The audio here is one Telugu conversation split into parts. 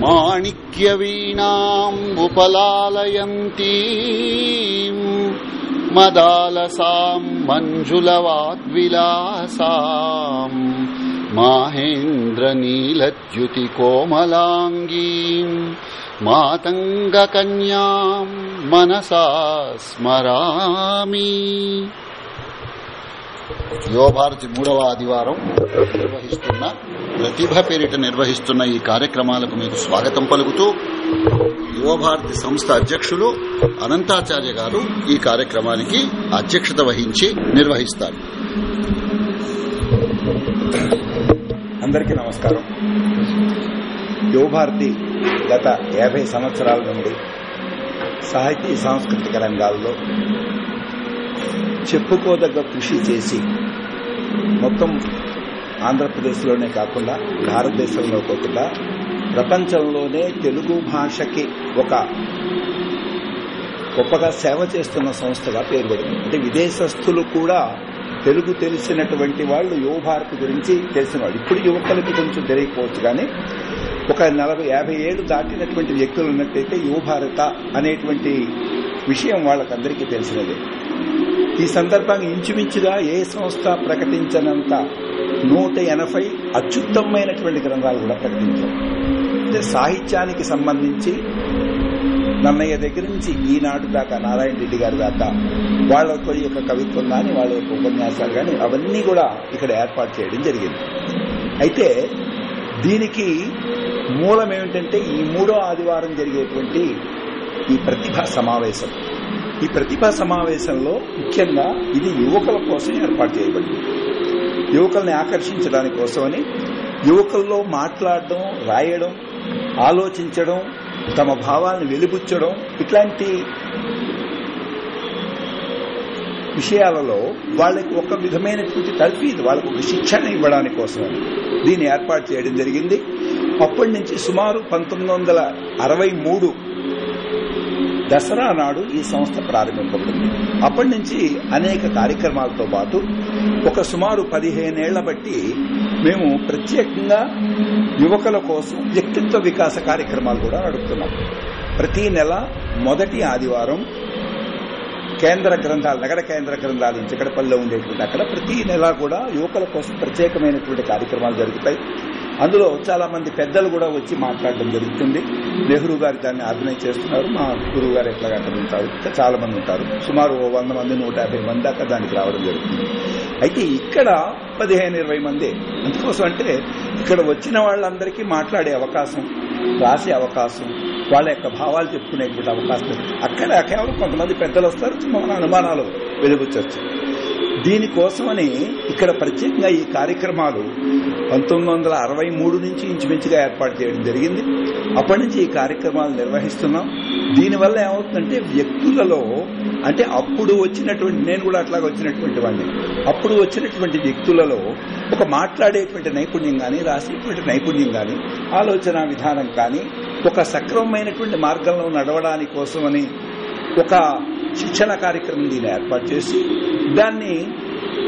మాణిక్యవీణాంబుపలాలయంతీ మదాలసాం మంజులవాగ్విలాసాం మాహేంద్రనీలద్యుతికోమలాంగీం మాతంగకన్యాం మనసా స్మరామి యువభారతి మూడవ ఆదివారం నిర్వహిస్తున్న ప్రతిభ పేరిట నిర్వహిస్తున్న ఈ కార్యక్రమాలకు మీకు స్వాగతం పలుకుతూ యువభారతి సంస్థ అధ్యక్షులు అనంతాచార్య గారు ఈ కార్యక్రమానికి అధ్యక్షత వహించి నిర్వహిస్తారు. అందరికీ నమస్కారం. యువభారతి గత యాభై సంవత్సరాల నుండి సాహితీ సాంస్కృతిక రంగాల్లో చెప్పుకోదగ్గ కృషి చేసి మొత్తం ఆంధ్రప్రదేశ్లోనే కాకుండా భారతదేశంలో కాకుండా ప్రపంచంలోనే తెలుగు భాషకి ఒక గొప్పగా సేవ చేస్తున్న సంస్థగా పేరుపడింది అంటే విదేశస్తులు కూడా తెలుగు తెలిసినటువంటి వాళ్ళు యువ యువభారతి గురించి తెలిసిన వాళ్ళు ఇప్పుడు యువకులకి కొంచెం తెలియకపోవచ్చు కానీ ఒక నలభై యాభై ఏళ్ళు దాటినటువంటి వ్యక్తులు ఉన్నట్టయితే యువ భారత అనేటువంటి విషయం వాళ్ళకందరికీ తెలిసినదే. ఈ సందర్భంగా ఇంచుమించుగా ఏ సంస్థ ప్రకటించనంత నూట ఎనభై అత్యుత్తమైనటువంటి గ్రంథాలు కూడా ప్రకటించారు అంటే సాహిత్యానికి సంబంధించి నన్నయ్య దగ్గర నుంచి ఈనాడు దాకా నారాయణ రెడ్డి గారి దాకా వాళ్ళ యొక్క కవిత్వం కానీ వాళ్ళ యొక్క ఉపన్యాసాలు కానీ అవన్నీ కూడా ఇక్కడ ఏర్పాటు చేయడం జరిగింది. అయితే దీనికి మూలం ఏమిటంటే ఈ మూడో ఆదివారం జరిగేటువంటి ఈ ప్రతిభా సమావేశం. ఈ ప్రతిభా సమావేశంలో ముఖ్యంగా ఇది యువకుల కోసం ఏర్పాటు చేయబడింది. యువకుల్ని ఆకర్షించడానికి కోసమని యువకుల్లో మాట్లాడడం రాయడం ఆలోచించడం తమ భావాలను వెలిబుచ్చడం ఇట్లాంటి విషయాలలో వాళ్ళకి ఒక విధమైనటువంటి తర్ఫీదు వాళ్ళకు ఒక శిక్షణ ఇవ్వడానికి కోసం దీన్ని ఏర్పాటు చేయడం జరిగింది. అప్పటి నుంచి సుమారు పంతొమ్మిది వందల అరవై మూడు దసరా నాడు ఈ సంస్థ ప్రారంభింపబడింది. అప్పటి నుంచి అనేక కార్యక్రమాలతో పాటు ఒక సుమారు పదిహేనేళ్ళ బట్టి మేము ప్రత్యేకంగా యువకుల కోసం వ్యక్తిత్వ వికాస కార్యక్రమాలు కూడా నడుపుతున్నాం. ప్రతి నెల మొదటి ఆదివారం కేంద్ర గ్రంథాలు నగర కేంద్ర గ్రంథాలు చికడపల్లిలో ఉండేటువంటి అక్కడ ప్రతి నెలా కూడా యువకుల కోసం ప్రత్యేకమైనటువంటి కార్యక్రమాలు జరుగుతాయి. అందులో చాలా మంది పెద్దలు కూడా వచ్చి మాట్లాడడం జరుగుతుంది. నెహ్రూ గారు దాన్ని ఆర్గనైజ్ చేస్తున్నారు. మా గురువు గారు ఎట్లా అక్కడ ఉంటారు? చాలా మంది ఉంటారు. సుమారు ఓ వంద మంది నూట యాభై మంది దాకా దానికి రావడం జరుగుతుంది. అయితే ఇక్కడ పదిహేను ఇరవై మంది. అందుకోసం అంటే ఇక్కడ వచ్చిన వాళ్ళందరికీ మాట్లాడే అవకాశం రాసే అవకాశం వాళ్ళ యొక్క భావాలు చెప్పుకునేటువంటి అవకాశం అక్కడ కేవలం కొంతమంది పెద్దలు వస్తారు మన అనుమానాలు వెలుగుచ్చు దీనికోసమని ఇక్కడ ప్రత్యేకంగా ఈ కార్యక్రమాలు పంతొమ్మిది వందల అరవై మూడు నుంచి ఇంచుమించుగా ఏర్పాటు చేయడం జరిగింది. అప్పటి నుంచి ఈ కార్యక్రమాలు నిర్వహిస్తున్నాం. దీనివల్ల ఏమవుతుందంటే వ్యక్తులలో అంటే అప్పుడు వచ్చినటువంటి నేను కూడా అట్లాగా వచ్చినటువంటి వాడిని అప్పుడు వచ్చినటువంటి వ్యక్తులలో ఒక మాట్లాడేటువంటి నైపుణ్యం కానీ రాసేటువంటి నైపుణ్యం కానీ ఆలోచన విధానం కానీ ఒక సక్రమమైనటువంటి మార్గంలో నడవడానికి కోసమని ఒక శిక్షణ కార్యక్రమం దీన్ని ఏర్పాటు చేసి దాన్ని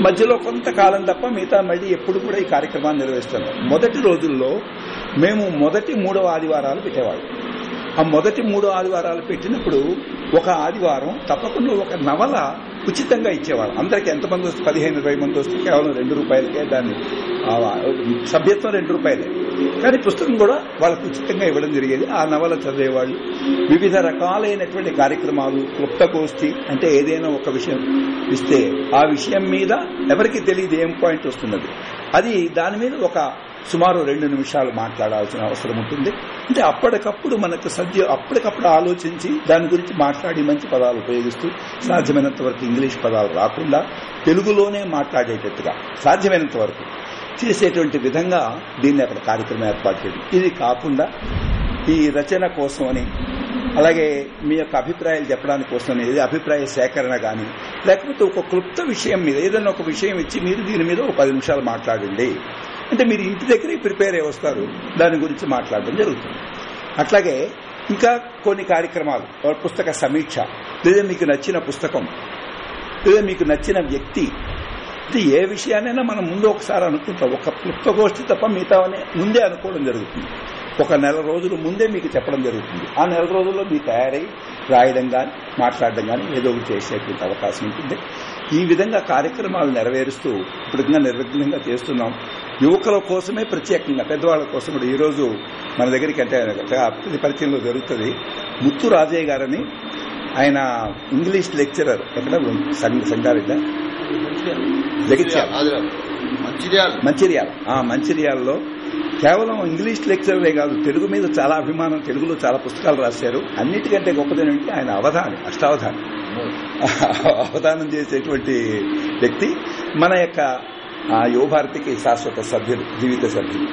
మధ్యలో కొంతకాలం తప్ప మిగతా మళ్ళీ ఎప్పుడు కూడా ఈ కార్యక్రమాన్ని నిర్వహిస్తున్నాం మొదటి రోజుల్లో మేము మొదటి మూడవ ఆదివారాలు పెట్టేవాళ్ళం. ఆ మొదటి మూడు ఆదివారాలు పెట్టినప్పుడు ఒక ఆదివారం తప్పకుండా ఒక నవల ఉచితంగా ఇచ్చేవారు. అందరికి ఎంతమంది వస్తే పదిహేను ఇరవై మంది వస్తే కేవలం రెండు రూపాయలకే దాన్ని సభ్యత్వం రెండు రూపాయలే. కానీ పుస్తకం కూడా వాళ్ళకు ఉచితంగా ఇవ్వడం జరిగేది. ఆ నవల చదివేవాళ్ళు. వివిధ రకాలైనటువంటి కార్యక్రమాలు క్లుప్తగోష్ఠి అంటే ఏదైనా ఒక విషయం ఇస్తే ఆ విషయం మీద ఎవరికి తెలియదు ఏం పాయింట్ వస్తున్నది. అది దాని మీద ఒక సుమారు రెండు నిమిషాలు మాట్లాడాల్సిన అవసరం ఉంటుంది. అంటే అప్పటికప్పుడు మనకు సద్య అప్పటికప్పుడు ఆలోచించి దాని గురించి మాట్లాడి మంచి పదాలు ఉపయోగిస్తూ సాధ్యమైనంత వరకు ఇంగ్లీష్ పదాలు రాకుండా తెలుగులోనే మాట్లాడేటట్టుగా సాధ్యమైనంత వరకు చేసేటువంటి విధంగా దీన్ని అక్కడ కార్యక్రమం ఏర్పాటు చేయడం ఇది కాకుండా ఈ రచన కోసం అని అలాగే మీ యొక్క అభిప్రాయాలు చెప్పడానికి కోసం ఏది అభిప్రాయ సేకరణ కానీ లేకపోతే ఒక క్లుప్త విషయం మీద ఏదైనా ఒక విషయం ఇచ్చి మీరు దీని మీద ఒక పది నిమిషాలు మాట్లాడండి. అంటే మీరు ఇంటి దగ్గరే ప్రిపేర్ అయి వస్తారు. దాని గురించి మాట్లాడడం జరుగుతుంది. అట్లాగే ఇంకా కొన్ని కార్యక్రమాలు పుస్తక సమీక్ష. లేదా మీకు నచ్చిన పుస్తకం. లేదా మీకు నచ్చిన వ్యక్తి. అంటే ఏ విషయాన్నైనా మనం ముందు ఒకసారి అనుకుంటాం. ఒక క్లుప్త తప్ప మిగతా ముందే అనుకోవడం జరుగుతుంది. ఒక నెల రోజులు ముందే మీకు చెప్పడం జరుగుతుంది. ఆ నెల రోజుల్లో మీ తయారై రాయడం కానీ మాట్లాడడం కానీ ఏదో ఒకటి చేసేటువంటి అవకాశం ఉంటుంది. ఈ విధంగా కార్యక్రమాలు నెరవేరుస్తూ ఇప్పుడుగా నిర్విఘ్నంగా చేస్తున్నాం. యువకుల కోసమే ప్రత్యేకంగా పెద్దవాళ్ళ కోసం కూడా ఈరోజు మన దగ్గరికి అంటే ప్రతి పరిచయంలో జరుగుతుంది ముత్తు రాజయ్య గారని ఆయన ఇంగ్లీష్ లెక్చరర్. ఎక్కడ? సంగ- సంగారెడ్డ. మంచిర్యాల. మంచిర్యాల. ఆ మంచిర్యాలలో కేవలం ఇంగ్లీష్ లెక్చరరే కాదు తెలుగు మీద చాలా అభిమానం తెలుగులో చాలా పుస్తకాలు రాశారు. అన్నిటికంటే గొప్పదేనంటే ఆయన అవధాని అష్టావధాని. అవధానం చేసేటువంటి వ్యక్తి మన యొక్క ఆ, యువభారతికి శాశ్వత సభ్యులు జీవిత సభ్యులు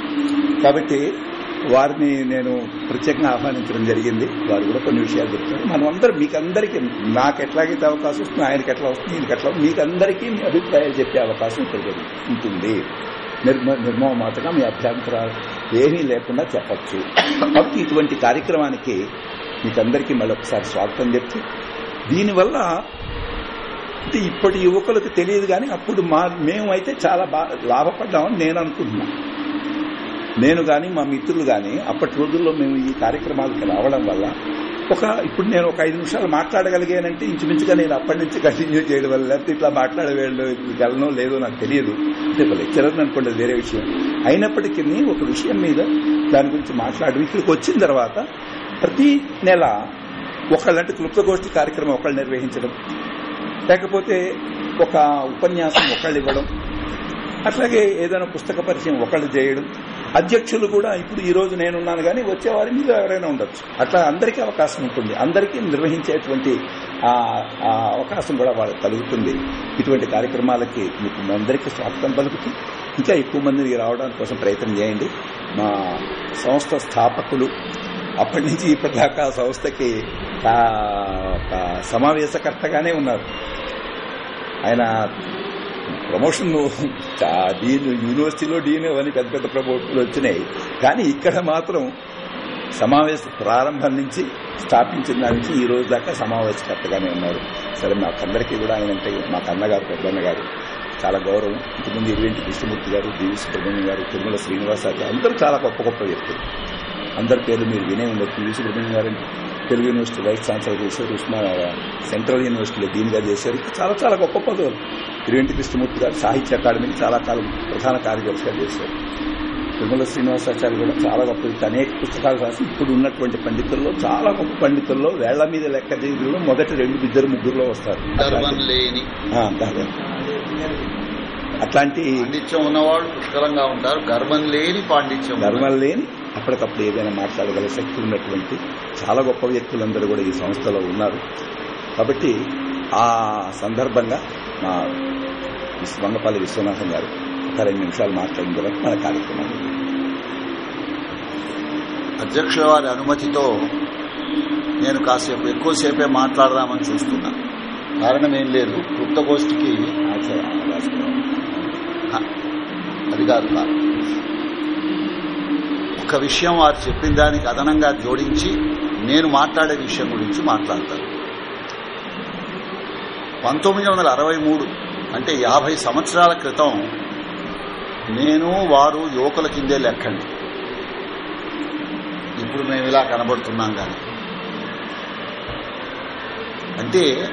కాబట్టి వారిని నేను ప్రత్యేకంగా ఆహ్వానించడం జరిగింది. వారు కూడా కొన్ని విషయాలు చెప్తారు. మనం అందరం మీకందరికీ నాకు ఎట్లాగైతే అవకాశం వస్తుంది ఆయనకి ఎట్లా వస్తుంది ఈయనకి ఎట్లా మీకందరికీ మీ అభిప్రాయాలు చెప్పే అవకాశం ఇక్కడ ఉంటుంది. నిర్మ నిర్మమాటగా మీ అభ్యంతరాలు ఏమీ లేకుండా చెప్పచ్చు. కాబట్టి ఇటువంటి కార్యక్రమానికి మీకందరికీ మళ్ళొకసారి స్వాగతం చెప్తే దీనివల్ల అంటే ఇప్పటి యువకులకు తెలియదు కానీ అప్పుడు మా మేమైతే చాలా బాగా లాభపడ్డామని నేను అనుకుంటున్నాను నేను కానీ మా మిత్రులు కానీ అప్పటి రోజుల్లో మేము ఈ కార్యక్రమాలకు రావడం వల్ల ఒక ఇప్పుడు నేను ఒక ఐదు నిమిషాలు మాట్లాడగలిగానంటే ఇంచుమించుగా నేను అప్పటి నుంచి కంటిన్యూ చేయడం వల్ల లేకపోతే ఇట్లా మాట్లాడగలనో లేదో నాకు తెలియదు. అంటే ఒక లెక్చరర్ అనుకోండి వేరే విషయం. అయినప్పటికీ ఒక విషయం మీద దాని గురించి మాట్లాడి. ఇక్కడికి వచ్చిన తర్వాత ప్రతి నెల ఒకళ్ళంటే క్లుప్తగోష్ఠి కార్యక్రమం ఒకళ్ళు నిర్వహించడం. లేకపోతే ఒక ఉపన్యాసం ఒకళ్ళు ఇవ్వడం అట్లాగే ఏదైనా పుస్తక పరిచయం ఒకళ్ళు చేయడం. అధ్యక్షులు కూడా ఇప్పుడు ఈ రోజు నేనున్నాను కానీ వచ్చేవారి మీద ఎవరైనా ఉండొచ్చు. అట్లా అందరికీ అవకాశం ఉంటుంది. అందరికీ నిర్వహించేటువంటి ఆ అవకాశం కూడా వాళ్ళకి కలుగుతుంది. ఇటువంటి కార్యక్రమాలకి మీకు అందరికీ స్వాగతం పలుకుతూ ఇంకా ఎక్కువ మందికి రావడానికి కోసం ప్రయత్నం చేయండి. మా సంస్థ స్థాపకులు అప్పటి నుంచి ఇప్పటిదాకా సంస్థకి సమావేశకర్తగానే ఉన్నారు. ఆయన ప్రమోషన్ డీన్ యూనివర్సిటీలో డీన్ అవన్నీ పెద్ద పెద్ద ప్రమోషన్లు వచ్చినాయి. కానీ ఇక్కడ మాత్రం సమావేశ ప్రారంభం నుంచి స్థాపించిన దాని నుంచి ఈ రోజు దాకా సమావేశకర్తగానే ఉన్నారు. సరే మాకందరికీ కూడా ఆయన అంటే మా కన్నగారు పెద్దన్న గారు చాలా గౌరవం. ఇంతకుముందు ఇరువేంటి కృష్ణమూర్తి గారు దేవి సుబ్రహ్మణ్యం గారు తిరుమల శ్రీనివాసాచార్య అందరూ చాలా గొప్ప గొప్ప వ్యక్తులు. అందరి పేర్లు మీరు వినే ఉండొచ్చు. వి సుబ్రహ్మణ్యం గారు తెలుగు యూనివర్సిటీ వైస్ ఛాన్సలర్ చేశారు. ఉస్మా సెంట్రల్ యూనివర్సిటీలో డీన్గా చేశారు. ఇంకా చాలా చాలా గొప్ప పదవులు. ఇరువెంటి కృష్ణమూర్తి గారు సాహిత్య అకాడమీకి చాలా కాలం ప్రధాన కార్యదర్శిగా చేశారు. తిరుమల శ్రీనివాసాచార్య కూడా చాలా గొప్ప. అనేక పుస్తకాలు రాసి ఇప్పుడు ఉన్నటువంటి పండితుల్లో చాలా గొప్ప పండితుల్లో వేళ్ళ మీద లెక్క చేయడంలో మొదటి రెండు ఇద్దరు ముగ్గురులో వస్తారు. గర్వం. అట్లాంటి పాండిత్యం ఉన్నవాళ్ళు పుష్కలంగా ఉంటారు. గర్వం లేని పాండిత్యం ధర్మం లేని అప్పటికప్పుడు ఏదైనా మాట్లాడగల శక్తి ఉన్నటువంటి చాలా గొప్ప వ్యక్తులందరూ కూడా ఈ సంస్థలో ఉన్నారు. కాబట్టి ఆ సందర్భంగా మా వంగపల్లి విశ్వనాథం గారు ఒక రెండు నిమిషాలు మాట్లాడిన తర్వాత మన కార్యక్రమం అధ్యక్షుల వారి అనుమతితో నేను కాసేపు ఎక్కువసేపే మాట్లాడదామని చూస్తున్నా. కారణం ఏం లేదు. క్లుప్తగోష్ఠికి హ, అది కాదు కాదు. ఒక విషయం వారు చెప్పిన దానికి అదనంగా జోడించి నేను మాట్లాడే విషయం గురించి మాట్లాడతాను. పంతొమ్మిది వందల అరవై మూడు అంటే యాభై సంవత్సరాల క్రితం నేను వారు యువకుల కిందే లెక్కండి. ఇప్పుడు మేము ఇలా కనబడుతున్నాం కానీ. అంటే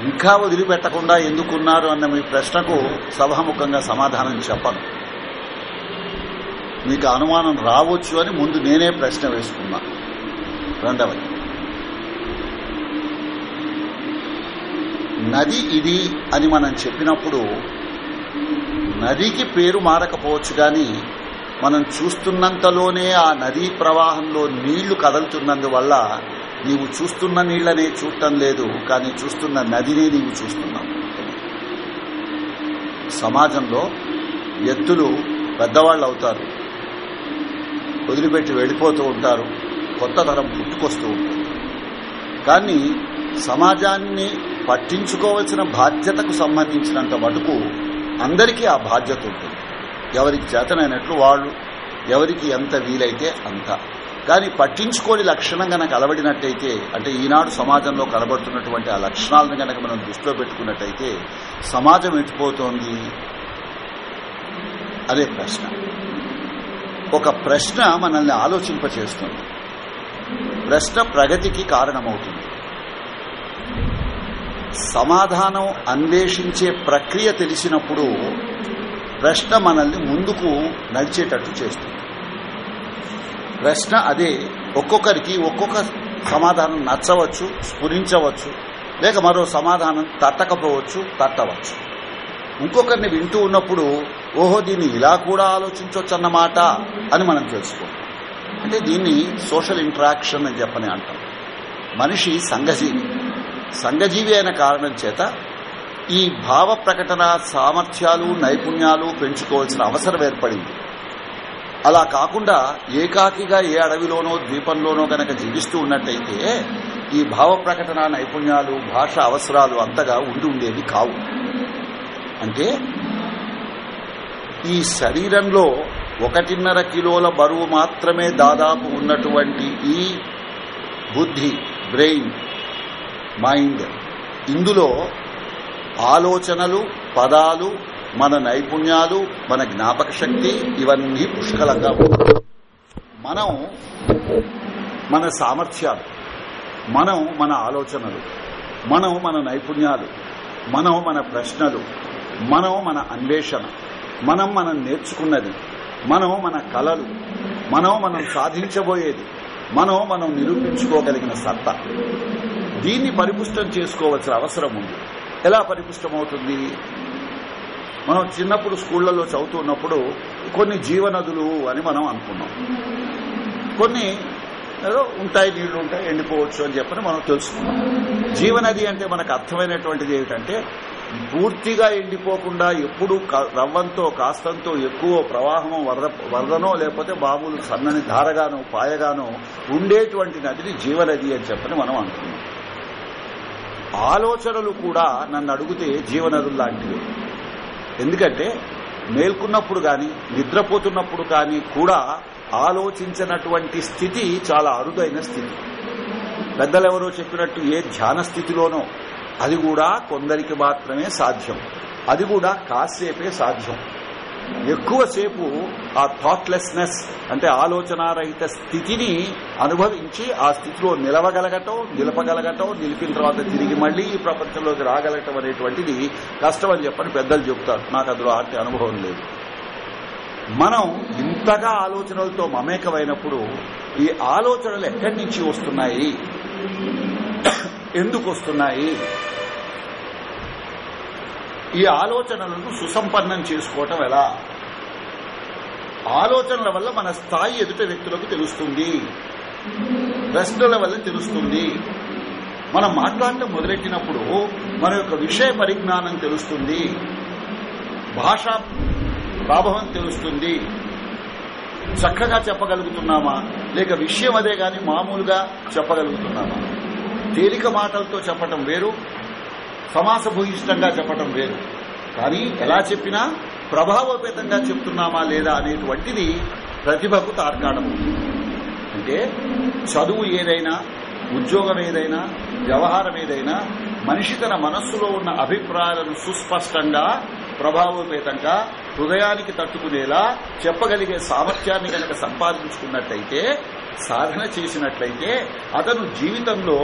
ఇంకా వదిలిపెట్టకుండా ఎందుకున్నారు అన్న మీ ప్రశ్నకు సభాముఖంగా సమాధానం చెప్పను. మీకు అనుమానం రావచ్చు అని ముందు నేనే ప్రశ్న వేసుకున్నా. రెండవది. నది ఇది అని మనం చెప్పినప్పుడు నదికి పేరు మారకపోవచ్చు కానీ మనం చూస్తున్నంతలోనే ఆ నదీ ప్రవాహంలో నీళ్ళు కదులుతున్నందువల్ల నీవు చూస్తున్న నీళ్ళనే చూడటం లేదు కానీ చూస్తున్న నదినే నీవు చూస్తున్నావు. సమాజంలో వ్యక్తులు పెద్దవాళ్ళు అవుతారు వదిలిపెట్టి వెళ్ళిపోతూ ఉంటారు. కొత్త తరం పుట్టుకొస్తూ ఉంటుంది. కానీ సమాజాన్ని పట్టించుకోవాల్సిన బాధ్యతకు సంబంధించినంత మటుకు అందరికీ ఆ బాధ్యత ఉంటుంది. ఎవరికి చేతనైనట్లు వాళ్ళు ఎవరికి ఎంత వీలైతే అంత. కానీ పట్టించుకోని లక్షణం గనక అలవడినట్టయితే అంటే ఈనాడు సమాజంలో కనబడుతున్నటువంటి ఆ లక్షణాలను గనక మనం దృష్టిలో పెట్టుకున్నట్టయితే సమాజం ఎట్టిపోతోంది అదే ప్రశ్న. ఒక ప్రశ్న మనల్ని ఆలోచింపచేస్తుంది. ప్రశ్న ప్రగతికి కారణమవుతుంది. సమాధానం అన్వేషించే ప్రక్రియ తెలిసినప్పుడు ప్రశ్న మనల్ని ముందుకు నడిచేటట్టు చేస్తుంది. ప్రశ్న అదే ఒక్కొక్కరికి ఒక్కొక్క సమాధానం నచ్చవచ్చు స్ఫురించవచ్చు లేక మరో సమాధానం తట్టకపోవచ్చు తట్టవచ్చు. ఇంకొకరిని వింటూ ఉన్నప్పుడు ఓహో దీన్ని ఇలా కూడా ఆలోచించవచ్చు అన్నమాట అని మనం తెలుసుకుంటాం అంటే దీన్ని సోషల్ ఇంటరాక్షన్ అని చెప్పని అంటాం. మనిషి సంఘజీవి. సంఘజీవి అయిన కారణం చేత ఈ భావ ప్రకటన సామర్థ్యాలు నైపుణ్యాలు పెంచుకోవాల్సిన అవసరం ఏర్పడింది. అలా కాకుండా ఏకాకిగా ఏ అడవిలోనో ద్వీపంలోనో గనక జీవిస్తూ ఉన్నట్టయితే ఈ భావ ప్రకటన నైపుణ్యాలు భాష అవసరాలు అంతగా ఉండి ఉండేవి కావు. అంటే ఈ శరీరంలో ఒకటిన్నర కిలోల బరువు మాత్రమే దాదాపు ఉన్నటువంటి ఈ బుద్ధి బ్రెయిన్ మైండ్ ఇందులో ఆలోచనలు పదాలు మన నైపుణ్యాలు మన జ్ఞాపక శక్తి ఇవన్నీ పుష్కలంగా ఉంటాయి. మనం మన సామర్థ్యాలు మనం మన ఆలోచనలు మనం మన నైపుణ్యాలు మనం మన ప్రశ్నలు మనం మన అన్వేషణ మనం మనం నేర్చుకున్నది మనం మన కళలు మనం మనం సాధించబోయేది మనం మనం నిరూపించుకోగలిగిన సత్తా. దీన్ని పరిపుష్టం చేసుకోవాల్సిన అవసరం ఉంది. ఎలా పరిపుష్టమవుతుంది? మనం చిన్నప్పుడు స్కూళ్ళలో చదువుతున్నప్పుడు కొన్ని జీవనదులు అని మనం అనుకున్నాం. కొన్ని ఏదో ఉంటాయి నీళ్ళు ఉంటాయి ఎండిపోవచ్చు అని చెప్పని మనం తెలుసుకున్నాం. జీవనది అంటే మనకు అర్థమైనటువంటిది ఏమిటంటే పూర్తిగా ఎండిపోకుండా ఎప్పుడు రవ్వంతో కాస్తంతో ఎక్కువ ప్రవాహమో వరద వరదనో లేకపోతే బాబులు సన్నని ధారగానో పాయగానో ఉండేటువంటి నదిని జీవనది అని చెప్పని మనం అంటున్నాం. ఆలోచనలు కూడా నన్ను అడిగితే జీవనదులు లాంటివి. ఎందుకంటే మేల్కున్నప్పుడు కానీ నిద్రపోతున్నప్పుడు కానీ కూడా ఆలోచించినటువంటి స్థితి చాలా అరుదైన స్థితి. పెద్దలెవరో చెప్పినట్టు ఏ ధ్యాన స్థితిలోనో అది కూడా కొందరికి మాత్రమే సాధ్యం. అది కూడా కాసేపే సాధ్యం. ఎక్కువసేపు ఆ థాట్లెస్నెస్ అంటే ఆలోచనారహిత స్థితిని అనుభవించి ఆ స్థితిలో నిలవగలగటం నిలపగలగటం నిలిపిన తర్వాత తిరిగి మళ్ళీ ఈ ప్రపంచంలోకి రాగలగటం అనేటువంటిది కష్టం అని చెప్పని పెద్దలు చెబుతారు. నాకు అందులో ఆటి అనుభవం లేదు. మనం ఇంతగా ఆలోచనలతో మమేకమైనప్పుడు ఈ ఆలోచనలు ఎక్కడి నుంచి వస్తున్నాయి? ఎందుకు వస్తున్నాయి ఈ ఆలోచనలను సుసంపన్నం చేసుకోవటం ఎలా? ఆలోచనల వల్ల మన స్థాయి ఎదుట వ్యక్తులకు తెలుస్తుంది. ప్రశ్నల వల్ల తెలుస్తుంది. మనం మాట్లాడటం మొదలెట్టినప్పుడు మన యొక్క విషయ పరిజ్ఞానం తెలుస్తుంది. భాష ప్రాభవం తెలుస్తుంది. చక్కగా చెప్పగలుగుతున్నామా? లేక విషయం అదే గాని మామూలుగా చెప్పగలుగుతున్నామా? తేలిక మాటలతో చెప్పటం వేరు సమాసభూయిష్టంగా చెప్పటం వేరు. కానీ ఎలా చెప్పినా ప్రభావోపేతంగా చెప్తున్నామా లేదా అనేటువంటిది ప్రతిభకు తార్కాణం అంటే చదువు ఏదైనా ఉద్యోగం ఏదైనా వ్యవహారం ఏదైనా మనిషి తన మనస్సులో ఉన్న అభిప్రాయాలను సుస్పష్టంగా ప్రభావోపేతంగా హృదయానికి తట్టుకునేలా చెప్పగలిగే సామర్థ్యాన్ని కనుక సంపాదించుకున్నట్లయితే సాధన చేసినట్లయితే అతను జీవితంలో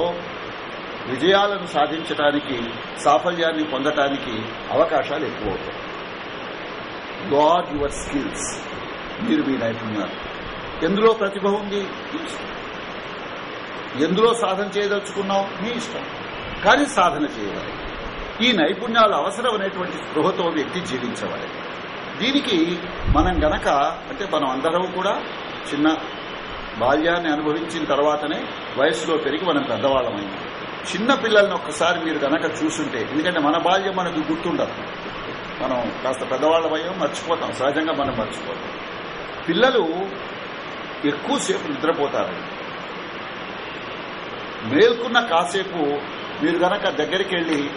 విజయాలను సాధించడానికి సాఫల్యాన్ని పొందటానికి అవకాశాలు ఎక్కువ అవుతాయి గాడ్ యువర్ స్కిల్స్ మీరు మీ నైపుణ్యాలు. ఎందులో ప్రతిభ ఉంది? ఎందులో సాధన చేయదలుచుకున్నావు? మీ ఇష్టం. కానీ సాధన చేయవాలి ఈ నైపుణ్యాలు అవసరమైనటువంటి స్పృహతో వ్యక్తి జీవించవాలి. దీనికి మనం గనక అంటే మనం అందరం కూడా చిన్న బాల్యాన్ని అనుభవించిన తర్వాతనే వయసులో పెరిగి మనం పెద్దవాళ్ళమైంది చిన్న పిల్లల్ని ఒక్కసారి మీరు కనుక చూసుంటే ఎందుకంటే మన బాల్యం మనకు గుర్తుండదు. మనం కాస్త పెద్దవాళ్ళ భయం మర్చిపోతాం. సహజంగా మనం మర్చిపోతాం. పిల్లలు ఎక్కువసేపు నిద్రపోతారు. మేల్కున్న కాసేపు మీరు గనక దగ్గరికి వెళ్ళి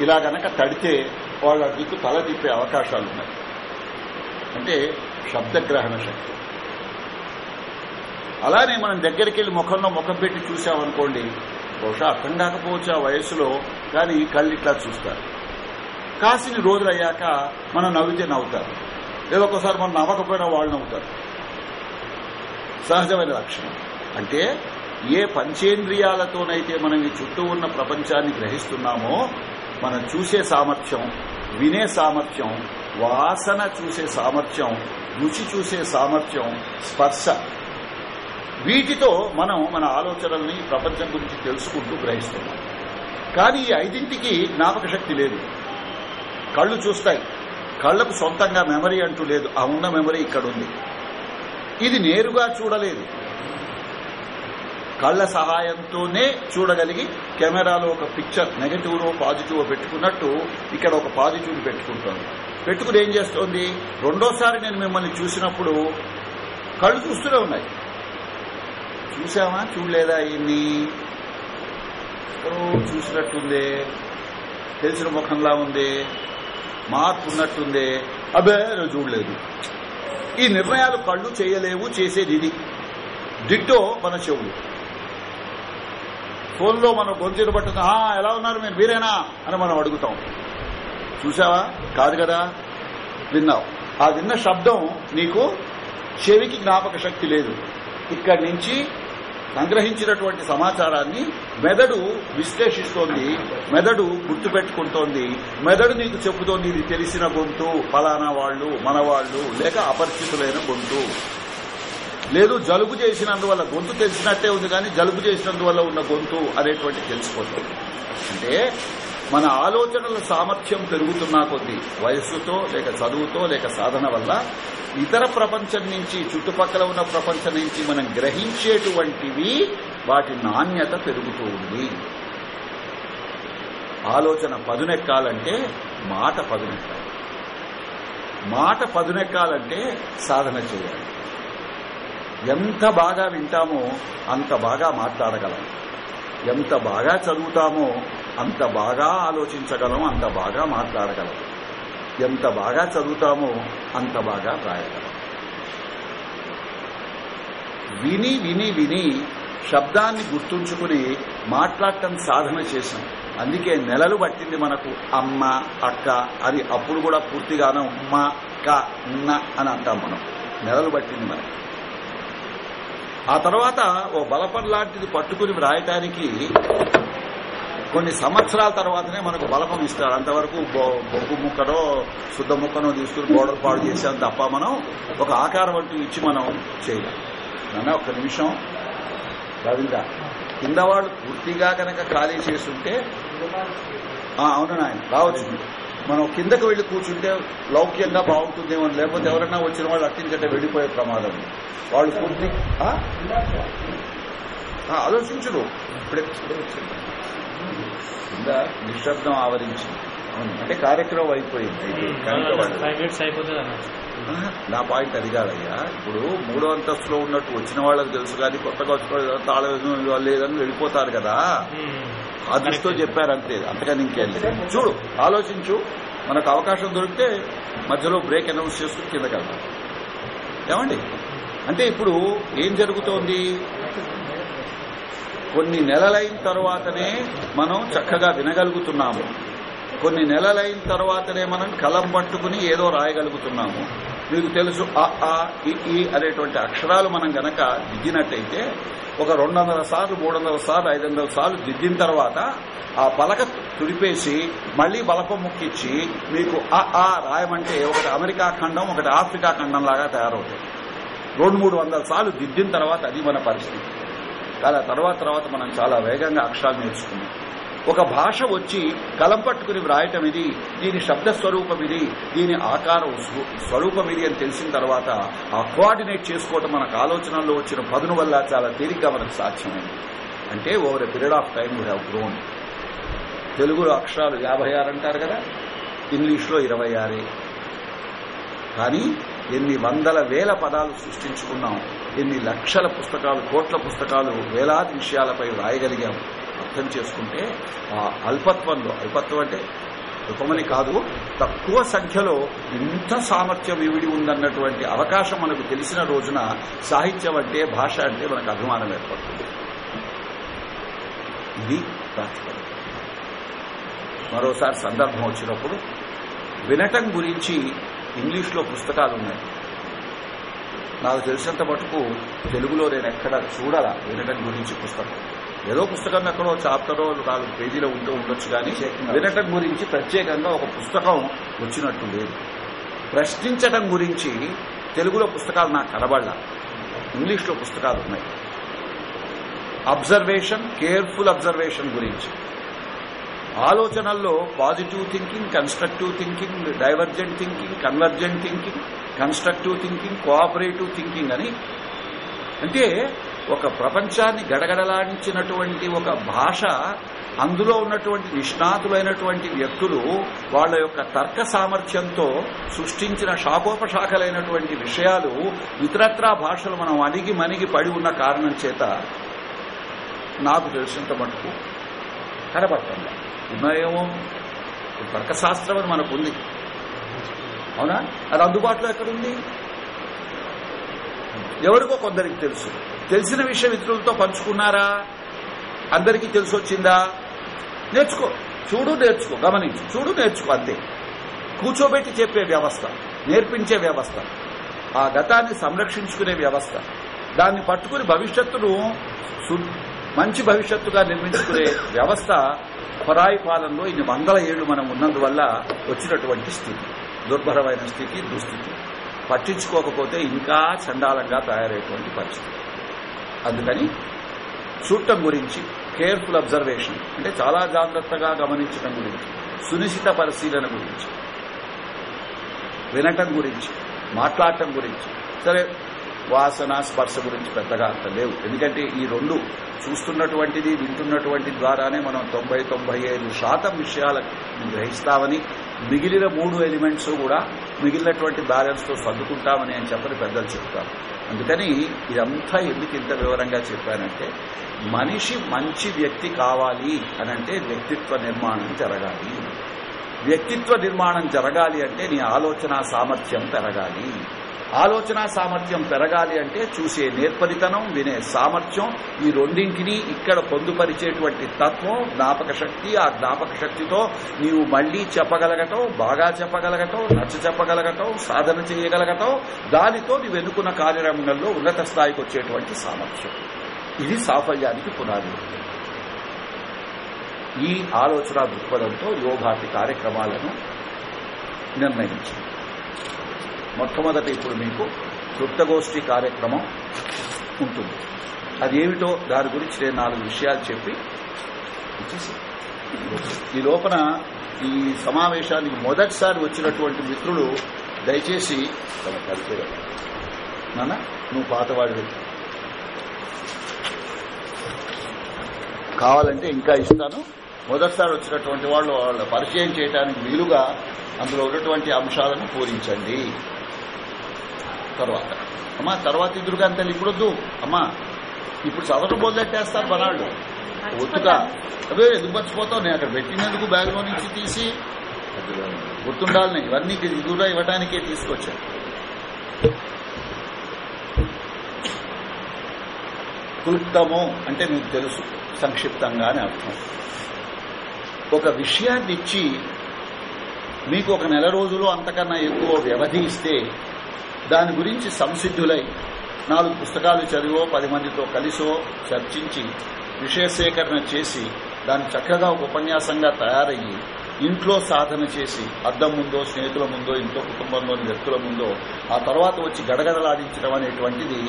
ఇలా గనక తడితే వాళ్ళ దిక్కు తల తిప్పే అవకాశాలు ఉన్నాయి. అంటే శబ్దగ్రహణ శక్తి. అలానే మనం దగ్గరికి వెళ్ళి ముఖంలో ముఖం పెట్టి చూసామనుకోండి బహుశా అర్థం కాకపోవచ్చు ఆ వయసులో కానీ కళ్ళు ఇట్లా చూస్తారు. కాసిని రోజులు అయ్యాక మనం నవ్వితే నవ్వుతారు. లేదా ఒకసారి మనం నవ్వకపోయినా వాళ్ళు నవ్వుతారు. సహజమైన లక్షణం. అంటే ఏ పంచేంద్రియాలతోనైతే మనం ఈ చుట్టూ ఉన్న ప్రపంచాన్ని గ్రహిస్తున్నామో మనం చూసే సామర్థ్యం వినే సామర్థ్యం వాసన చూసే సామర్థ్యం రుచి చూసే సామర్థ్యం స్పర్శ వీటితో మనం మన ఆలోచనల్ని ప్రపంచం గురించి తెలుసుకుంటూ గ్రహిస్తున్నాం. కానీ ఈ ఐదింటికి జ్ఞాపక శక్తి లేదు. కళ్ళు చూస్తాయి. కళ్ళకు సొంతంగా మెమరీ అంటూ లేదు. ఆ ఉన్న మెమరీ ఇక్కడ ఉంది. ఇది నేరుగా చూడలేదు. కళ్ళ సహాయంతోనే చూడగలిగి కెమెరాలో ఒక పిక్చర్ నెగటివ్ పాజిటివ్ పెట్టుకున్నట్టు ఇక్కడ ఒక పాజిటివ్ పెట్టుకుంటోంది. పెట్టుకుని ఏం చేస్తోంది? రెండోసారి నేను మిమ్మల్ని చూసినప్పుడు కళ్ళు చూస్తూనే ఉన్నాయి. చూసామా చూడలేదా ఇన్ని చూసినట్టుందే తెలిసిన ముఖంలా ఉంది మార్పు ఉన్నట్టుందే అబే చూడలేదు. ఈ నిర్ణయాలు కళ్ళు చేయలేవు చేసేది ఇది. దిట్టో మన చెవులు. ఫోన్లో మనం గొంతులు పట్టుకుని "ఆ, ఎలా ఉన్నారు? మీరు మీరేనా? అని మనం అడుగుతాం. చూసావా కాదు కదా? విన్నావు. ఆ విన్న శబ్దం నీకు చెవికి జ్ఞాపక శక్తి లేదు. ఇక్కడి నుంచి సంగ్రహించినటువంటి సమాచారాన్ని మెదడు విశ్లేషిస్తోంది మెదడు గుర్తుపెట్టుకుంటోంది మెదడు నీకు చెబుతోంది ఇది తెలిసిన గొంతు ఫలానా వాళ్ళు మనవాళ్ళు లేక అపరిచితులైన గొంతు. లేదు జలుబు చేసినందువల్ల గొంతు తెలిసినట్టే ఉంది కానీ జలుబు చేసినందువల్ల ఉన్న గొంతు అనేటువంటి తెలిసిపోతుంది అంటే మన ఆలోచనల సామర్థ్యం పెరుగుతున్నా కొద్దీ వయస్సుతో లేక చదువుతో లేక సాధన వల్ల ఇతర ప్రపంచం నుంచి చుట్టుపక్కల ఉన్న ప్రపంచం నుంచి మనం గ్రహించేటువంటివి వాటి నాణ్యత పెరుగుతూ ఉంది. ఆలోచన పదునెక్కాలంటే మాట పదునెక్కాలి. మాట పదునెక్కాలంటే సాధన చేయాలి. ఎంత బాగా వింటామో అంత బాగా మాట్లాడగలం. ఎంత బాగా చదువుతామో అంత బాగా ఆలోచించగలం అంత బాగా మాట్లాడగలం. ఎంత బాగా చదువుతామో అంత బాగా రాయగలం. విని విని విని శబ్దాన్ని గుర్తుంచుకుని మాట్లాడటం సాధన చేశాం. అందుకే నెలలు పట్టింది మనకు అమ్మ అక్క అది అప్పుడు కూడా పూర్తిగానే ఉమ్మ క ఉన్న అని అంటాం మనం. నెలలు పట్టింది మనకు. ఆ తర్వాత ఓ బలపం లాంటిది పట్టుకుని వ్రాయటానికి కొన్ని సంవత్సరాల తర్వాతనే మనకు బలపం ఇస్తారు అంతవరకు బొగ్గు ముక్కనో శుద్ధ ముక్కనో తీసుకుని గోడలు పాడు చేసాం తప్ప మనం ఒక ఆకారం అంటూ ఇచ్చి మనం చేయలేం. నాన్న ఒక్క నిమిషం. రవీంద్ర కింద వాళ్ళు పూర్తిగా కనుక ఖాళీ చేస్తుంటే అవును నాయన రావచ్చు. మనం కిందకు వెళ్ళి కూర్చుంటే లౌక్యంగా బాగుంటుందేమో లేకపోతే ఎవరైనా వచ్చిన వాళ్ళు అట్టించంటే వెళ్ళిపోయే ప్రమాదం. వాళ్ళు పూర్తి ఆలోచించరు. ఇప్పుడే కింద నిశ్శబ్దం ఆవరించింది. అవును. అంటే కార్యక్రమం అయిపోయింది. నా పాయింట్ అది కాదయ్యా. ఇప్పుడు మూడో అంతస్తులో ఉన్నట్టు వచ్చిన వాళ్ళకి తెలుసు కానీ కొత్తగా వచ్చిన వాళ్ళు తాళం లేదని వెళ్ళిపోతారు కదా. ఆ దృష్టితో చెప్పారు అంతే అంతకని ఇంకేం లేదు. చూడు ఆలోచించు. మనకు అవకాశం దొరికితే మధ్యలో బ్రేక్ అనౌన్స్ చేస్తూ కిందకి వెళ్దాం ఏమండి? అంటే ఇప్పుడు ఏం జరుగుతోంది? కొన్ని నెలలైన తర్వాతనే మనం చక్కగా వినగలుగుతున్నాము. కొన్ని నెలలైన తర్వాతనే మనం కలం పట్టుకుని ఏదో రాయగలుగుతున్నాము. మీకు తెలుసు అ ఆ ఇ ఈ అనేటువంటి అక్షరాలు మనం గనక దిద్దినట్టయితే ఒక రెండు వందల సార్లు మూడు వందల సార్లు ఐదు వందల సార్లు దిద్దిన తర్వాత ఆ పలక తుడిపేసి మళ్ళీ బలపం ముక్కిచ్చి మీకు అ ఆ రాయమంటే ఒకటి అమెరికా ఖండం ఒకటి ఆఫ్రికా ఖండం లాగా తయారవుతుంది. రెండు మూడు వందల సార్లు దిద్దిన తర్వాత అది మన పరిస్థితి. అలా తర్వాత తర్వాత మనం చాలా వేగంగా అక్షరాలు నేర్చుకున్నాం. ఒక భాష వచ్చి కలం పట్టుకుని వ్రాయటం ఇది దీని శబ్ద స్వరూపం ఇది దీని ఆకారం స్వరూపం ఇది అని తెలిసిన తర్వాత ఆ కోఆర్డినేట్ చేసుకోవటం మనకు ఆలోచనల్లో వచ్చిన పదును వల్ల చాలా తేలిగ్గా మనకు సాధ్యమైంది. అంటే over a period of time we have grown. తెలుగులో అక్షరాలు యాభై ఆరు అంటారు కదా ఇంగ్లీష్లో ఇరవై ఆరే. కానీ ఎన్ని వందల వేల పదాలు సృష్టించుకున్నాం. ఎన్ని లక్షల పుస్తకాలు కోట్ల పుస్తకాలు వేలాది విషయాలపై రాయగలిగాము అర్థం చేసుకుంటే ఆ అల్పత్వంలో అల్పత్వం అంటే ఉపమని కాదు తక్కువ సంఖ్యలో ఇంత సామర్థ్యం ఇవిడి ఉందన్నటువంటి అవకాశం మనకు తెలిసిన రోజున సాహిత్యం అంటే భాష అంటే మనకు అభిమానం ఏర్పడుతుంది. ఇది ప్రాతిపదిక. మరోసారి సందర్భం వచ్చినప్పుడు వినటం గురించి ఇంగ్లీష్లో పుస్తకాలు ఉన్నాయి నాకు తెలిసినంత మటుకు తెలుగులో నేను ఎక్కడ చూడాలా. వినటం గురించి పుస్తకం. ఏదో పుస్తకం ఎక్కడో చాప్టరో నాలుగు పేజీలో ఉంటూ ఉండొచ్చు కానీ వినటం గురించి ప్రత్యేకంగా ఒక పుస్తకం వచ్చినట్టు లేదు. ప్రశ్నించటం గురించి తెలుగులో పుస్తకాలు నాకు కనబడాల. ఇంగ్లీష్లో పుస్తకాలు ఉన్నాయి. అబ్జర్వేషన్ కేర్ఫుల్ అబ్జర్వేషన్ గురించి. ఆలోచనల్లో positive thinking constructive thinking divergent thinking convergent thinking constructive thinking cooperative thinking అని. అంటే ఒక ప్రపంచాన్ని గడగడలాడించినటువంటి ఒక భాష అందులో ఉన్నటువంటి నిష్ణాతులైనటువంటి వ్యక్తులు వాళ్ళ యొక్క తర్క సామర్థ్యంతో సృష్టించిన శాఖోపశాఖలైనటువంటి విషయాలు ఇతరత్రా భాషలు మనం అణిగి మణిగి పడి ఉన్న కారణం చేత నాకు తెలిసినంత మటుకు కనబడుతుంది ఉన్నాయేమో తర్కశాస్త్రం అని మనకుంది. అవునా? అది అందుబాటులో ఎక్కడుంది? ఎవరికో కొందరికి తెలుసు. తెలిసిన విషయం ఇతరులతో పంచుకున్నారా? అందరికీ తెలిసి వచ్చిందా? నేర్చుకో. చూడు నేర్చుకో. గమనించు. చూడు నేర్చుకో. అంతే. కూర్చోబెట్టి చెప్పే వ్యవస్థ నేర్పించే వ్యవస్థ ఆ గతాన్ని సంరక్షించుకునే వ్యవస్థ దాన్ని పట్టుకుని భవిష్యత్తును మంచి భవిష్యత్తుగా నిర్మించుకునే వ్యవస్థ పరాయి పాలనలో ఇన్ని వందల ఏళ్ళు మనం ఉన్నందువల్ల వచ్చినటువంటి స్థితి. దుర్భరమైన స్థితి దుస్థితి. పట్టించుకోకపోతే ఇంకా చండాలంగా తయారయ్యేటువంటి పరిస్థితి. అందుకని చూడటం గురించి కేర్ఫుల్ అబ్జర్వేషన్ అంటే చాలా జాగ్రత్తగా గమనించడం గురించి సునిశ్చిత పరిశీలన గురించి వినటం గురించి మాట్లాడటం గురించి. సరే వాసన స్పర్శ గురించి పెద్దగా అంత లేవు. ఎందుకంటే ఈ రెండు చూస్తున్నటువంటిది వింటున్నటువంటి ద్వారానే మనం తొంభై తొంభై ఐదు శాతం విషయాలను గ్రహిస్తామని మిగిలిన మూడు ఎలిమెంట్స్ కూడా మిగిలినటువంటి బ్యాలెన్స్తో సర్దుకుంటామని అని చెప్పని పెద్దలు చెప్తారు. అందుకని ఇదంతా ఎందుకు ఇంత వివరంగా చెప్పానంటే మనిషి మంచి వ్యక్తి కావాలి అనంటే వ్యక్తిత్వ నిర్మాణం జరగాలి. వ్యక్తిత్వ నిర్మాణం జరగాలి అంటే నీ ఆలోచన సామర్థ్యం పెరగాలి. ఆలోచన సామర్థ్యం పెరగాలి అంటే చూసే నేర్పరితనం వినే సామర్థ్యం ఈ రెండింటినీ ఇక్కడ పొందుపరిచేటువంటి తత్వం జ్ఞాపక శక్తి ఆ జ్ఞాపక శక్తితో నీవు మళ్ళీ చెప్పగలగటం బాగా చెప్పగలగటం నచ్చ చెప్పగలగటం సాధన చేయగలగటం దానితో నీవు ఎన్నుకున్న కార్యరంగంలో ఉన్నత స్థాయికి వచ్చేటువంటి సామర్థ్యం. ఇది సాఫల్యానికి పునాది. ఈ ఆలోచన దృక్పథంతో యోగాటి కార్యక్రమాలను నిర్ణయించింది మొట్టమొదట ఇప్పుడు మీకు క్లుప్తగోష్ఠి కార్యక్రమం ఉంటుంది. అది ఏమిటో దాని గురించి నేను నాలుగు విషయాలు చెప్పి ఈ లోపల ఈ సమావేశానికి మొదటిసారి వచ్చినటువంటి మిత్రులు దయచేసి నాన్న నువ్వు పాతవాడి కావాలంటే ఇంకా ఇస్తాను. మొదటిసారి వచ్చినటువంటి వాళ్ళు వాళ్ళ పరిచయం చేయడానికి వీలుగా అందులో ఉన్నటువంటి అంశాలను పూరించండి. తర్వాత. అమ్మా తర్వాత ఇద్దరుగా అంత ఇప్పుడొద్దు. అమ్మా ఇప్పుడు చదవడం మొదలెట్టేస్తారు బనాళ్ళు ఒత్తుగా. అదే ఎందుకు మర్చిపోతావు? నేను అక్కడ పెట్టినందుకు బ్యాగ్లో నుంచి తీసి గుర్తుండాలని ఇవన్నీ ఇదుగా ఇవ్వడానికే తీసుకొచ్చాను. క్లుప్తము అంటే మీకు తెలుసు సంక్షిప్తంగా అని అర్థం. ఒక విషయాన్ని ఇచ్చి మీకు ఒక నెల రోజులు అంతకన్నా ఎక్కువ వ్యవధి ఇస్తే దాని గురించి సంసిద్ధులై నాలుగు పుస్తకాలు చదివో పది మందితో కలిసో చర్చించి విషయ సేకరణ చేసి దాన్ని చక్కగా ఒక ఉపన్యాసంగా తయారయ్యి ఇంట్లో సాధన చేసి అద్దం ముందో స్నేహితుల ముందో ఇంట్లో కుటుంబంలోని వ్యక్తుల ముందో ఆ తర్వాత వచ్చి గడగడలాడించడం అనేటువంటిది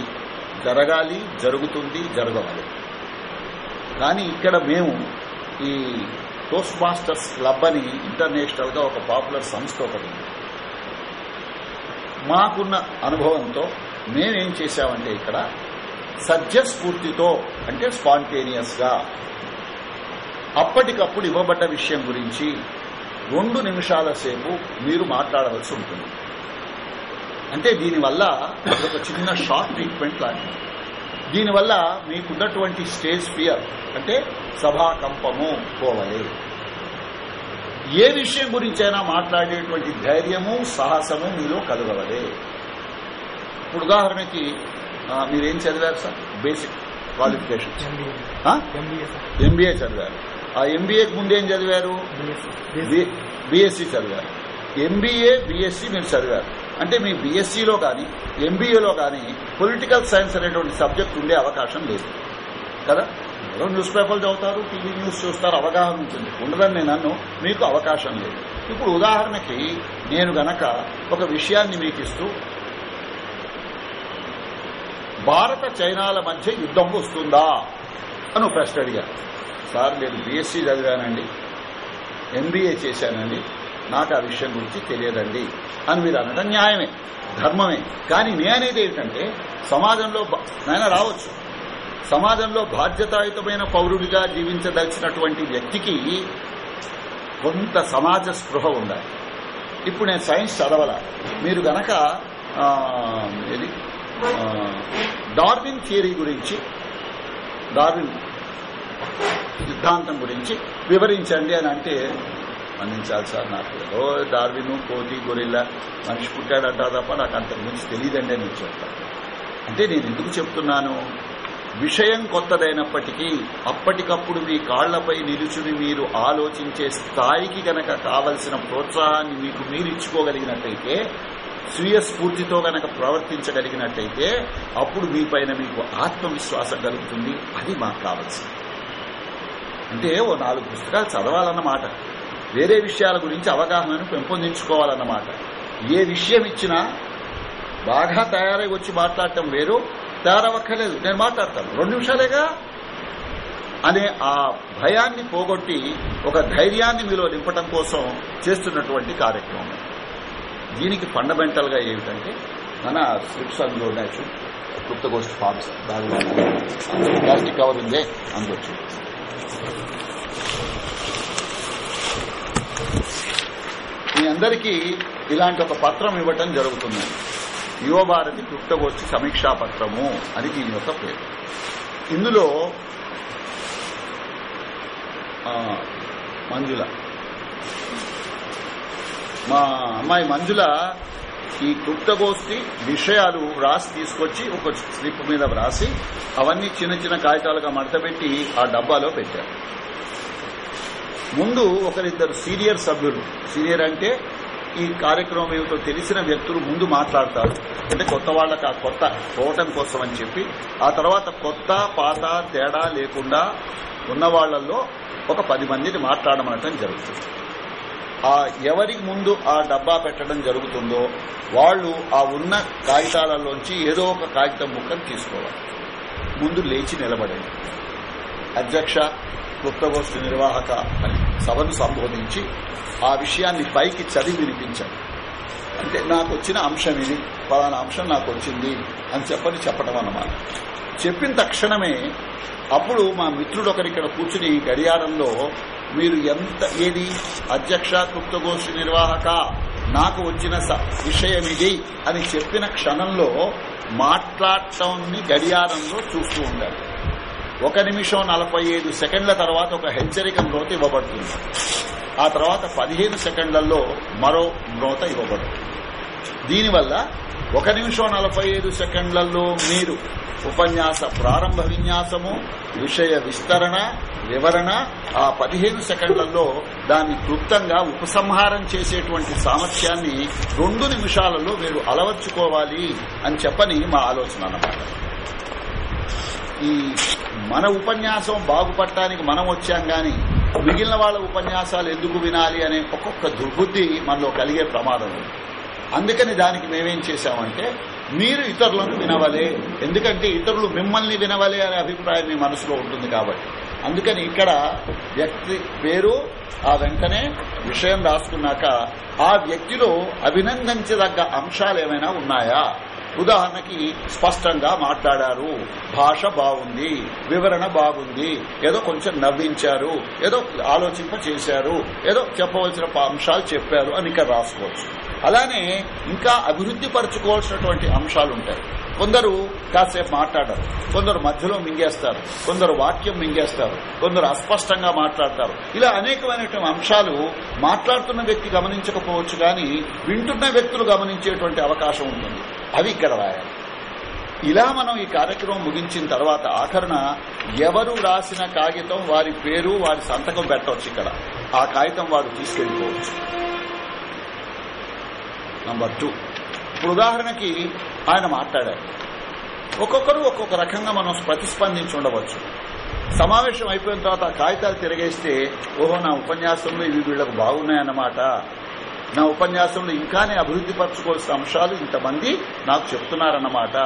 జరగాలి జరుగుతుంది జరగవాలి. కానీ ఇక్కడ మేము ఈ టోస్ట్ మాస్టర్స్ క్లబ్ అని ఇంటర్నేషనల్గా ఒక పాపులర్ సంస్థ ఒకటి మాకున్న అనుభవంతో మేమేం చేశామంటే ఇక్కడ సత్యస్ఫూర్తితో అంటే స్పాంటేనియస్గా అప్పటికప్పుడు ఇవ్వబడ్డ విషయం గురించి రెండు నిమిషాల సేపు మీరు మాట్లాడవలసి ఉంటుంది. అంటే దీనివల్ల ఒక చిన్న షార్ట్ ట్రీట్మెంట్ లాంటిది. దీనివల్ల మీకున్నటువంటి స్టేజ్ ఫియర్ అంటే సభాకంపము పోవలేదు ఏ విషయం గురించైనా మాట్లాడేటువంటి ధైర్యము సాహసము మీలో కలగవలే. ఇప్పుడు ఉదాహరణకి మీరేం చదివారు సార్? బేసిక్ క్వాలిఫికేషన్ ఎంబీఏ చదివారు. ఆ ఎంబీఏకి ముందేం చదివారు? బీఎస్సీ చదివారు. ఎంబీఏ బీఎస్సీ మీరు చదివారు. అంటే మీ బీఎస్సీలో కానీ ఎంబీఏలో కానీ పొలిటికల్ సైన్స్ అనేటువంటి సబ్జెక్ట్ ఉండే అవకాశం లేదు. కదా? ఎవరో న్యూస్ పేపర్లు చదువుతారు టీవీ న్యూస్ చూస్తారు అవగాహన ఉంటుంది. ఉండదని నేను అన్ను మీకు అవకాశం లేదు. ఇప్పుడు ఉదాహరణకి నేను గనక ఒక విషయాన్ని మీకు ఇస్తూ భారత చైనాల మధ్య యుద్ధం వస్తుందా అని ప్రశ్న అడిగాను సార్ నేను బీఎస్సీ చదివానండి. ఎంబీఏ చేశానండి. నాకు ఆ విషయం గురించి తెలియదండి అని మీరు అనడం న్యాయమే ధర్మమే. కానీ నేనేది ఏంటంటే సమాజంలో నాయన రావచ్చు. సమాజంలో బాధ్యతాయుతమైన పౌరుడిగా జీవించదలిచినటువంటి వ్యక్తికి కొంత సమాజ స్పృహ ఉండాలి. ఇప్పుడు నేను సైన్స్ చదవాల. మీరు గనక ఇది డార్విన్ థియరీ గురించి డార్విన్ సిద్ధాంతం గురించి వివరించండి అని అంటే అందించాలి సార్ నాకు. ఏదో డార్విన్ కోతి గొరిల్లా మనిషి పుట్టాడంటా తప్ప నాకు అంతకు మించి తెలియదండి అని చెప్తాను. అంటే నేను ఎందుకు చెప్తున్నాను? విషయం కొత్తదైనప్పటికీ అప్పటికప్పుడు మీ కాళ్ళపై నిలుచుని మీరు ఆలోచించే స్థాయికి గనక కావలసిన ప్రోత్సాహాన్ని మీకు మీరిచ్చుకోగలిగినట్లయితే స్వీయ స్ఫూర్తితో గనక ప్రవర్తించగలిగినట్టయితే అప్పుడు మీ పైన మీకు ఆత్మవిశ్వాసం కలుగుతుంది. అది మాకు కావాల్సింది. అంటే ఓ నాలుగు పుస్తకాలు చదవాలన్నమాట. వేరే విషయాల గురించి అవగాహనను పెంపొందించుకోవాలన్నమాట. ఏ విషయం ఇచ్చినా బాగా తయారై వచ్చి మాట్లాడటం వేరు తయారవ్వక్కర్లేదు నేను మాట్లాడతాను. రెండు నిమిషాలేగా? అనే ఆ భయాన్ని పోగొట్టి ఒక ధైర్యాన్ని మీలో నింపటం కోసం చేస్తున్నటువంటి కార్యక్రమం. దీనికి ఫండమెంటల్గా ఏమిటంటే మన స్లిప్స్ అందులో ఉన్నాయి గుప్తగోష్ఠి ఫార్మ్స్. దానిలో ప్లాస్టిక్ కవర్ ఉందే అందొచ్చు మీ అందరికీ ఇలాంటి ఒక పత్రం ఇవ్వటం జరుగుతుంది. యువభారతి క్లుప్తగోష్ఠి సమీక్షా పత్రము అని దీని యొక్క పేరు. ఇందులో మంజుల. మా అమ్మాయి మంజుల ఈ క్లుప్తగోష్ఠి విషయాలు వ్రాసి తీసుకొచ్చి ఒక స్లిప్ మీద వ్రాసి అవన్నీ చిన్న చిన్న కాగితాలుగా మడతపెట్టి ఆ డబ్బాలో పెట్టారు. ముందు ఒకరిద్దరు సీనియర్ సభ్యులు. సీనియర్ అంటే ఈ కార్యక్రమం ఏమిటో తెలిసిన వ్యక్తులు ముందు మాట్లాడతారు. అంటే కొత్త వాళ్ళకి ఆ కొత్త పోవటం కోసం అని చెప్పి ఆ తర్వాత కొత్త పాత తేడా లేకుండా ఉన్న వాళ్ళలో ఒక పది మందిని మాట్లాడమనటం జరుగుతుంది. ఆ ఎవరికి ముందు ఆ డబ్బా పెట్టడం జరుగుతుందో వాళ్ళు ఆ ఉన్న కాగితాలలోంచి ఏదో ఒక కాగితం ముక్కను తీసుకోవాలి. ముందు లేచి నిలబడండి. అధ్యక్ష క్లుప్తగోష్ఠి నిర్వాహక అని సభను సంబోధించి ఆ విషయాన్ని పైకి చదివి వినిపించాడు. అంటే నాకు వచ్చిన అంశం ఇది పలానా అంశం నాకు వచ్చింది అని చెప్పని చెప్పడం అన్నమాట. చెప్పిన తక్షణమే అప్పుడు మా మిత్రుడు ఒకరి ఇక్కడ కూర్చుని గడియారంలో మీరు ఎంత ఏది? అధ్యక్ష క్లుప్తగోష్ఠి నిర్వాహక నాకు వచ్చిన స- విషయం ఇది అని చెప్పిన క్షణంలో మాట్లాడటాన్ని గడియారంలో చూస్తూ ఉండాలి. ఒక నిమిషం నలభై ఐదు సెకండ్ల తర్వాత ఒక హెచ్చరిక మ్రోత ఇవ్వబడుతుంది. ఆ తర్వాత పదిహేను సెకండ్లలో మరో మ్రోత ఇవ్వబడుతుంది. దీనివల్ల ఒక నిమిషం నలభై ఐదు సెకండ్లలో మీరు ఉపన్యాస ప్రారంభ విన్యాసము విషయ విస్తరణ వివరణ ఆ పదిహేను సెకండ్లలో దాన్ని క్లుప్తంగా ఉపసంహారం చేసేటువంటి సామర్థ్యాన్ని రెండు నిమిషాలలో మీరు అలవర్చుకోవాలి అని చెప్పని మా ఆలోచన అన్నమాట. ఈ మన ఉపన్యాసం బాగుపడటానికి మనం వచ్చాం గాని మిగిలిన వాళ్ళ ఉపన్యాసాలు ఎందుకు వినాలి అనే ఒక్కొక్క దుర్బుద్ధి మనలో కలిగే ప్రమాదం ఉంది. అందుకని దానికి మేమేం చేశామంటే మీరు ఇతరులను వినవలే ఎందుకంటే ఇతరులు మిమ్మల్ని వినవలే అనే అభిప్రాయం మీ మనసులో ఉంటుంది కాబట్టి. అందుకని ఇక్కడ వ్యక్తి పేరు ఆ వెంటనే విషయం రాసుకున్నాక ఆ వ్యక్తిలో అభినందించదగ్గ అంశాలు ఏమైనా ఉన్నాయా? ఉదాహరణకి స్పష్టంగా మాట్లాడారు. భాష బాగుంది వివరణ బాగుంది ఏదో కొంచెం నవ్వించారు ఏదో ఆలోచింప చేశారు ఏదో చెప్పవలసిన అంశాలు చెప్పారు అని ఇక్కడ రాసుకోవచ్చు. అలానే ఇంకా అభివృద్ధి పరచుకోవాల్సినటువంటి అంశాలు ఉంటాయి. కొందరు కాసేపు మాట్లాడరు కొందరు మధ్యలో మింగేస్తారు కొందరు వాక్యం మింగేస్తారు కొందరు అస్పష్టంగా మాట్లాడతారు. ఇలా అనేకమైనటువంటి అంశాలు మాట్లాడుతున్న వ్యక్తి గమనించకపోవచ్చు కానీ వింటున్న వ్యక్తులు గమనించేటువంటి అవకాశం ఉంటుంది. అవి ఇక్కడ రాయాలి. ఇలా మనం ఈ కార్యక్రమం ముగించిన తర్వాత ఆఖరణ ఎవరు రాసిన కాగితం వారి పేరు వారి సంతకం పెట్టవచ్చు ఇక్కడ. ఆ కాగితం వారు తీసుకెళ్ళిపోవచ్చు నంబర్ టూ ఇప్పుడు ఉదాహరణకి ఆయన మాట్లాడారు. ఒక్కొక్కరు ఒక్కొక్క రకంగా మనం ప్రతిస్పందించి ఉండవచ్చు. సమావేశం అయిపోయిన తర్వాత కాగితాలు తిరగేస్తే ఓహో నా ఉపన్యాసంలో ఇవి వీళ్ళకు బాగున్నాయన్నమాట. నా ఉపన్యాసంలో ఇంకానే అభివృద్ధి పరచుకోవాల్సిన అంశాలు ఇంతమంది నాకు చెప్తున్నారన్నమాట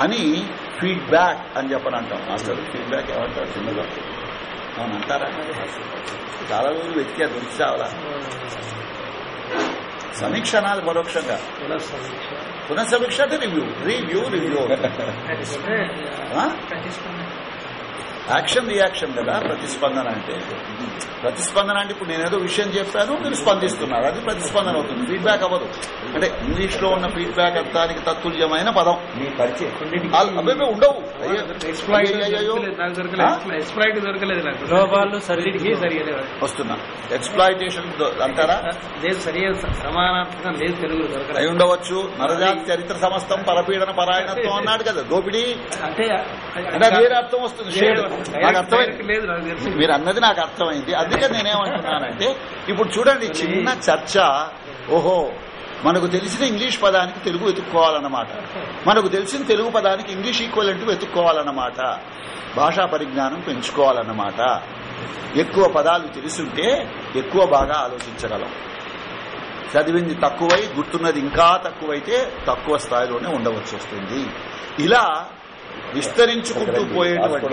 అని ఫీడ్బ్యాక్ అని చెప్పని అంటాం అసలు ఫీడ్బ్యాక్ ఏమంటారు? చిన్నగా. అవును? అంటారా? చాలా రోజులు వెతికా దొరికి చావలా? సమీక్ష అనాలి పరోక్షంగా. పునఃసమీక్ష అంటే review review review action reaction కదా? ప్రతిస్పందన అంటే. ప్రతిస్పందన అంటే ఇప్పుడు నేనేదో విషయం చెప్పాను మీరు స్పందిస్తున్నారు. అది ప్రతిస్పందన అవుతుంది. ఫీడ్బ్యాక్ అవ్వదు. అంటే ఇంగ్లీష్లో ఉన్న ఫీడ్బ్యాక్ అర్థానికి తత్తుల్యమైన పదం. మీ అవేవే ఉండవు. వస్తున్నా. ఎక్స్ప్లాయిటేషన్ అంటారా? లేదు సమానార్థకం అయి ఉండవచ్చు. నరజాతి చరిత్ర సమస్తం పరపీడన పరాయణత్వం అన్నాడు కదా దోపిడీ. అంటే అంటే అది వేరే అర్థం వస్తుంది నాకు అర్థమైంది. మీరు అన్నది నాకు అర్థమైంది. అందుకే నేనేమంటున్నానంటే ఇప్పుడు చూడండి చిన్న చర్చ ఓహో మనకు తెలిసిన ఇంగ్లీష్ పదానికి తెలుగు వెతుక్కోవాలన్నమాట. మనకు తెలిసిన తెలుగు పదానికి ఇంగ్లీష్ ఈక్వలెంట్ వెతుక్కోవాలన్నమాట. భాషా పరిజ్ఞానం పెంచుకోవాలన్నమాట. ఎక్కువ పదాలు తెలిసుంటే ఎక్కువ బాగా ఆలోచించగలం. చదివింది తక్కువై గుర్తున్నది ఇంకా తక్కువైతే తక్కువ స్థాయిలోనే ఉండవచ్చు వస్తుంది ఇలా విస్తరించుకుంటూ పోయేటువంటి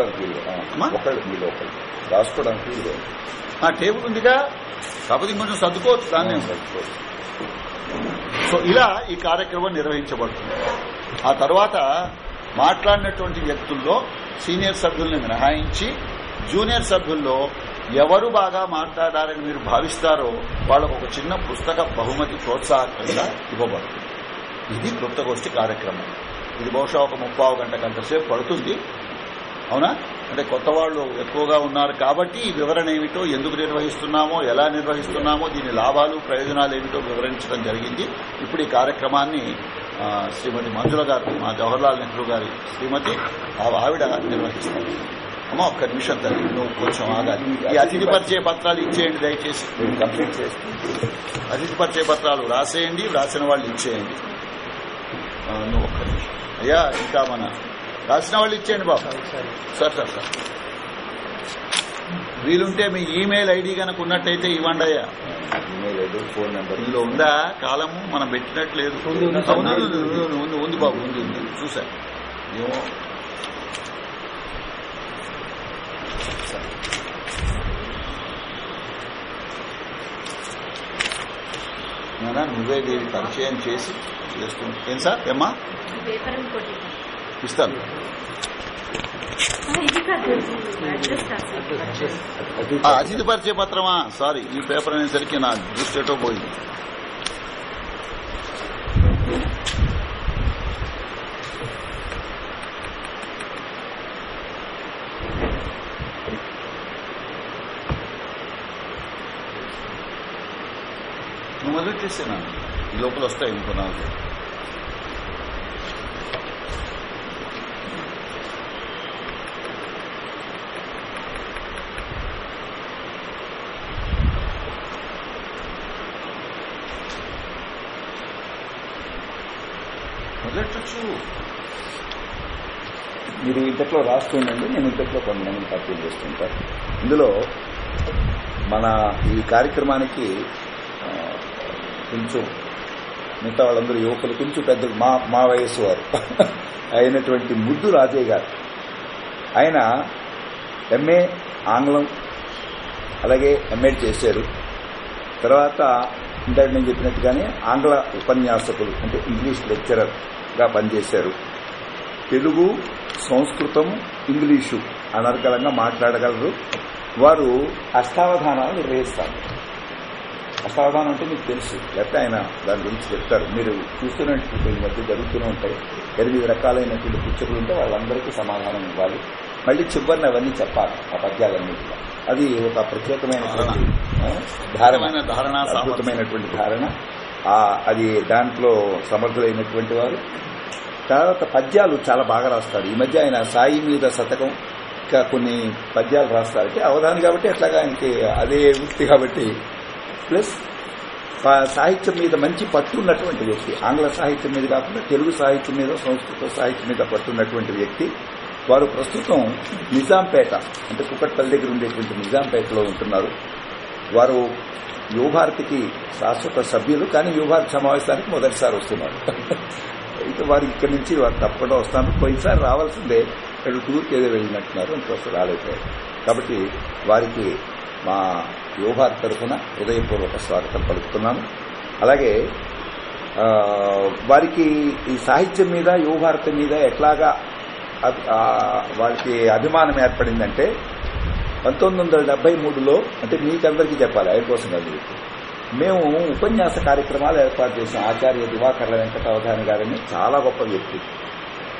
రాసుకోవడానికి. ఆ, టేబుల్ ఉందిగా? కాకపోతే ఇంకొంచెం సర్దుకోవచ్చు దాన్ని. సో ఇలా ఈ కార్యక్రమం నిర్వహించబడుతుంది. ఆ తర్వాత మాట్లాడినటువంటి వ్యక్తుల్లో సీనియర్ సభ్యుల్ని మినహాయించి జూనియర్ సభ్యుల్లో ఎవరు బాగా మాట్లాడారని మీరు భావిస్తారో వాళ్ళకు ఒక చిన్న పుస్తక బహుమతి ప్రోత్సాహకంగా ఇవ్వబడుతుంది. ఇది క్లుప్తగోష్ఠి కార్యక్రమం. ఇది బహుశా ఒక ముప్పావు గంట గంట సేపు పడుతుంది. అవునా? అంటే కొత్త వాళ్ళు ఎక్కువగా ఉన్నారు కాబట్టి ఈ వివరణ ఏమిటో ఎందుకు నిర్వహిస్తున్నామో ఎలా నిర్వహిస్తున్నామో దీని లాభాలు ప్రయోజనాలు ఏమిటో వివరించడం జరిగింది. ఇప్పుడు ఈ కార్యక్రమాన్ని శ్రీమతి మంజుల గారు మా జవహర్లాల్ నెహ్రూ గారి శ్రీమతి ఆ- ఆవిడ నిర్వహిస్తారు. అమ్మ ఒక్క నిమిషం తల్లి నువ్వు కొంచెం ఆగాలి. ఈ అతిథి పరిచయ పత్రాలు ఇచ్చేయండి దయచేసి. కంప్లీట్ చేస్తే అతిథి పరిచయ పత్రాలు రాసేయండి రాసిన వాళ్ళు ఇచ్చేయండి. నువ్వు ఒక్క నిమిషం. అయ్యా ఇంకా మన రాసిన వాళ్ళు ఇచ్చేయండి బాబు. సరే సార్. సార్ వీలుంటే మీ ఈమెయిల్ ఐడి కనుక ఉన్నట్టయితే ఇవ్వండి అయ్యా ఈమెయిల్ ఐడి ఫోన్ నెంబర్. ఇందులో ఉందా? కాలము మనం పెట్టినట్లేదు. ఉంది, ఉంది, బాబు ఉంది ఉంది. చూసా. ఏమో. నువ్వే దీన్ని పరిచయం చేసి చేస్తుంది ఏం సార్? ఏమ్మా? ఇస్తాను. ఆ, ఇది కాదు. అడ్రస్ రాసి ఆ, అతిథి పరిచయ పత్రమా? సారీ ఈ పేపర్ అనేసరికి నా దృష్టి ఎటో పోయింది. నువ్వు మొదలెట్టేసేనా ఈ లోపల వస్తాయి ఇంకో నాలుగు మొదలెట్టచ్చు మీరు ఇంతట్లో రాస్తుండండి నేను ఇంతట్లో కొంతమంది పరిచయం చేస్తుంటాను ఇందులో మన ఈ కార్యక్రమానికి కొంచెం మిగతా వాళ్ళందరూ యువకులు కొంచెం పెద్ద మా మా వయస్సు వారు అయినటువంటి ముద్దు రాజయ్య గారు. ఆయన ఎంఏ ఆంగ్లం అలాగే ఎంఏడ్ చేశారు. తర్వాత ఇందాక నేను చెప్పినట్టుగానే ఆంగ్ల ఉపన్యాసకులు అంటే ఇంగ్లీష్ లెక్చరర్. లెక్చరర్గా పనిచేశారు. తెలుగు సంస్కృతం ఇంగ్లీషు అనర్గళంగా మాట్లాడగలరు. వారు అష్టావధానాలు నిర్వహిస్తారు అష్టావధానం అంటే మీకు తెలుసు. లేకపోతే ఆయన దాని గురించి చెప్తారు. మీరు చూస్తున్నటువంటి ఈ మధ్య జరుగుతూనే ఉంటాయి. ఎనిమిది రకాలైనటువంటి పుచ్చకులు ఉంటే వాళ్ళందరికీ సమాధానం ఇవ్వాలి. మళ్ళీ చివరిని అవన్నీ చెప్పాలి. ఆ పద్యాలన్నింటిలో అది ఒక ప్రత్యేకమైనటువంటి ధారణ. అద్భుతమైనటువంటి ధారణ. అది దాంట్లో సమర్థులైనటువంటి వారు. తర్వాత పద్యాలు చాలా బాగా రాస్తారు. ఈ మధ్య ఆయన సాయి మీద శతకం ఇంకా కొన్ని పద్యాలు రాస్తారు. అంటే అవధాని కాబట్టి అట్లాగా ఆయనకి అదే వృత్తి కాబట్టి. ప్లస్ సాహిత్యం మీద మంచి పట్టు ఉన్నటువంటి వ్యక్తి. ఆంగ్ల సాహిత్యం మీద కాకుండా తెలుగు సాహిత్యం మీద సంస్కృత సాహిత్యం మీద పట్టున్నటువంటి వ్యక్తి. వారు ప్రస్తుతం నిజాంపేట అంటే కుక్కట్పల్లి దగ్గర ఉండేటువంటి నిజాంపేటలో ఉంటున్నారు. వారు యువభారతికి శాశ్వత సభ్యులు కానీ యువభారతి సమావేశానికి మొదటిసారి వస్తున్నారు. అయితే వారు ఇక్కడి నుంచి వారు తప్పకుండా వస్తాను పోయినసారి రావాల్సిందే. ఇక్కడ టూర్కి ఏదో వెళ్ళినట్టున్నారు. ఇంకొకసారి రాలేకపోయారు కాబట్టి వారికి మా యువభారతి తరఫున హృదయపూర్వక స్వాగతం పలుకుతున్నాను అలాగే వారికి ఈ సాహిత్యం మీద యువభారతి మీద ఎట్లాగా వారికి అభిమానం ఏర్పడిందంటే పంతొమ్మిది వందల డెబ్బై మూడులో అంటే మీకందరికీ చెప్పాలి ఆయన కోసం కాదు మేము ఉపన్యాస కార్యక్రమాలు ఏర్పాటు చేసిన ఆచార్య దివాకర్ల వెంకటావధాని గారని చాలా గొప్ప వ్యక్తి.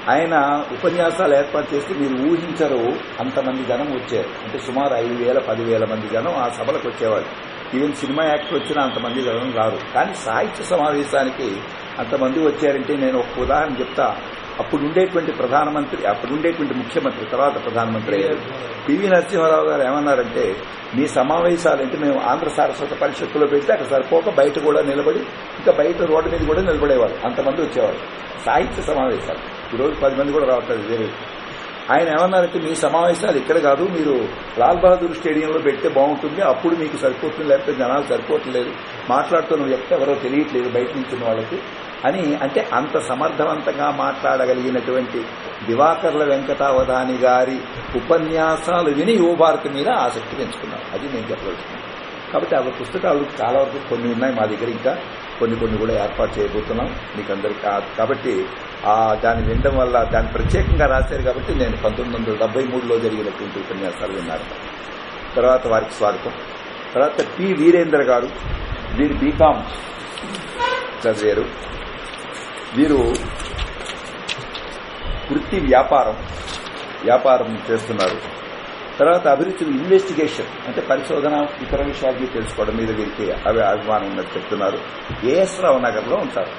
ఆయన ఉపన్యాసాలు ఏర్పాటు చేస్తే మీరు ఊహించరు అంతమంది జనం వచ్చారు. అంటే సుమారు ఐదు వేల పదివేల మంది జనం ఆ సభలకు వచ్చేవాళ్ళు. ఈవెన్ సినిమా యాక్టర్ వచ్చినా అంతమంది జనం రారు. కానీ సాహిత్య సమావేశానికి అంతమంది వచ్చారంటే నేను ఒక ఉదాహరణ చెప్తా. అప్పుడు ఉండేటువంటి ప్రధానమంత్రి అప్పుడు ఉండేటువంటి ముఖ్యమంత్రి తర్వాత ప్రధానమంత్రి అయ్యారు. పివి నరసింహారావు గారు ఏమన్నారంటే మీ సమావేశాలు అంటే మేము ఆంధ్ర సారస్వత పరిషత్తులో పెడితే అక్కడ సరిపోక బయట కూడా నిలబడి ఇంకా బయట రోడ్డు మీద కూడా నిలబడేవాళ్ళు. అంతమంది వచ్చేవాళ్ళు. సాహిత్య సమావేశాలు. ఈరోజు పది మంది కూడా రావట్లేదు వేరే. ఆయన ఏమన్నారంటే మీ సమావేశాలు ఇక్కడ కాదు మీరు లాల్ బహదూర్ స్టేడియంలో పెడితే బాగుంటుంది. అప్పుడు మీకు సరిపోతుంది లేకపోతే జనాలు సరిపోవట్లేదు. మాట్లాడుతున్న వ్యక్తి ఎవరో తెలియట్లేదు బయట నుంచి వాళ్ళకి. అని అంటే అంత సమర్థవంతంగా మాట్లాడగలిగినటువంటి దివాకర్ల వెంకటావధాని గారి ఉపన్యాసాలు విని యువభారతి మీద ఆసక్తి పెంచుకున్నారు. అది నేను చెప్పదలుచుకున్నాను. కాబట్టి ఆ పుస్తకాలు చాలా వరకు కొన్ని ఉన్నాయి మా దగ్గర ఇంకా. కొన్ని కొన్ని కూడా ఏర్పాటు చేయబోతున్నాం మీకు అందరికి కాబట్టి ఆ దాన్ని వినడం వల్ల దాన్ని ప్రత్యేకంగా రాశారు కాబట్టి నేను పంతొమ్మిది వందల డెబ్బై మూడులో జరిగినటువంటి ఉపన్యాసాలు విన్నారు తర్వాత వారికి స్వాగతం. తర్వాత పి. వీరేంద్ర గారు వీరు బీకామ్ చదివారు. వీరు వృత్తి వ్యాపారం వ్యాపారం చేస్తున్నారు. తర్వాత అభిరుచులు ఇన్వెస్టిగేషన్ అంటే పరిశోధన ఇతర విషయాలు తెలుసుకోవడం మీద వీరికి అవి అభిమానం ఉన్నట్టు చెప్తున్నారు. ఏఎస్ రావు నగర్లో ఉంటారు.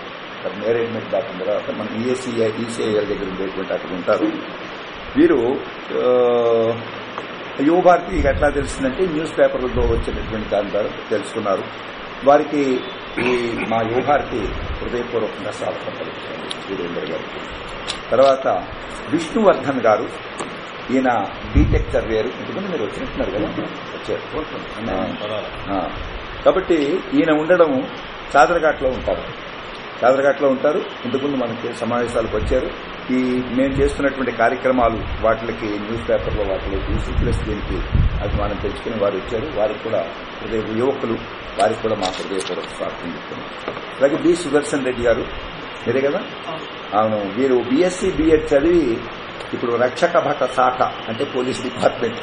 మేనేజ్మెంట్ దాటిన తర్వాత మన ఈఎస్ఈఐ ఈసీఐఎల్ దగ్గర ఉండేటువంటి అక్కడ ఉంటారు. వీరు యువభారతి ఎట్లా తెలిసిందంటే న్యూస్ పేపర్లతో వచ్చినటువంటి దాని ద్వారా తెలుసుకున్నారు. వారికి ఈ మా యువభారతి హృదయపూర్వకంగా స్వాగతం పలుకుతుంది. వీరేందర్ గారికి. తర్వాత విష్ణువర్ధన్ గారు ఈయన బీటెక్ చదివారు ఎందుకంటే మీరు వచ్చినట్టున్నారు కదా? వచ్చారు. కాబట్టి ఈయన ఉండడం చాదరఘాట్లో ఉంటారు. చాదరఘాట్లో ఉంటారు. ఇంతకుముందు మనకి సమావేశాలకు వచ్చారు. ఈ మేము చేస్తున్నటువంటి కార్యక్రమాలు వాటికి న్యూస్ పేపర్లో వాటిలో చూసి ప్లస్ దీనికి అభిమానం తెలుసుకుని వారు వచ్చారు. వారికి కూడా హృదయ యువకులు వారికి కూడా మా హృదయపూర్వక స్వాగతం చెప్తున్నాం. అలాగే బి. సుదర్శన్ రెడ్డి గారు మీరే కదా? అవును. వీరు బీఎస్సీ బీఎడ్ చదివి ఇప్పుడు రక్షక భట శాఖ అంటే పోలీస్ డిపార్ట్మెంట్.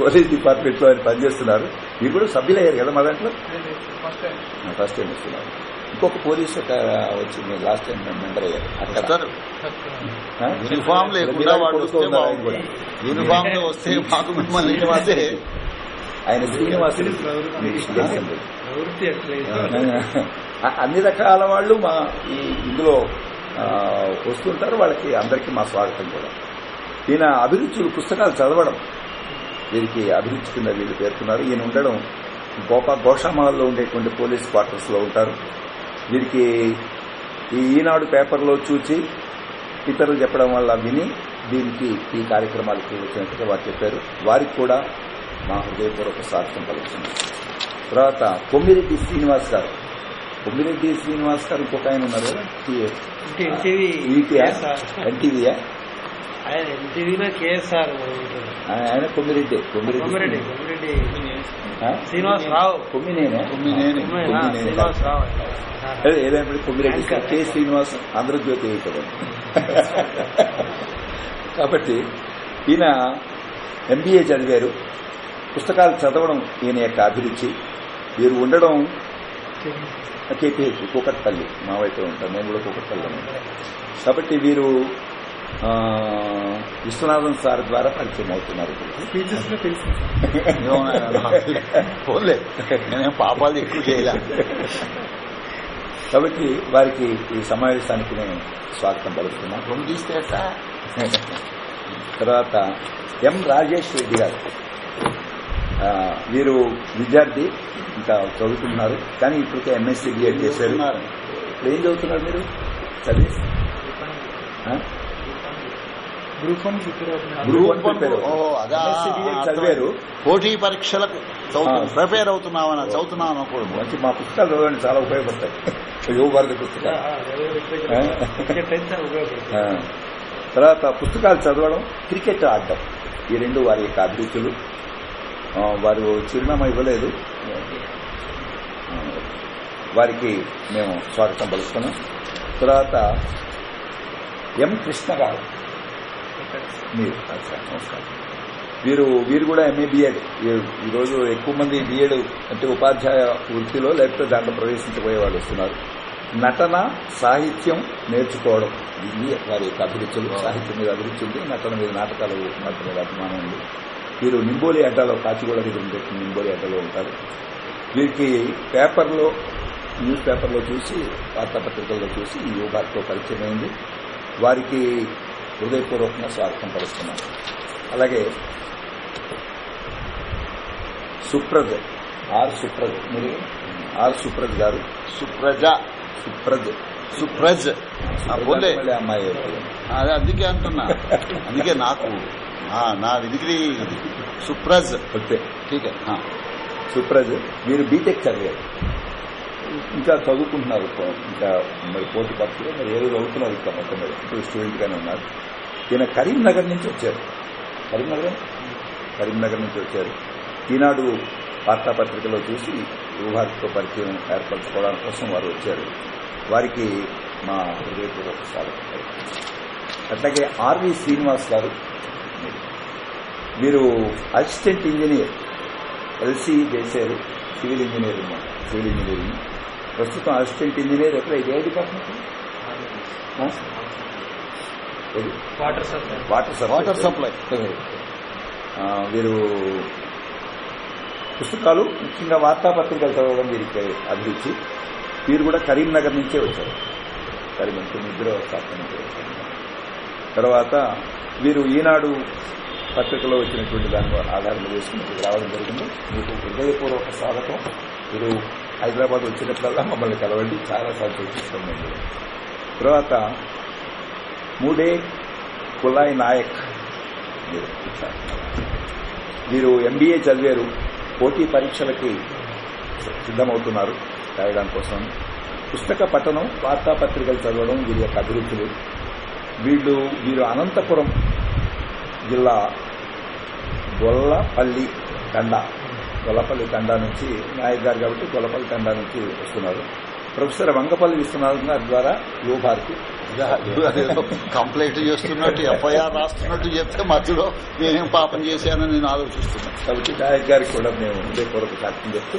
పోలీస్ డిపార్ట్మెంట్లో ఆయన పనిచేస్తున్నారు. మీరు కూడా సభ్యులయ్యారు కదా మా దాంట్లో? ఫస్ట్ టైం వస్తున్నారు. ఇంకొక పోలీస్ ఒక వచ్చింది లాస్ట్ టైం మెంబర్ అయ్యారు. అక్కడ? యూనిఫామ్ లేకుండా. యూనిఫామ్లో వస్తే మాకు మిమ్మల్ని ఆయన శ్రీనివాసుడు. అన్ని రకాల వాళ్ళు మా ఈ ఇందులో వస్తుంటారు వాళ్ళకి అందరికీ మా స్వాగతం కూడా. ఈయన అభిరుచులు పుస్తకాలు చదవడం. వీరికి అభిరుచి కింద వీళ్ళు పేర్కొన్నారు. ఈయన ఉండడం గోపా గోషామాల్లో ఉండేటువంటి పోలీస్ క్వార్టర్స్లో ఉంటారు. వీరికి ఈ ఈనాడు పేపర్లో చూచి ఇతరులు చెప్పడం వల్ల విని దీనికి ఈ కార్యక్రమాలకు వచ్చినట్టుగా వారు చెప్పారు. వారికి కూడా మా హృదయపూర్వక స్వాగతం పలుకుతుంది. తర్వాత కొమ్మిరెడ్డి శ్రీనివాస్ గారు. కొమ్మిరెడ్డి శ్రీనివాస్ గారు ఇంకొక ఆయన ఉన్నారు కదా? ఎన్టీవీయా? ఆయన కేఎస్ఆర్ కొమ్మిరెడ్డి కొమ్మిరెడ్డి కొమ్మిరెడ్డి కొమ్మిరెడ్డి. ఆ? శ్రీనివాస్ రావు. కొమ్మినేనే? కొమ్మినేని. కొమ్మినేనా? కొమ్మినేని. శ్రీనివాస్ రావు అదే ఏదైనా కొమ్మిరెడ్డి. కె శ్రీనివాస్ ఆంధ్రజ్యోతి కాబట్టి ఈయన ఎంబీఏ చదివారు. పుస్తకాలు చదవడం ఈయన యొక్క అభిరుచి. వీరు ఉండడం కేపీహెచ్ కూకట్పల్లి. మా వైపు ఉంటారు. నేను కూడా కూకట్పల్లి కాబట్టి వీరు విశ్వనాథన్ సార్ ద్వారా పరిచయం అవుతున్నారు. పోలే నేనేం పాపాలు ఎక్కువ చేయలే. కాబట్టి వారికి ఈ సమావేశానికి నేను స్వాగతం పలుకుతున్నాను రెండు తీస్తే? తర్వాత ఎం రాజేష్ రెడ్డి గారు. వీరు విద్యార్థి ఇంకా చదువుతున్నారు కానీ ఇప్పటికే ఎంఎస్సీ బిఎడ్ చేశారు. ఇప్పుడు ఏం చదువుతున్నారు మీరు? చదివి. ఆ? గ్రూప్ ఓ, అదా. చదివారు. పోటీ పరీక్షలకు. ప్రిపేర్ అవుతున్నావని చదువుతున్నావు అనకూడదు మంచి మా పుస్తకాలు చదవండి చాలా ఉపయోగపడతాయి. యువ భారతి పుస్తకాలు. తర్వాత పుస్తకాలు చదవడం క్రికెట్ ఆడడం. ఈ రెండు వారి యొక్క అభిరుచులు. వారు చిరునామా ఇవ్వలేదు. వారికి మేము స్వాగతం పలుస్తున్నాం తర్వాత ఎం కృష్ణ గారు మీరు. నమస్కారం వీరు వీరు కూడా ఎంఏ బిఎడ్ ఈరోజు ఎక్కువ మంది బిఎడ్ అంటే ఉపాధ్యాయ వృత్తిలో లేకపోతే దాంట్లో ప్రవేశించబోయే వాళ్ళు వస్తున్నారు. నటన సాహిత్యం నేర్చుకోవడం. ఇది వారి యొక్క అభిరుచులు. సాహిత్యం మీద అభిరుచి ఉంది. నటన మీద నాటకాలు నటన మీద అభిమానం ఉంది. వీరు నింబోలి అడ్డాలో కాచిగూడ దగ్గర ఉండే నింబోలి అడ్డాలో ఉంటారు. వీరికి పేపర్లో న్యూస్ పేపర్లో చూసి వార్తాపత్రికల్లో చూసి ఈ యోగాతో పరిచయం అయింది. వారికి హృదయపూర్వకంగా స్వాగతం పరుస్తున్నాను అలాగే సుప్రజ్ ఆర్ సుప్రజ్ మీరు ఆర్ సుప్రజ్ గారు. సుప్రజ. సుప్రజ్. సుప్రజ్. మళ్ళీ అమ్మాయి. అదే అందుకే అంటున్నా. అందుకే నాకు. నా డిగ్రీ సుప్రజ్. ఓకే. ఠీక్. సుప్రజ్ మీరు బీటెక్ చదివారు. ఇంకా చదువుకుంటున్నారు ఇంకా మరి పోటీ పరీక్షలో మరి ఏదో చదువుతున్నారు ఇంకా మొత్తం మీద? ఇప్పుడు స్టూడెంట్ గానే ఉన్నారు. ఈయన కరీంనగర్ నుంచి వచ్చారు. కరీంనగర్? కరీంనగర్ నుంచి వచ్చారు. ఈనాడు వార్తాపత్రికలో చూసి యువభారతితో పరిచయం ఏర్పరచుకోవడం కోసం వారు వచ్చారు. వారికి మా హృదయపూర్వక స్వాగతం. అట్లాగే ఆర్వి శ్రీనివాస్ గారు మీరు అసిస్టెంట్ ఇంజనీర్ ఎల్సీ చేశారు సివిల్ ఇంజనీరింగ్ సివిల్ ఇంజనీరింగ్. ప్రస్తుతం అసిస్టెంట్ ఇంజనీర్ ఎక్కడ? ఇది ఏ department? Water supply water supply water supply ఆ, వీరు పుస్తకాలు ముఖ్యంగా వార్తాపత్రికలు చదవడం వీరికి అభిరుచి వీరు కూడా కరీంనగర్ నుంచే వచ్చారు. కరీంనగర్ నిద్ర నుంచి వచ్చారు తర్వాత వీరు ఈనాడు పత్రికలో వచ్చినటువంటి దాని ఆధారంగా చేసుకుని రావడం జరిగింది. మీకు హృదయపూర్వక స్వాగతం. మీరు హైదరాబాద్ వచ్చినప్పుడల్లా మమ్మల్ని కలవండి. చాలా సంతోషిస్తుంది. తర్వాత మూడే కులాయి నాయక్. మీరు వీరు ఎంబీఏ చదివారు పోటీ పరీక్షలకి సిద్ధమవుతున్నారు రాయడం కోసం. పుస్తక పఠనం వార్తాపత్రికలు చదవడం వీరి యొక్క అభిరుచులు. వీళ్ళు వీరు అనంతపురం జిల్లా గొల్లపల్లి తండా. గొల్లపల్లి తండా నుంచి నాయక్ గారు కాబట్టి గొల్లపల్లి తండా నుంచి వస్తున్నారు. ప్రొఫెసర్ వంగపల్లి విశ్వనాథ్ గారి ద్వారా యువభారతి. అదేదో కంప్లైంట్ చేస్తున్నట్టు ఎఫ్ఐఆర్ రాస్తున్నట్టు చెప్తే మధ్యలో నేనేం పాపం చేశానని నేను ఆలోచిస్తున్నాను కాబట్టి నాయక్ గారికి కూడా మేము హృదయపూర్వక కార్యక్రమం చెప్తూ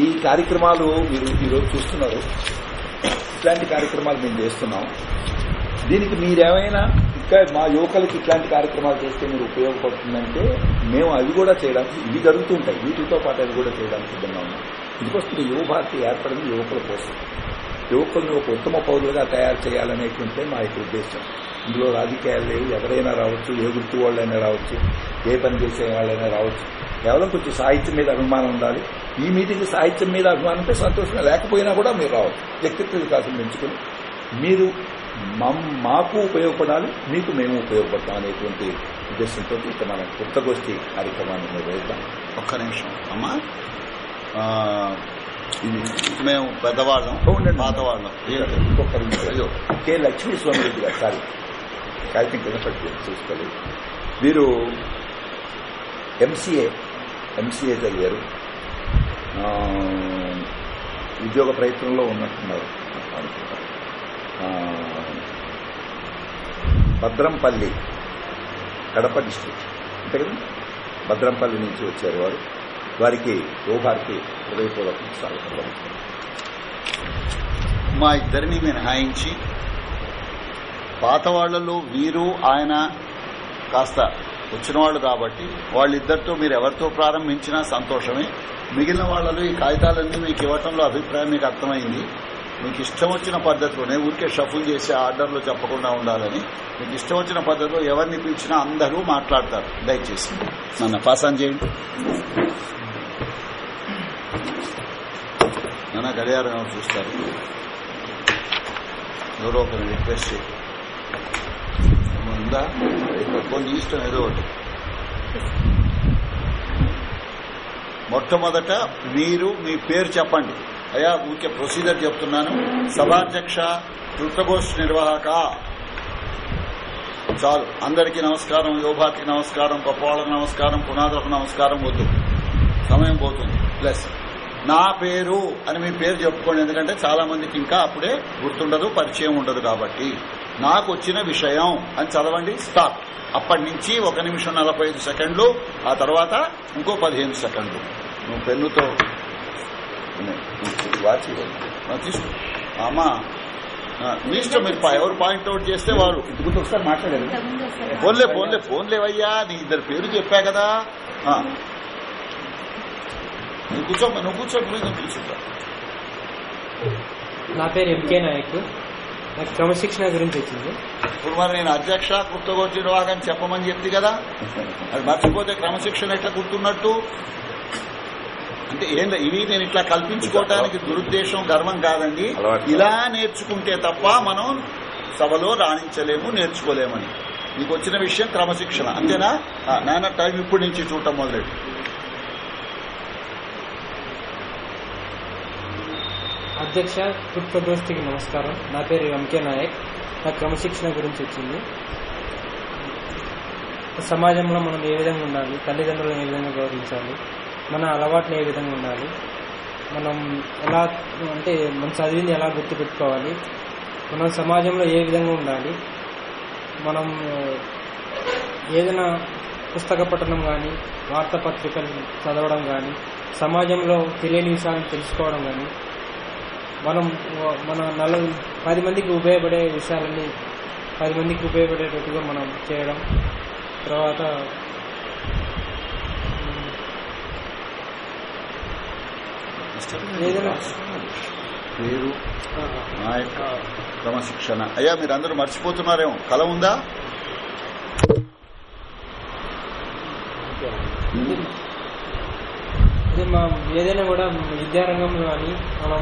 ఈ కార్యక్రమాలు మీరు ఈరోజు చూస్తున్నారు. ఇట్లాంటి కార్యక్రమాలు మేము చేస్తున్నాం. దీనికి మీరేమైనా ఇంకా మా యువకులకి ఇట్లాంటి కార్యక్రమాలు చేస్తే మీరు ఉపయోగపడుతుందంటే మేము అవి కూడా చేయడానికి ఇవి జరుగుతుంటాయి వీటితో పాటు అవి కూడా చేయడానికి సిద్ధంగా ఉన్నాం. ఇందుకోసం ఈ యువ భారతి ఏర్పడింది యువకుల కోసం. యువకులను ఒక ఉత్తమ పౌరులుగా తయారు చేయాలనేటువంటి మా యొక్క ఉద్దేశం. ఇందులో రాజకీయాలు లేవు. ఎవరైనా రావచ్చు ఏ వృత్తి వాళ్ళైనా రావచ్చు ఏ పని చేసే వాళ్ళైనా రావచ్చు. కేవలం కొంచెం సాహిత్యం మీద అభిమానం ఉండాలి. ఈ మీటింగ్ సాహిత్యం మీద అభిమానం ఉంటే సంతోషంగా లేకపోయినా కూడా మీరు రావచ్చు. వ్యక్తిత్వ వికాసం పెంచుకుని మీరు మాకు ఉపయోగపడాలి మీకు మేము ఉపయోగపడతాం అనేటువంటి ఉద్దేశంతో ఇక మనం పుస్తగోష్ఠి కార్యక్రమాన్ని నిర్వహిద్దాం. ఒక్క నిమిషం. అమ్మా మేము పెద్దవాళ్ళం. పాతవాళ్ళం. అయ్యో. కె. లక్ష్మీ స్వామిరెడ్డి గారు సారీ. కాగితం కింద పట్టి చూసుకోలేదు వీరు ఎంసీఏ ఎంసీఏ చదివారు. ఉద్యోగ ప్రయత్నంలో ఉన్నట్టున్నారు. భద్రంపల్లి కడప డిస్టిక్ అంతే కదా? భద్రంపల్లి నుంచి వచ్చారు వారు. వారికి యోగారికి హృదయపూర్వకం స్వాగతం మా ఇద్దరిని మినహాయించి పాత వాళ్ళలో వీరు ఆయన కాస్త వచ్చిన వాళ్ళు కాబట్టి వాళ్ళిద్దరితో మీరు ఎవరితో ప్రారంభించినా సంతోషమే. మిగిలిన వాళ్ళలో ఈ కాగితాలన్నీ మీకు ఇవ్వటంలో అభిప్రాయం మీకు అర్థమైంది. మీకు ఇష్టం వచ్చిన పద్ధతిలోనే ఊరికే షఫుల్ చేసే ఆర్డర్లో చెప్పకుండా ఉండాలని. మీకు ఇష్టం వచ్చిన పద్ధతిలో ఎవరిని పిలిచినా అందరూ మాట్లాడతారు. దయచేసి నన్ను పాసాన్ చేయండి. నాన్న గడియారం చూస్తారు. ఎవరో ఒకరిని రిక్వెస్ట్ చేయి. ఉందా? కొన్ని ఇష్టం ఏదో ఒకటి. మొట్టమొదట మీరు మీ పేరు చెప్పండి. అయా ఊరికే ప్రొసీజర్ చెప్తున్నాను. సభాధ్యక్ష కృతగోష్ నిర్వాహక. చాలు. అందరికీ నమస్కారం యోభాతికి నమస్కారం గొప్పవాళ్ళకు నమస్కారం పునాదులకు నమస్కారం వద్దు. సమయం పోతుంది. ప్లస్ నా పేరు అని మీ పేరు చెప్పుకోండి. ఎందుకంటే చాలా మందికి ఇంకా అప్పుడే గుర్తుండదు పరిచయం ఉండదు కాబట్టి. నాకు వచ్చిన విషయం అని చదవండి స్టాప్. అప్పటి నుంచి ఒక నిమిషం నలభై ఐదు సెకండ్లు ఆ తర్వాత ఇంకో పదిహేను సెకండ్లు. నువ్వు పెన్నుతో వాచ్ తీసుకో. అమ్మా మీ ఇష్టం మీరు ఎవరు పాయింట్ అవుట్ చేస్తే వారు. ఇంతకుముందు ఒకసారి మాట్లాడారు ఫోన్లే ఫోన్లే ఫోన్లేవయ్యా నీ ఇద్దరు పేరు చెప్పా కదా. ఆ. నువ్వు కూర్చో నువ్వు కూర్చో మీద కూర్చుంటా నా పేరు ఎంకే నాయక్ నాకు క్రమశిక్షణ గురించి వచ్చింది. ఇప్పుడు మరి నేను అధ్యక్ష నిర్వాహకం చెప్పమని చెప్తి కదా? అది మర్చిపోతే క్రమశిక్షణ ఎట్లా గుర్తున్నట్టు అంటే ఏం లే, ఇవి నేను ఇట్లా కల్పించుకోవడానికి దురుద్దేశం గర్వం కాదండి. ఇలా నేర్చుకుంటే తప్ప మనం సభలో రాణించలేము నేర్చుకోలేమని. నీకు వచ్చిన విషయం క్రమశిక్షణ అంతేనా? నాన్న టైం ఇప్పటి నుంచి చూడటం మొదలెట్టు. అధ్యక్ష కృత్వ దోస్తికి నమస్కారం. నా పేరు ఎంకే నాయక్. నా క్రమశిక్షణ గురించి వచ్చింది. సమాజంలో మనం ఏ విధంగా ఉండాలి తల్లిదండ్రులను ఏ విధంగా గౌరవించాలి మన అలవాట్లు ఏ విధంగా ఉండాలి మనం ఎలా అంటే మన చదివింది ఎలా గుర్తుపెట్టుకోవాలి మనం సమాజంలో ఏ విధంగా ఉండాలి మనం ఏదైనా పుస్తక పఠనం కానీ వార్తాపత్రికలు చదవడం కానీ సమాజంలో తెలియని విషయాలను తెలుసుకోవడం కానీ మనం మన నల పది మందికి ఉపయోగపడే విషయాలని పది మందికి ఉపయోగపడేటట్టుగా మనం చేయడం. తర్వాత ఏదైనా పేరు నాయక క్రమశిక్షణ. అయ్యా మీరు అందరూ మర్చిపోతున్నారేమో. కల ఉందా? ఇది మా ఏదైనా కూడా విద్యారంగంలో కానీ మనం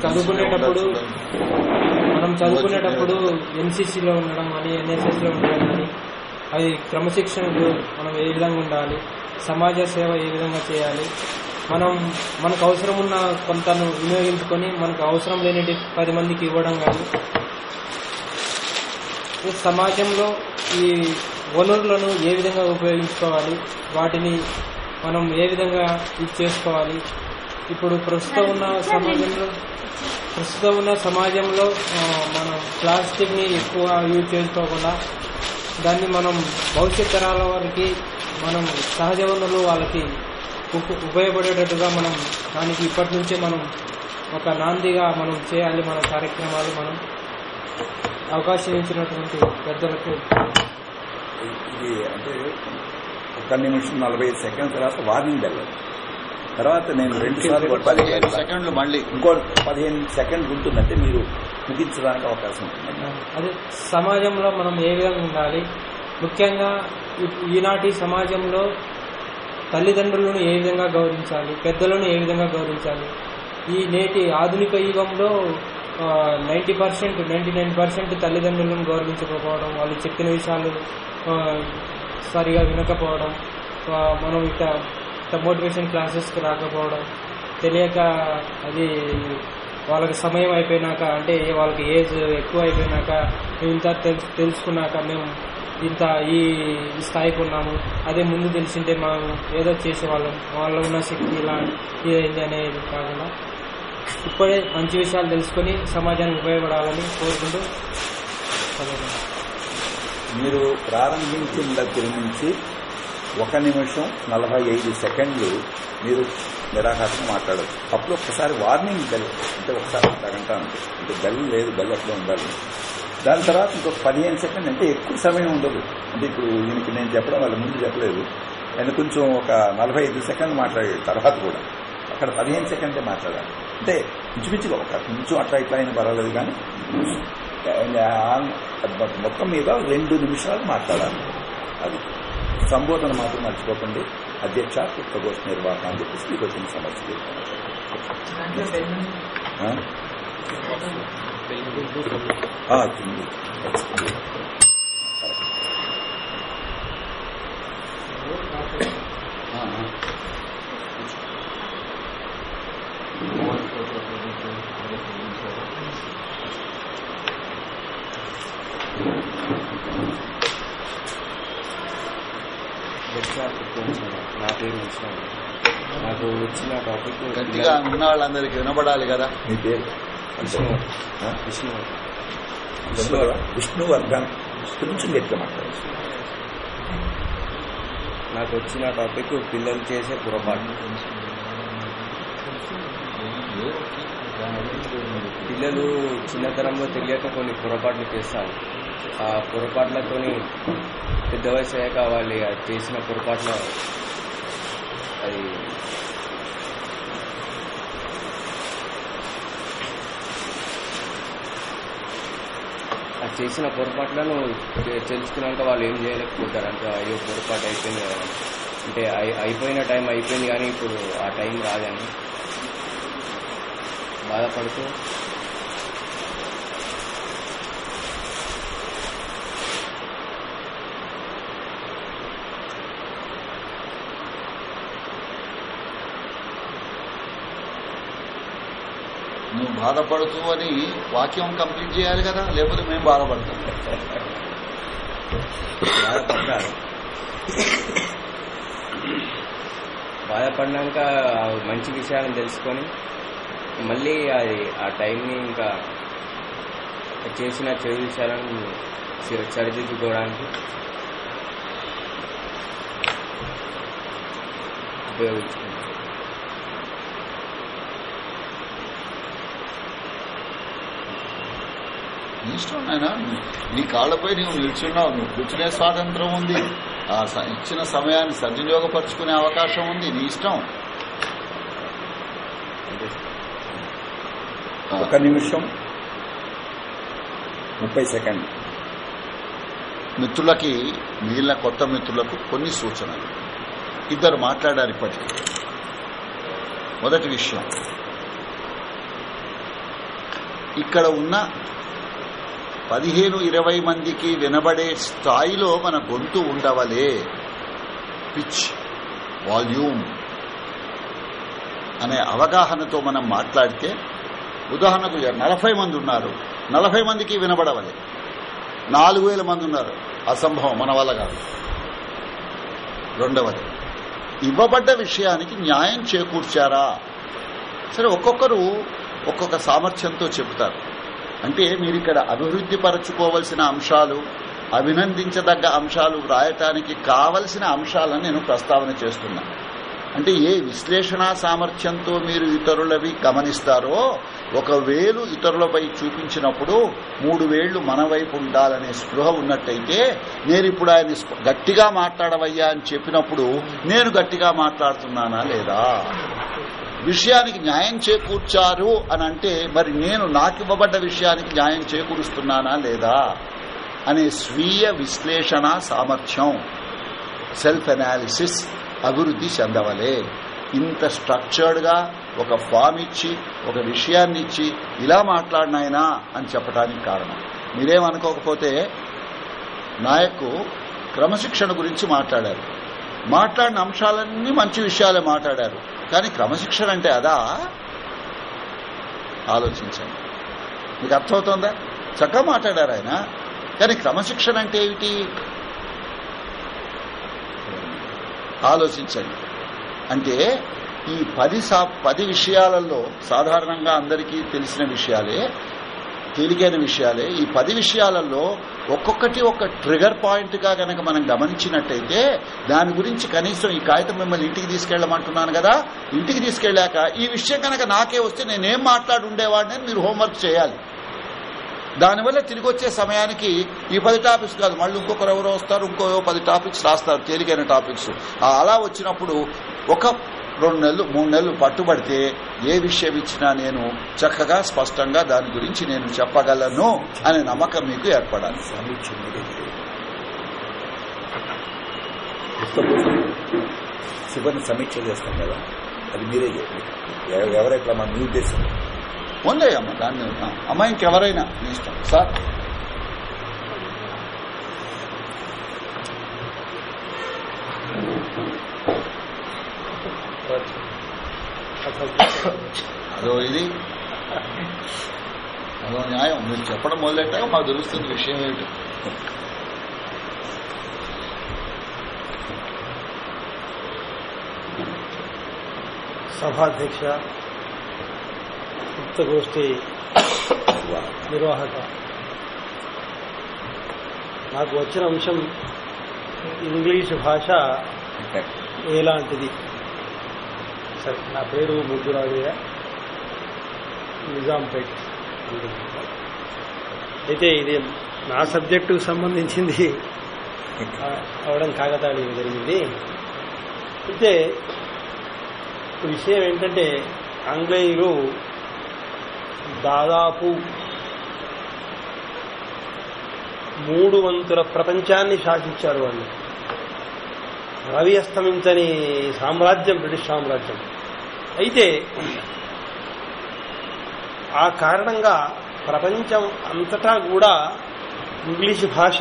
చదువుకునేటప్పుడు మనం చదువుకునేటప్పుడు ఎన్సీసీలో ఉండడం కానీ ఎన్ఎస్ఎస్లో ఉండడం కానీ అది క్రమశిక్షణకు మనం ఏ విధంగా ఉండాలి సమాజ సేవ ఏ విధంగా చేయాలి మనం మనకు అవసరం ఉన్న కొంతను వినియోగించుకొని మనకు అవసరం లేనిటి పది మందికి ఇవ్వడం కానీ ఈ సమాజంలో ఈ వనరులను ఏ విధంగా ఉపయోగించుకోవాలి వాటిని మనం ఏ విధంగా ఇది చేసుకోవాలి? ఇప్పుడు ప్రస్తుతం ఉన్న సమాజంలో ప్రస్తుతం ఉన్న సమాజంలో మనం ప్లాస్టిక్ని ఎక్కువ యూజ్ చేసుకోకుండా దాన్ని మనం భవిష్యత్ తరాల వారికి మనం సహజ వనరులు వాళ్ళకి ఉప్- ఉపయోగపడేటట్టుగా మనం దానికి ఇప్పటి నుంచే మనం ఒక నాందిగా మనం చేయాలి మన కార్యక్రమాలు మనం అవకాశం ఇచ్చినటువంటి పెద్దలకు. ఇది అంటే ఒక నిమిషం నలభై ఐదు సెకండ్ తర్వాత వార్నింగ్ బెల్ తర్వాత నేను రెండు సార్లు పదిహేను సెకండ్లు మళ్ళీ. ఇంకో పదిహేను సెకండ్లు ఉంటుందంటే మీరు ముగించడానికి అవకాశం ఉంటుంది. అదే సమాజంలో మనం ఏ విధంగా ఉండాలి? ముఖ్యంగా ఈ- ఈనాటి సమాజంలో తల్లిదండ్రులను ఏ విధంగా గౌరవించాలి? పెద్దలను ఏ విధంగా గౌరవించాలి? ఈ నేటి ఆధునిక యుగంలో ninety percent ninety nine percent తల్లిదండ్రులను గౌరవించకపోవడం వాళ్ళు చెప్పిన విషయాలు సరిగా వినకపోవడం. మనం ఇక మోటివేషన్ క్లాసెస్కి రాకపోవడం. తెలియక అది వాళ్ళకి సమయం అయిపోయినాక అంటే వాళ్ళకి ఏజ్ ఎక్కువ అయిపోయినాక మేము ఇంత తెలుసు తెలుసుకున్నాక మేము ఇంత ఈ స్థాయికి ఉన్నాము. అదే ముందు తెలిసింటే మనం ఏదో చేసేవాళ్ళం. వాళ్ళ ఉన్న శక్తి ఇలా ఇదైంది అనేది కాకుండా. ఇప్పుడే మంచి విషయాలు తెలుసుకొని సమాజానికి ఉపయోగపడాలని కోరుకుంటూ చదువుకుంటాం మీరు ప్రారంభించిన దగ్గర నుంచి ఒక నిమిషం నలభై ఐదు సెకండ్లు మీరు నిరాహారం మాట్లాడచ్చు. అప్పుడు ఒక్కసారి వార్నింగ్ బెల్ అంటే ఒకసారి అర్ధగంట అంటే అంటే బెల్ లేదు బెల్ అట్లా ఉండాలి. దాని తర్వాత ఇంకొక పదిహేను సెకండ్ అంటే ఎక్కువ సమయం ఉండదు. అంటే ఇప్పుడు దీనికి నేను చెప్పడం వాళ్ళ ముందు చెప్పలేదు. నేను కొంచెం ఒక నలభై ఐదు సెకండ్లు మాట్లాడే తర్వాత కూడా. అక్కడ పదిహేను సెకండ్లే మాట్లాడాలి. అంటే ఇంచుమించుగా ఒక కొంచెం అట్లా ఇట్లా అయినా పర్వాలేదు కానీ మొత్తం మీద రెండు నిమిషాలు మాట్లాడాలి. అది సంబోధన మాత్రం మర్చిపోకండి. అధ్యక్ష పుస్తకోష్ నిర్వాహక అని చెప్పేసి మీకు వచ్చిన సమస్య ఆ? ఆ, నా పేరు విష్ణు నాకు వచ్చిన టాపిక్ గట్టిగా ఉన్న వాళ్ళందరికీ వినబడాలి కదా. మీ పేరు విష్ణు? విష్ణు విష్ణువర్ధన్. కొంచెం గట్టిగా మాట్లాడారు? నాకు వచ్చిన టాపిక్ పిల్లలు చేసే పొరపాటు. పిల్లలు చిన్నతనంలో తెలియక కొన్ని పొరపాట్లు చేస్తారు ఆ పొరపాట్లతోని పెద్ద వయసు అయ్యాక వాళ్ళు చేసిన పొరపాట్ల అది ఆ చేసిన పొరపాట్లను తెలుసుకున్నాక వాళ్ళు ఏం చేయలేకపోతారు. అంటే అయ్యో పొరపాటు అయిపోయింది కదా. అంటే అయిపోయిన టైం అయిపోయింది కానీ ఇప్పుడు ఆ టైం రాదని బాధపడుతూ నువ్వు బాధపడుతూ అని వాక్యం కంప్లీట్ చేయాలి కదా లేకపోతే మేము బాధపడతాం. బాధపడ్డారు. బాధపడినాక మంచి విషయాలను తెలుసుకొని మళ్ళీ అది ఆ టైంని ఇంకా చేసిన చెడు విషయాలను సరిదిద్దుకోవడానికి ఉపయోగించుకుంటాం. నీ ఇష్టం నాయన నీ కాళ్ళపై నీవు నిల్చున్నావు. నువ్వు కూర్చునే స్వాతంత్రం ఉంది. ఆ ఇచ్చిన సమయాన్ని సద్వినియోగపరుచుకునే అవకాశం ఉంది. నీ ఇష్టం. ఒక నిమిషం. ముప్పై సెకండ్. మిత్రులకి మిగిలిన కొత్త మిత్రులకు కొన్ని సూచనలు. ఇద్దరు మాట్లాడారు ఇప్పటికీ. మొదటి విషయం. ఇక్కడ ఉన్న పదిహేను ఇరవై మందికి వినబడే స్థాయిలో మన గొంతు ఉండవలే. పిచ్ వాల్యూమ్ అనే అవగాహనతో మనం మాట్లాడితే ఉదాహరణకు నలభై మంది ఉన్నారు. నలభై మందికి వినబడవలే. నాలుగు వేల మంది ఉన్నారు. అసంభవం మన వల్ల కాదు. రెండవది ఇవ్వబడ్డ విషయానికి న్యాయం చేకూర్చారా? సరే ఒక్కొక్కరు ఒక్కొక్క సామర్థ్యంతో చెబుతారు. అంటే మీరు ఇక్కడ అభివృద్ధి పరచుకోవలసిన అంశాలు అభినందించదగ్గ అంశాలు వ్రాయటానికి కావలసిన అంశాలను నేను ప్రస్తావన చేస్తున్నా. అంటే ఏ విశ్లేషణ సామర్థ్యంతో మీరు ఇతరులవి గమనిస్తారో ఒకవేలు ఇతరులపై చూపించినప్పుడు మూడు వేళ్ళు మన వైపు ఉండాలనే స్పృహ ఉన్నట్టయితే నేను ఇప్పుడు ఆయన గట్టిగా మాట్లాడవయ్యా అని చెప్పినప్పుడు నేను గట్టిగా మాట్లాడుతున్నానా లేదా? విషయానికి న్యాయం చేకూర్చారు అని అంటే మరి నేను నాకు ఇవ్వబడ్డ విషయానికి న్యాయం చేకూరుస్తున్నానా లేదా? అనే స్వీయ విశ్లేషణ సామర్థ్యం సెల్ఫ్ అనాలిసిస్ అభివృద్ధి చెందవలే. ఇంత స్ట్రక్చర్డ్గా ఒక ఫామ్ ఇచ్చి ఒక విషయాన్ని ఇచ్చి ఇలా మాట్లాడినాయనా అని చెప్పడానికి కారణం. మీరేమనుకోకపోతే నాయకు క్రమశిక్షణ గురించి మాట్లాడారు. మాట్లాడిన అంశాలన్నీ మంచి విషయాలే మాట్లాడారు. కానీ క్రమశిక్షణ అంటే అదా? ఆలోచించండి. మీకు అర్థమవుతోందా? చక్కగా మాట్లాడారు ఆయన. కానీ క్రమశిక్షణ అంటే ఏమిటి? ఆలోచించండి. అంటే ఈ పది సా పది విషయాలలో సాధారణంగా అందరికీ తెలిసిన విషయాలే తేలికైన విషయాలే. ఈ పది విషయాలలో ఒక్కొక్కటి ఒక ట్రిగర్ పాయింట్గా గనక మనం గమనించినట్టయితే దాని గురించి కనీసం ఈ కాగితం మిమ్మల్ని ఇంటికి తీసుకెళ్ళమంటున్నాను కదా. ఇంటికి తీసుకెళ్ళాక ఈ విషయం కనుక నాకే వస్తే నేనేం మాట్లాడి ఉండేవాడిని మీరు హోంవర్క్ చేయాలి. దానివల్ల తిరిగి వచ్చే సమయానికి ఈ పది టాపిక్స్ కాదు మళ్ళీ ఇంకొకరు ఎవరో వస్తారు ఇంకో పది టాపిక్స్ రాస్తారు తేలికైన టాపిక్స్. అలా వచ్చినప్పుడు ఒక రెండు నెలలు మూడు నెలలు పట్టుబడితే ఏ విషయం ఇచ్చినా నేను చక్కగా స్పష్టంగా దాని గురించి నేను చెప్పగలను అనే నమ్మకం మీకు ఏర్పడాలి. శివని సమీక్ష చేస్తాం కదా అది మీరే చెప్పండి. ఎవ- ఎవరైతే మా మీ ఉద్దేశం? ఉందే అమ్మ దాన్ని అమ్మ ఇంకెవరైనా నీ ఇష్టం. సార్? అదో ఇది. అదో న్యాయం. మీరు చెప్పడం మొదలెట్టాక మాకు తెలుస్తుంది విషయం ఏమిటి. సభాధ్యక్ష గుప్తగోష్ఠి నిర్వాహక. నాకు వచ్చిన అంశం ఇంగ్లీష్ భాష ఎలాంటిది సార్ నా పేరు ముద్దురాజయ్య నిజాంపేట్. అయితే ఇది నా సబ్జెక్టుకు సంబంధించింది. అవడం కాకతాళీ జరిగింది. అయితే విషయం ఏంటంటే ఆంగ్లేయులు దాదాపు మూడు వంతుల ప్రపంచాన్ని శాసించారు వాళ్ళు. రవి అస్తమించని సామ్రాజ్యం బ్రిటిష్ సామ్రాజ్యం. అయితే ఆ కారణంగా ప్రపంచం అంతటా కూడా ఇంగ్లీష్ భాష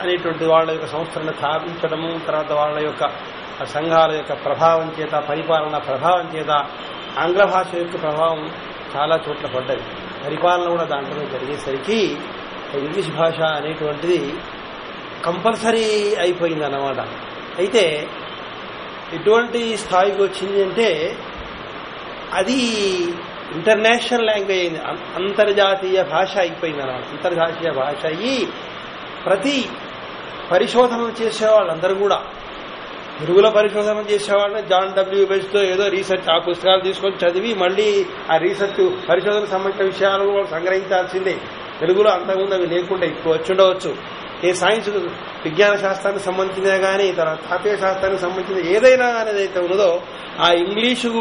అనేటువంటి వాళ్ళ యొక్క సంస్థలను స్థాపించడము తర్వాత వాళ్ళ యొక్క సంఘాల యొక్క ప్రభావం చేత పరిపాలన ప్రభావం చేత ఆంగ్ల భాష యొక్క ప్రభావం చాలా చోట్ల పడ్డది. పరిపాలన కూడా దాంట్లో జరిగేసరికి ఇంగ్లీష్ భాష అనేటువంటిది కంపల్సరీ అయిపోయింది అన్నమాట అయితే ఎటువంటి స్థాయికి వచ్చింది అంటే అది ఇంటర్నేషనల్ లాంగ్వేజ్ అయింది. అంతర్జాతీయ భాష అయిపోయింది అన్నమాట అంతర్జాతీయ భాష అయ్యి ప్రతి పరిశోధనలు చేసేవాళ్ళందరూ కూడా. తెలుగులో పరిశోధన చేసేవాళ్ళని జాన్ డబ్ల్యూ ఏదో రీసెర్చ్ ఆ పుస్తకాలు తీసుకొని చదివి మళ్ళీ ఆ రీసెర్చ్ పరిశోధన సంబంధించిన విషయాలు వాళ్ళు సంగ్రహించాల్సిందే. తెలుగులో అంతకుముందు అవి లేకుండా ఇప్పుడు వచ్చుండవచ్చు ఏ సైన్స్ విజ్ఞాన శాస్త్రానికి సంబంధించినా కానీ తర్వాత తాతీయ శాస్త్రానికి సంబంధించిన ఏదైనా కానీ ఏదైతే ఉన్నదో ఆ ఇంగ్లీషు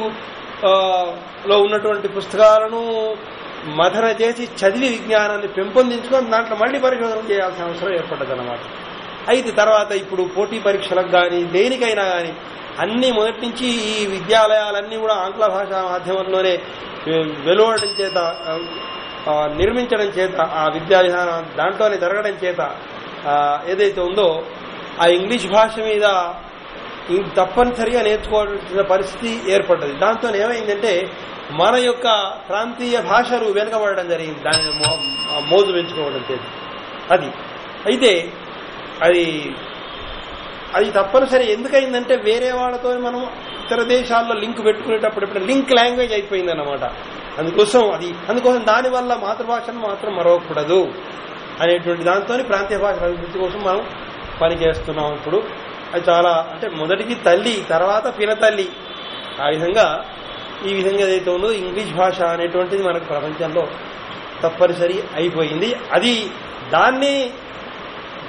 లో ఉన్నటువంటి పుస్తకాలను మథన చేసి చదివి విజ్ఞానాన్ని పెంపొందించుకొని దాంట్లో మళ్ళీ పరిశోధన చేయాల్సిన అవసరం ఏర్పడ్డది అనమాట అయితే తర్వాత ఇప్పుడు పోటీ పరీక్షలకు కానీ దేనికైనా కానీ అన్ని మొదటి నుంచి ఈ విద్యాలయాలన్నీ కూడా ఆంగ్ల భాషా మాధ్యమంలోనే వెలువడం వెలువడడం చేత నిర్మించడం చేత ఆ విద్యా విధానం దాంట్లోనే జరగడం చేత ఏదైతే ఉందో ఆ ఇంగ్లీష్ భాష మీద తప్పనిసరిగా నేర్చుకోవాల్సిన పరిస్థితి ఏర్పడ్డది. దాంతో ఏమైందంటే మన యొక్క ప్రాంతీయ భాషలు వెనుకబడడం జరిగింది. దాని మో- మోజు పెంచుకోవడం చేత. అది. అయితే అది అది తప్పనిసరి ఎందుకైందంటే వేరే వాళ్ళతో మనం ఇతర దేశాల్లో లింక్ పెట్టుకునేటప్పుడు ఇప్పుడు లింక్ లాంగ్వేజ్ అయిపోయింది అనమాట అందుకోసం అది అందుకోసం దానివల్ల మాతృభాషను మాత్రం మరవకూడదు. అనేటువంటి దాంతో ప్రాంతీయ భాషల అభివృద్ధి కోసం మనం పని చేస్తున్నాం ఇప్పుడు. అది చాలా అంటే మొదటిది తల్లి తర్వాత పినతల్లి ఆ విధంగా ఈ విధంగా ఏదైతే ఉందో ఇంగ్లీష్ భాష అనేటువంటిది మనకు ప్రపంచంలో తప్పనిసరి అయిపోయింది. అది దాన్ని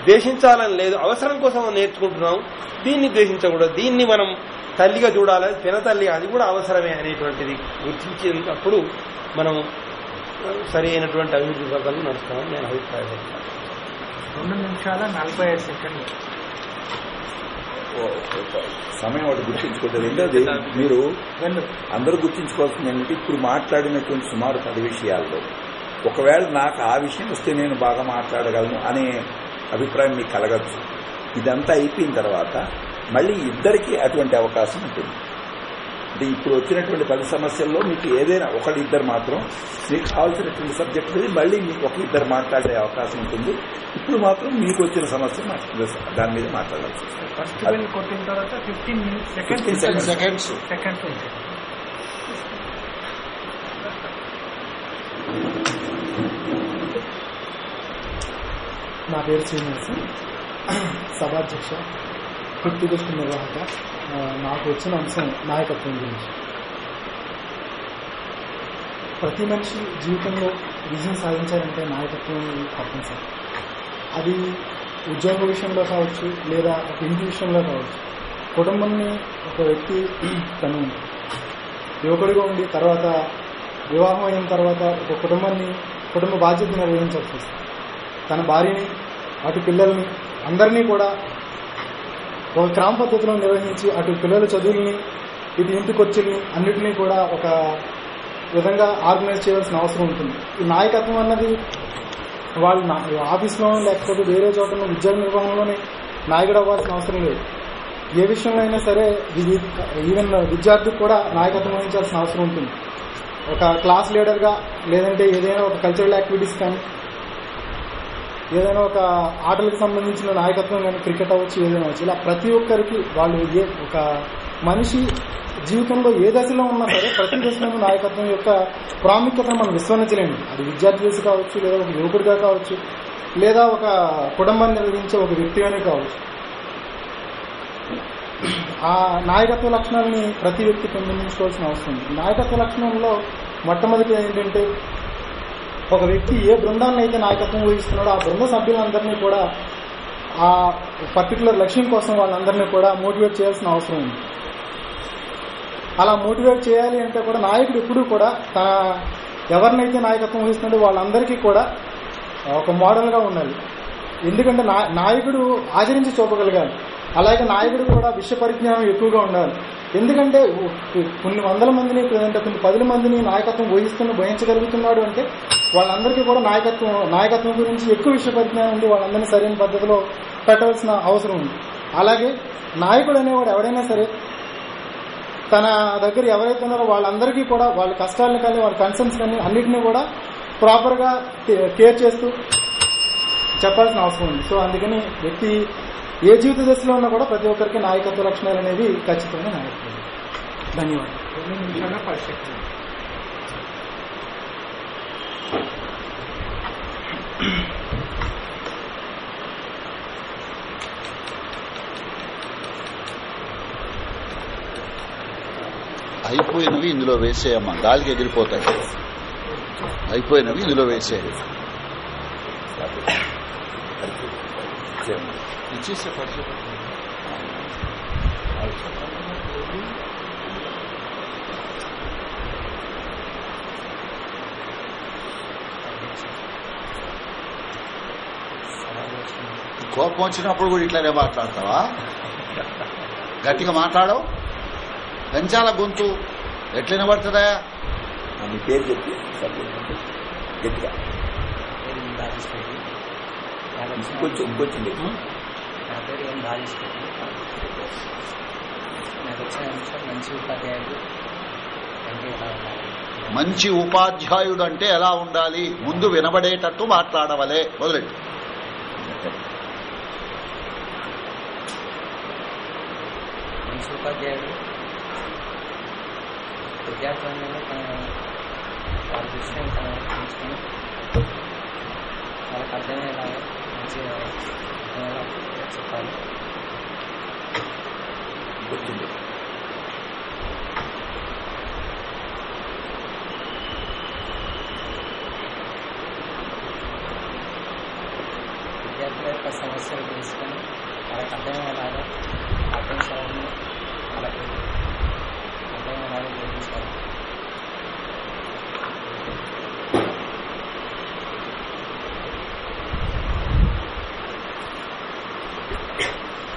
ద్వేషించాలని లేదు అవసరం కోసం నేర్చుకుంటున్నాం. దీన్ని ద్వేషించకూడదు. దీన్ని మనం తల్లిగా చూడాలి పినతల్లి అది కూడా అవసరమే అనేటువంటిది గుర్తించినప్పుడు మనం సరి అయినటువంటి అభివృద్ధి పథకాలు నడుస్తామని నేను అభిప్రాయపడుతున్నాను రెండు నిమిషాల నలభై ఐదు సెకండ్లు. సమయం ఒకటి గుర్తించుకోవద్దు రెండోది మీరు అందరూ గుర్తించుకోవాల్సింది ఏంటంటే ఇప్పుడు మాట్లాడినటువంటి సుమారు పది విషయాల్లో ఒకవేళ నాకు ఆ విషయం వస్తే నేను బాగా మాట్లాడగలను అనే అభిప్రాయం మీకు కలగచ్చు. ఇదంతా అయిపోయిన తర్వాత మళ్ళీ ఇద్దరికి అటువంటి అవకాశం ఉంటుంది. అంటే ఇప్పుడు వచ్చినటువంటి పది సమస్యల్లో మీకు ఏదైనా ఒకటి ఇద్దరు మాత్రం మీకు కావాల్సినటువంటి సబ్జెక్ట్ మీద మళ్ళీ మీకు ఒక ఇద్దరు మాట్లాడే అవకాశం ఉంటుంది. ఇప్పుడు మాత్రం మీకు వచ్చిన సమస్య దాని మీద మాట్లాడాల్సి వస్తుంది. ఫస్ట్ బిల్ కొట్టిన తర్వాత fifteen minutes seconds 15 ten seconds seconds ఉంటుంది నా పేరు శ్రీనివాస్. సభాధ్యక్ష. వృత్తిదృష్టి నిర్వాహక నాకు వచ్చిన అంశం నాయకత్వం గురించి. ప్రతి మనిషి జీవితంలో విజయం సాధించాలంటే నాయకత్వం తప్పనిసరి. అది ఉద్యోగ విషయంలో కావచ్చు లేదా ఒక ఇంటి విషయంలో కావచ్చు. కుటుంబాన్ని ఒక వ్యక్తి తను యువకుడిగా ఉండి తర్వాత వివాహం అయిన తర్వాత ఒక కుటుంబాన్ని కుటుంబ బాధ్యత నిర్వహించాల్సి వస్తుంది. తన భార్యని వాటి పిల్లల్ని అందరినీ కూడా ఒక క్రమ పద్ధతిలో నిర్వహించి అటు పిల్లల చదువుల్ని ఇటు ఇంటి అన్నిటినీ కూడా ఒక విధంగా ఆర్గనైజ్ చేయాల్సిన అవసరం ఉంటుంది. ఈ నాయకత్వం అన్నది వాళ్ళు ఆఫీస్లో లేకపోతే వేరే చోట ఉద్యోగ నిర్వహణలోనే నాయకుడు అవ్వాల్సిన అవసరం లేదు. ఏ విషయంలో అయినా సరే ఇది ఈవెన్ విద్యార్థికి కూడా నాయకత్వం వహించాల్సిన అవసరం ఉంటుంది. ఒక క్లాస్ లీడర్గా లేదంటే ఏదైనా ఒక కల్చరల్ యాక్టివిటీస్ కానీ ఏదైనా ఒక ఆటలకు సంబంధించిన నాయకత్వం కానీ క్రికెట్ అవ్వచ్చు ఏదైనా అవచ్చు ఇలా ప్రతి ఒక్కరికి వాళ్ళు ఏ ఒక మనిషి జీవితంలో ఏ దశలో ఉన్నా సరే ప్రతి దశలోనూ నాయకత్వం యొక్క ప్రాముఖ్యతను మనం విస్మరించలేము. అది విద్యార్థి దశ కావచ్చు లేదా ఒక యువకుడిగా కావచ్చు లేదా ఒక కుటుంబాన్ని నిర్వహించే ఒక వ్యక్తిగానే కావచ్చు. ఆ నాయకత్వ లక్షణాలని ప్రతి వ్యక్తి పెంపొందించుకోవాల్సిన అవసరం ఉంది. నాయకత్వ లక్షణంలో మొట్టమొదటి ఏంటంటే ఒక వ్యక్తి ఏ బృందాన్ని అయితే నాయకత్వం వహిస్తున్నాడో ఆ బృంద సభ్యులందరినీ కూడా ఆ పర్టికులర్ లక్ష్యం కోసం వాళ్ళందరినీ కూడా మోటివేట్ చేయాల్సిన అవసరం ఉంది. అలా మోటివేట్ చేయాలి అంటే కూడా నాయకుడు ఎప్పుడూ కూడా తన ఎవరినైతే నాయకత్వం వహిస్తున్నాడో వాళ్ళందరికీ కూడా ఒక మోడల్గా ఉండాలి. ఎందుకంటే నా- నాయకుడు ఆచరించి చూపగలగాలి. అలాగే నాయకుడు కూడా విషయ పరిజ్ఞానం ఎక్కువగా ఉండాలి. ఎందుకంటే కొన్ని వందల మందిని లేదంటే కొన్ని పదుల మందిని నాయకత్వం వహిస్తున్న వహించగలుగుతున్నాడు అంటే వాళ్ళందరికీ కూడా నాయకత్వం నాయకత్వం గురించి ఎక్కువ విషయ పరిజ్ఞానం ఉంది వాళ్ళందరినీ సరైన పద్ధతిలో పెట్టవలసిన అవసరం ఉంది. అలాగే నాయకుడు అనేవాడు ఎవరైనా సరే తన దగ్గర ఎవరైతే ఉన్నారో వాళ్ళందరికీ కూడా వాళ్ళ కష్టాలను కానీ వాళ్ళ కన్సర్న్స్ కానీ అన్నింటినీ కూడా ప్రాపర్గా కేర్ చేస్తూ చెప్పాల్సిన అవసరం ఉంది. సో అందుకని వ్యక్తి ఏ జీవిత దశలో ఉన్నా కూడా ప్రతి ఒక్కరికి నాయకత్వ లక్షణాలు అనేవి ఖచ్చితంగా నాయకత్వం ధన్యవాదాలు. అయిపోయినవి ఇందులో వేసేయమ్మా. గాలికి ఎగిరిపోతాయి. అయిపోయినవి ఇందులో వేసేయాలి ఇచ్చేసే పరిచయం. కోపం వచ్చినప్పుడు కూడా ఇట్లానే మాట్లాడతావా? గట్టిగా మాట్లాడవు. పెంచాల గొంతు ఎట్లా వినబడుతుందా మీ పేరు చెప్పి గట్టిగా. గట్టిగా. నా పేరు ఎం రాజేష్ రెడ్డి నాకు వచ్చిన అంశం మంచి ఉపాధ్యాయుడు అంటే ఎలా ఉండాలి? మంచి ఉపాధ్యాయుడు అంటే ఎలా ఉండాలి? ముందు వినబడేటట్టు మాట్లాడవలే. మొదలెట్టు మంచి ఉపాధ్యాయుడు విద్యార్థులందరూ తన వాళ్ళ దృష్టిని తన ఉంచుకొని వాళ్ళకి అర్థమయ్యేలాగా మంచిగా చెప్పాలి గట్టిగా. విద్యార్థుల యొక్క సమస్యలు తెలుసుకొని వాళ్ళకి అర్థమయ్యేలాగా పాఠ్యాంశాలను వాళ్ళకి అర్థమయ్యేలాగా బోధించాలి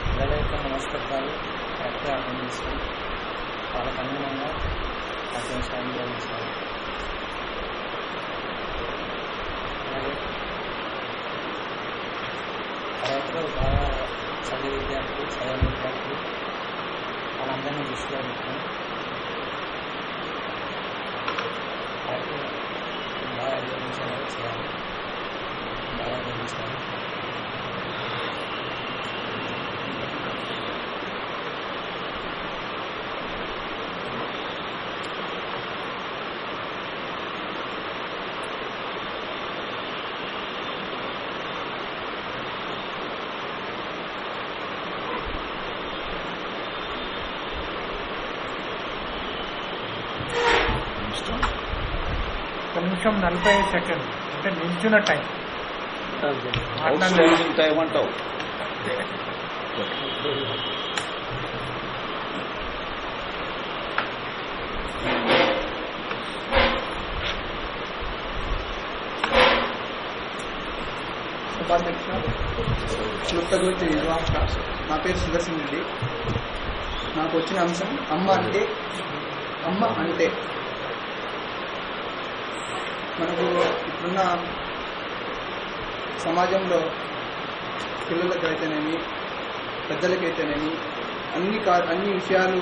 పిల్లల యొక్క మనస్తత్వాలు కరెక్ట్గా అర్థం చేసుకొని వాళ్ళకి అనుగుణంగా పాఠ్యాంశాలను బాగా చదివే విద్యార్థులు చదవని విద్యార్థులు వాళ్ళందరినీ దృష్టిలో పెట్టుకుని వాటిని బాగా బోధించేలా చేయాలి బాగా బోధించాలి ఒక నిమిషం నలభై ఐదు సెకండ్ అంటే నిల్చున్న టైం. టైం అంటావు. నా పేరు సుదర్శన్ రెడ్డి. నాకు వచ్చిన అంశం అమ్మ అంటే అమ్మ అంటే మనకు ఇప్పుడున్న సమాజంలో పిల్లలకైతేనేమి పెద్దలకైతేనేమి అన్ని కా అన్ని విషయాలు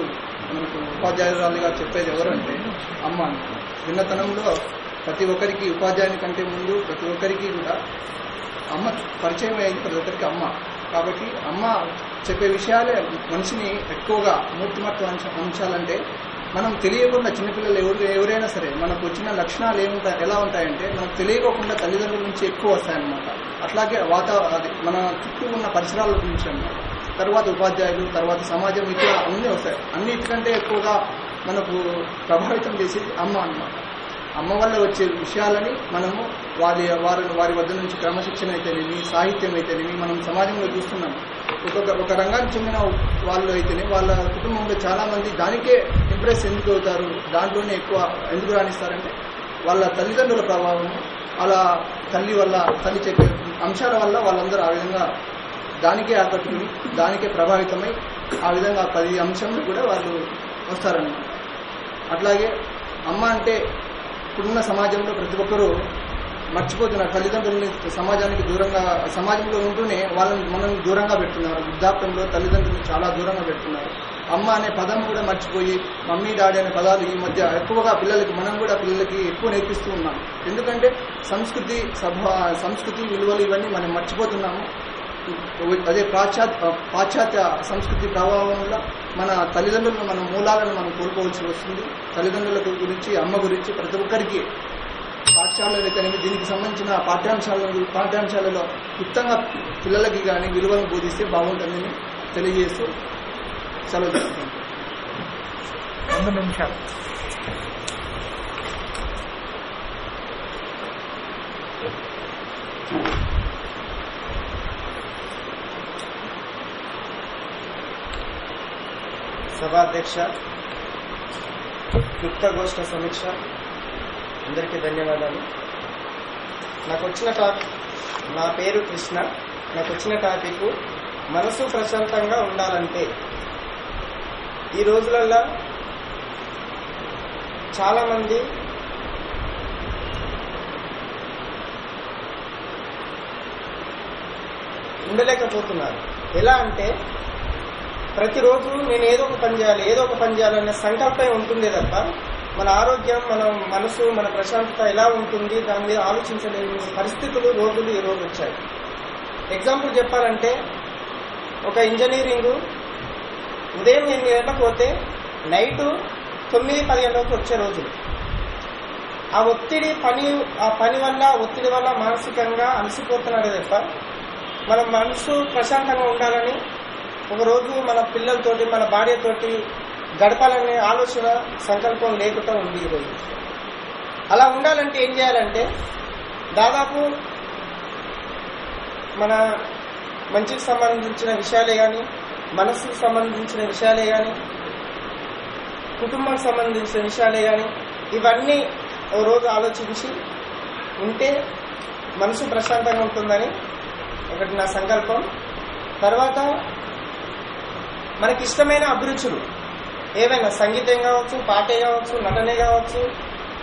మనకు ఉపాధ్యాయురాలుగా చెప్పేది ఎవరు అంటే అమ్మ చిన్నతనంలో ప్రతి ఒక్కరికి ఉపాధ్యాయుని కంటే ముందు ప్రతి ఒక్కరికి కూడా అమ్మ పరిచయం అయింది ప్రతి ఒక్కరికి అమ్మ. కాబట్టి అమ్మ చెప్పే విషయాలే మనిషిని ఎక్కువగా మూర్తిమత్వ అంశ అంశాలంటే మనం తెలియకుండా చిన్నపిల్లలు ఎవరు ఎవరైనా సరే మనకు వచ్చిన లక్షణాలు ఏముంటాయి ఎలా ఉంటాయంటే మనకు తెలియకోకుండా తల్లిదండ్రుల నుంచి ఎక్కువ వస్తాయన్నమాట. అట్లాగే వాతావరణ అది మన చుట్టూ ఉన్న పరిసరాల గురించి అన్నమాట. తర్వాత ఉపాధ్యాయులు తర్వాత సమాజం ఇట్లా అన్నీ వస్తాయి. అన్నిటికంటే ఎక్కువగా మనకు ప్రభావితం చేసేది అమ్మ అన్నమాట. అమ్మ వల్ల వచ్చే విషయాలని మనము వారి వారి వారి వద్ద నుంచి క్రమశిక్షణ అయితేనేమి సాహిత్యం అయితేనేమి మనం సమాజంలో చూస్తున్నాం. ఒక్కొక్క ఒక రంగానికి చెందిన వాళ్ళు అయితేనే వాళ్ళ కుటుంబంలో చాలామంది దానికే ఇంప్రెస్ ఎందుకు అవుతారు? దాంట్లోనే ఎక్కువ ఎందుకు రాణిస్తారంటే వాళ్ళ తల్లిదండ్రుల ప్రభావం అలా తల్లి వల్ల తల్లి చెప్పే అంశాల వల్ల వాళ్ళందరూ ఆ విధంగా దానికే ఆకట్టుకుని దానికే ప్రభావితమై ఆ విధంగా పది అంశంలో కూడా వాళ్ళు వస్తారన్నమాట. అట్లాగే అమ్మ అంటే ఇప్పుడున్న సమాజంలో ప్రతి ఒక్కరూ మర్చిపోతున్నారు. తల్లిదండ్రులని సమాజానికి దూరంగా సమాజంలో ఉంటూనే వాళ్ళని మనల్ని దూరంగా పెడుతున్నారు. వృద్ధాప్యంలో తల్లిదండ్రులను చాలా దూరంగా పెడుతున్నారు. అమ్మ అనే పదం కూడా మర్చిపోయి మమ్మీ డాడీ అనే పదాలు ఈ మధ్య ఎక్కువగా పిల్లలకి మనం కూడా పిల్లలకి ఎక్కువ నేర్పిస్తూ ఉన్నాం. ఎందుకంటే సంస్కృతి సభ సంస్కృతి విలువలు ఇవన్నీ మనం మర్చిపోతున్నాము. అదే పాశ్చాత్య పాశ్చాత్య సంస్కృతి ప్రభావం వల్ల మన తల్లిదండ్రులను మన మూలాలను మనం కోల్పోవలసి వస్తుంది. తల్లిదండ్రుల గురించి అమ్మ గురించి ప్రతి ఒక్కరికి పాఠశాలలో అయితేనేమి దీనికి సంబంధించిన పాఠ్యాంశాలను పాఠ్యాంశాలలో క్లుప్తంగా పిల్లలకి కానీ విలువలను బోధిస్తే బాగుంటుందని తెలియజేస్తూ సెలవు చేస్తున్నాను రెండు నిమిషాలు. సభాధ్యక్ష యుక్తగోష్ఠ సమీక్ష. అందరికీ ధన్యవాదాలు. నాకు వచ్చిన టాపిక్ నా పేరు కృష్ణ. నాకు వచ్చిన టాపిక్ మనసు ప్రశాంతంగా ఉండాలంటే. ఈ రోజులల్లో చాలామంది ఉండలేకపోతున్నారు. ఎలా అంటే ప్రతిరోజు నేను ఏదో ఒక పని చేయాలి ఏదో ఒక పని చేయాలనే సంకల్పం ఉంటుంది తప్ప మన ఆరోగ్యం మన మనసు మన ప్రశాంతత ఎలా ఉంటుంది దాని మీద ఆలోచించలేని పరిస్థితులు రోజులు ఈ రోజు వచ్చాయి. ఎగ్జాంపుల్ చెప్పాలంటే ఒక ఇంజనీరింగ్ ఉదయం ఎనిమిది గంటలకు పోతే నైట్ తొమ్మిది పది గంటలకు వచ్చే రోజులు. ఆ ఒత్తిడి పని ఆ పని వల్ల ఒత్తిడి వల్ల మానసికంగా అలసిపోతున్నాడు తప్ప మన మనసు ప్రశాంతంగా ఉండాలని ఒకరోజు మన పిల్లలతోటి మన భార్యతోటి గడపాలనే ఆలోచన సంకల్పం లేకుండా ఉంది ఈరోజు అలా ఉండాలంటే ఏం చేయాలంటే దాదాపు మన మంచికి సంబంధించిన విషయాలే కానీ మనసుకు సంబంధించిన విషయాలే కానీ కుటుంబానికి సంబంధించిన విషయాలే కానీ ఇవన్నీ ఓ రోజు ఆలోచించి ఉంటే మనసు ప్రశాంతంగా ఉంటుందని ఒకటి నా సంకల్పం. తర్వాత మనకి ఇష్టమైన అభిరుచులు ఏవైనా సంగీతం కావచ్చు పాటే కావచ్చు నటనే కావచ్చు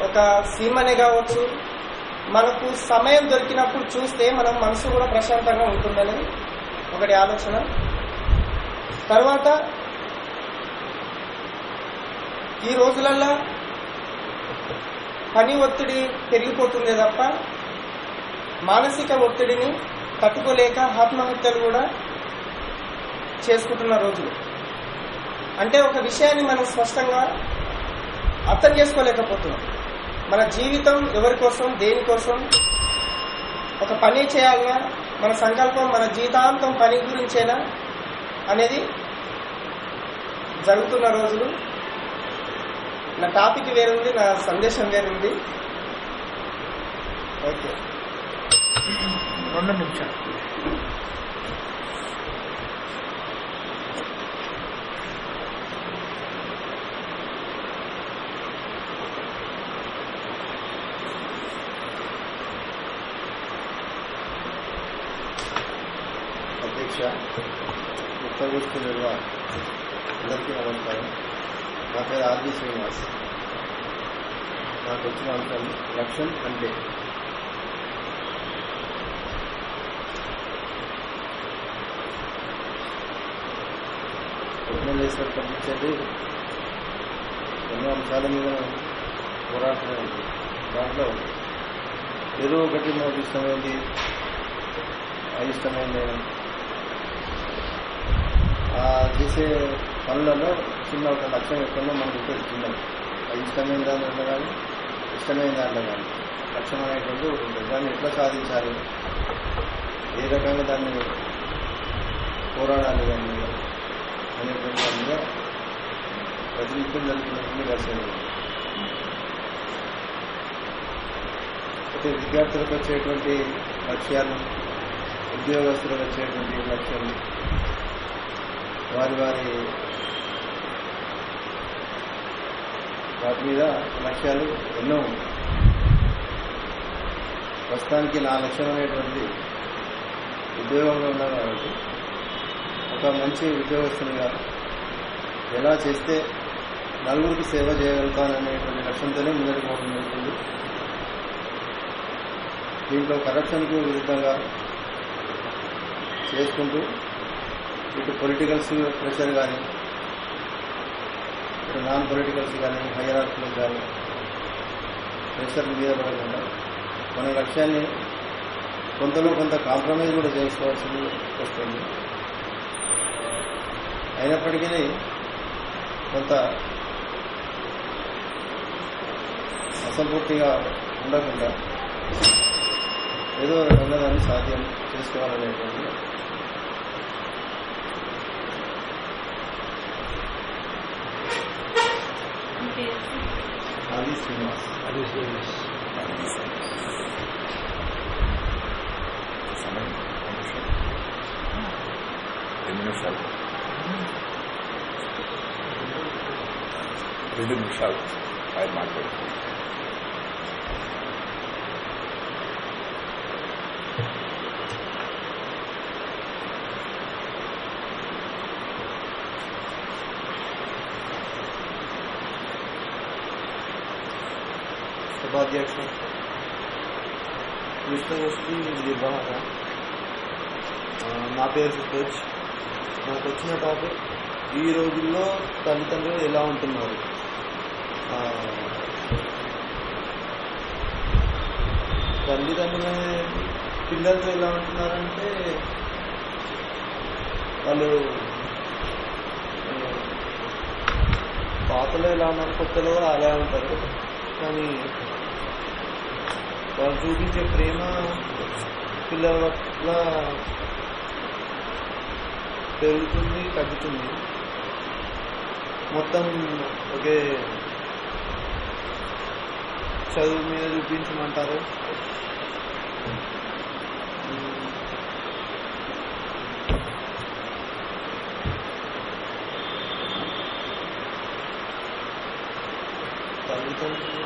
ఒక సినిమానే కావచ్చు. మనకు సమయం దొరికినప్పుడు చూస్తే మనం మనసు కూడా ప్రశాంతంగా ఉంటుందని ఒకటి ఆలోచన. తర్వాత ఈ రోజులల్లో పని ఒత్తిడి పెరిగిపోతుంది తప్ప మానసిక ఒత్తిడిని తట్టుకోలేక ఆత్మహత్యలు కూడా చేసుకుంటున్న రోజులు. అంటే ఒక విషయాన్ని మనం స్పష్టంగా అర్థం చేసుకోలేకపోతున్నాం. మన జీవితం ఎవరి కోసం దేనికోసం ఒక పని చేయాలన్నా మన సంకల్పం మన జీవితాంతం పని గురించేనా అనేది జరుగుతున్న రోజులు. నా టాపిక్ వేరుంది నా సందేశం వేరుంది. ఓకే. రెండు నిమిషాలు. అధ్యక్ష ఉత్తరగోష్ఠి నిర్వహణ అందరికీ నమస్కారం. నా పేరు ఆర్జీ శ్రీనివాస్. నాకు వచ్చిన అంశం లక్ష్యం అంటే. ఉద్యమేశ్వర్ పంపించేది ఎన్నో అంశాల మీద పోరాటం దాంట్లో ఏదో ఒకటి నాకు ఇష్టమైంది అయిష్టమైంది చేసే పనులలో చిన్న ఒక లక్ష్యం ఎక్కడో మనం ఉంటుంది అది ఇష్టమైన దాంట్లో కానీ ఇష్టమైన దాంట్లో కానీ లక్ష్యం అనేటువంటి ఉంటుంది. దాన్ని ఎట్లా సాధించాలి? ఏ రకంగా దాన్ని పోరాడాలి దాని మీద అనేటువంటి దాని మీద ప్రతినిత్యం జరుగుతున్నటువంటి ఘర్షణ అయితే విద్యార్థులకు వచ్చేటువంటి లక్ష్యాలు ఉద్యోగస్తులకు వచ్చేటువంటి లక్ష్యాలు వారి వారి వాటి మీద లక్ష్యాలు ఎన్నో ఉన్నాయి. ప్రస్తుతానికి నా లక్ష్యం అనేటువంటిది ఉద్యోగంలో ఉన్నా కాబట్టి ఒక మంచి ఉద్యోగస్తునిగా ఎలా చేస్తే నలుగురికి సేవ చేయగలుగుతాననేటువంటి లక్ష్యంతోనే ముందరికి పోవడం జరుగుతుంది. దీంట్లో కరప్షన్కు విరుద్ధంగా చేసుకుంటూ ఇటు పొలిటికల్స్ ప్రెషర్ కానీ ఇటు నాన్ పొలిటికల్స్ కానీ హైయర్ కానీ ప్రెషర్ మీద పడకుండా మన లక్ష్యాన్ని కొంతలో కొంత కాంప్రమైజ్ కూడా చేసుకోవాల్సి వస్తుంది. అయినప్పటికీ కొంత అసంపూర్తిగా ఉండకుండా ఏదో రకంగా దాన్ని సాధ్యం చేసుకోవాలనేటువంటి అది శ్రీనివాస్ అది శ్రీనివాస్ రెండు నిమిషాలు రెండు నిమిషాలు ఆయన మాట్లాడుతుంది సభాధ్యక్ష కృష్ణగోష్ఠి నిర్వహణ నా పేరు సుతోజ్. నాకు వచ్చిన టాపిక్ ఈ రోజుల్లో తల్లిదండ్రులు ఎలా ఉంటున్నారు? ఆ, తల్లిదండ్రులు పిల్లలతో ఎలా ఉంటున్నారంటే వాళ్ళు పాతలో ఎలా ఉన్నారు కొత్తలో కూడా అలా ఉంటారు. కానీ వాళ్ళు చూపించే ప్రేమ పిల్లల పట్ల పెరుగుతుంది తగ్గుతుంది మొత్తం ఒకే చదువు మీద చూపించమంటారు. తల్లిదండ్రులు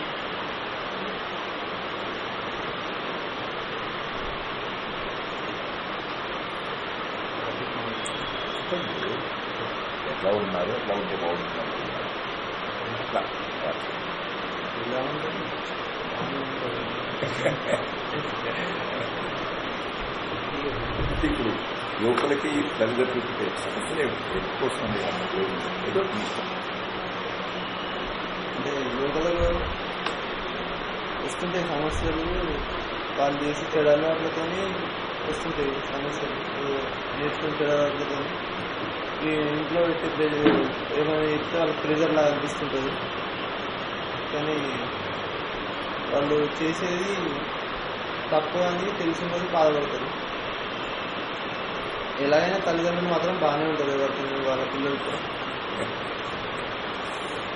ఎట్లా ఉన్నారు ఎట్లా ఉంటే బాగుంటున్నారు అట్లా ఎలా ఉంటుంది బాగానే ఉంటుంది. అంటే ఇప్పుడు యువకులకి తల్లిదండ్రులకి సమస్యలు ఎక్కువ వస్తుంది ఏదో అంటే యువకులలో వస్తుంటాయి సమస్యలు వాళ్ళు చేసే చెడు అలవాట్లతోని వస్తుంటాయి సమస్యలు ఏదో నేర్చుకుని చెడు ఈ ఇంట్లో పెట్టి ఏమైనా చెప్తే వాళ్ళకి ప్రెజర్ లాగా అనిపిస్తుంటుంది కానీ వాళ్ళు చేసేది తప్పు అని తెలిసినది బాధపడతారు ఎలాగైనా తల్లిదండ్రులు మాత్రం బాగానే ఉంటారు ఎవరికి వాళ్ళ పిల్లలతో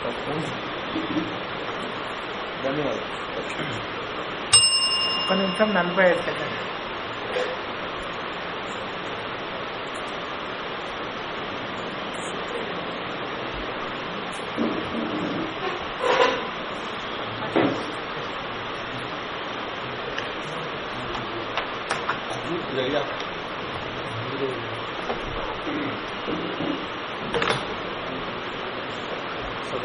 తప్పు ధన్యవాదాలు. ఒక నిమిషం నలభై ఐదు సెకండ్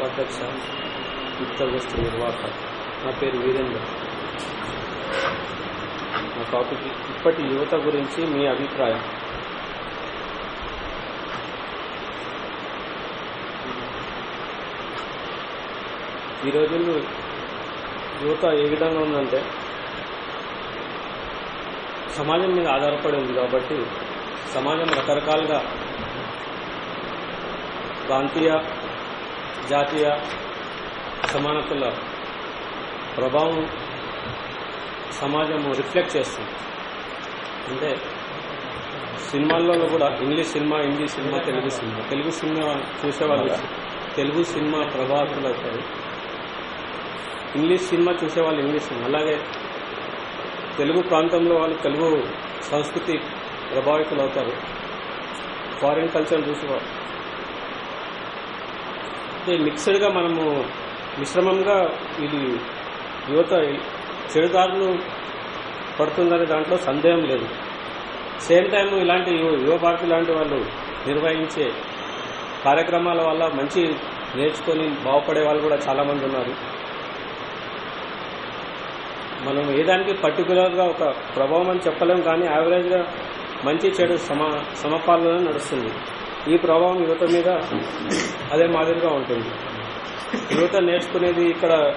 ఉపాధ్యక్ష యుక్తగోష్ఠి నిర్వాహక నా పేరు వీరేంద్ర. నా టాపిక్ ఇప్పటి యువత గురించి మీ అభిప్రాయం. ఈ రోజుల్లో యువత ఏ విధంగా ఉందంటే సమాజం మీద ఆధారపడి ఉంది కాబట్టి సమాజం రకరకాలుగా ప్రాంతీయ జాతీయ సమానతల ప్రభావం సమాజం రిఫ్లెక్ట్ చేస్తుంది. అంటే సినిమాల్లో కూడా English cinema Hindi cinema Telugu cinema. Telugu cinema చూసేవాళ్ళు తెలుగు సినిమా ప్రభావితులు అవుతారు. ఇంగ్లీష్ సినిమా చూసేవాళ్ళు ఇంగ్లీష్ సినిమా. అలాగే తెలుగు ప్రాంతంలో వాళ్ళు తెలుగు సంస్కృతి ప్రభావితులు అవుతారు. ఫారిన్ కల్చర్ చూసేవాళ్ళు. మిక్స్డ్గా మనము మిశ్రమంగా ఇది యువత చెడుదారులు పడుతుందనే దాంట్లో సందేహం లేదు. సేమ్ టైం ఇలాంటి యువ- భారతి లాంటి వాళ్ళు నిర్వహించే కార్యక్రమాల వల్ల మంచి నేర్చుకొని బాగుపడే వాళ్ళు కూడా చాలామంది ఉన్నారు. మనం ఏ దానికి పర్టికులర్గా ఒక ప్రభావం అని చెప్పలేం కానీ యావరేజ్గా మంచి చెడు సమ సమపాలన నడుస్తుంది. ఈ ప్రభావం యువత మీద అదే మాదిరిగా ఉంటుంది. యువత నేర్చుకునేది ఇక్కడ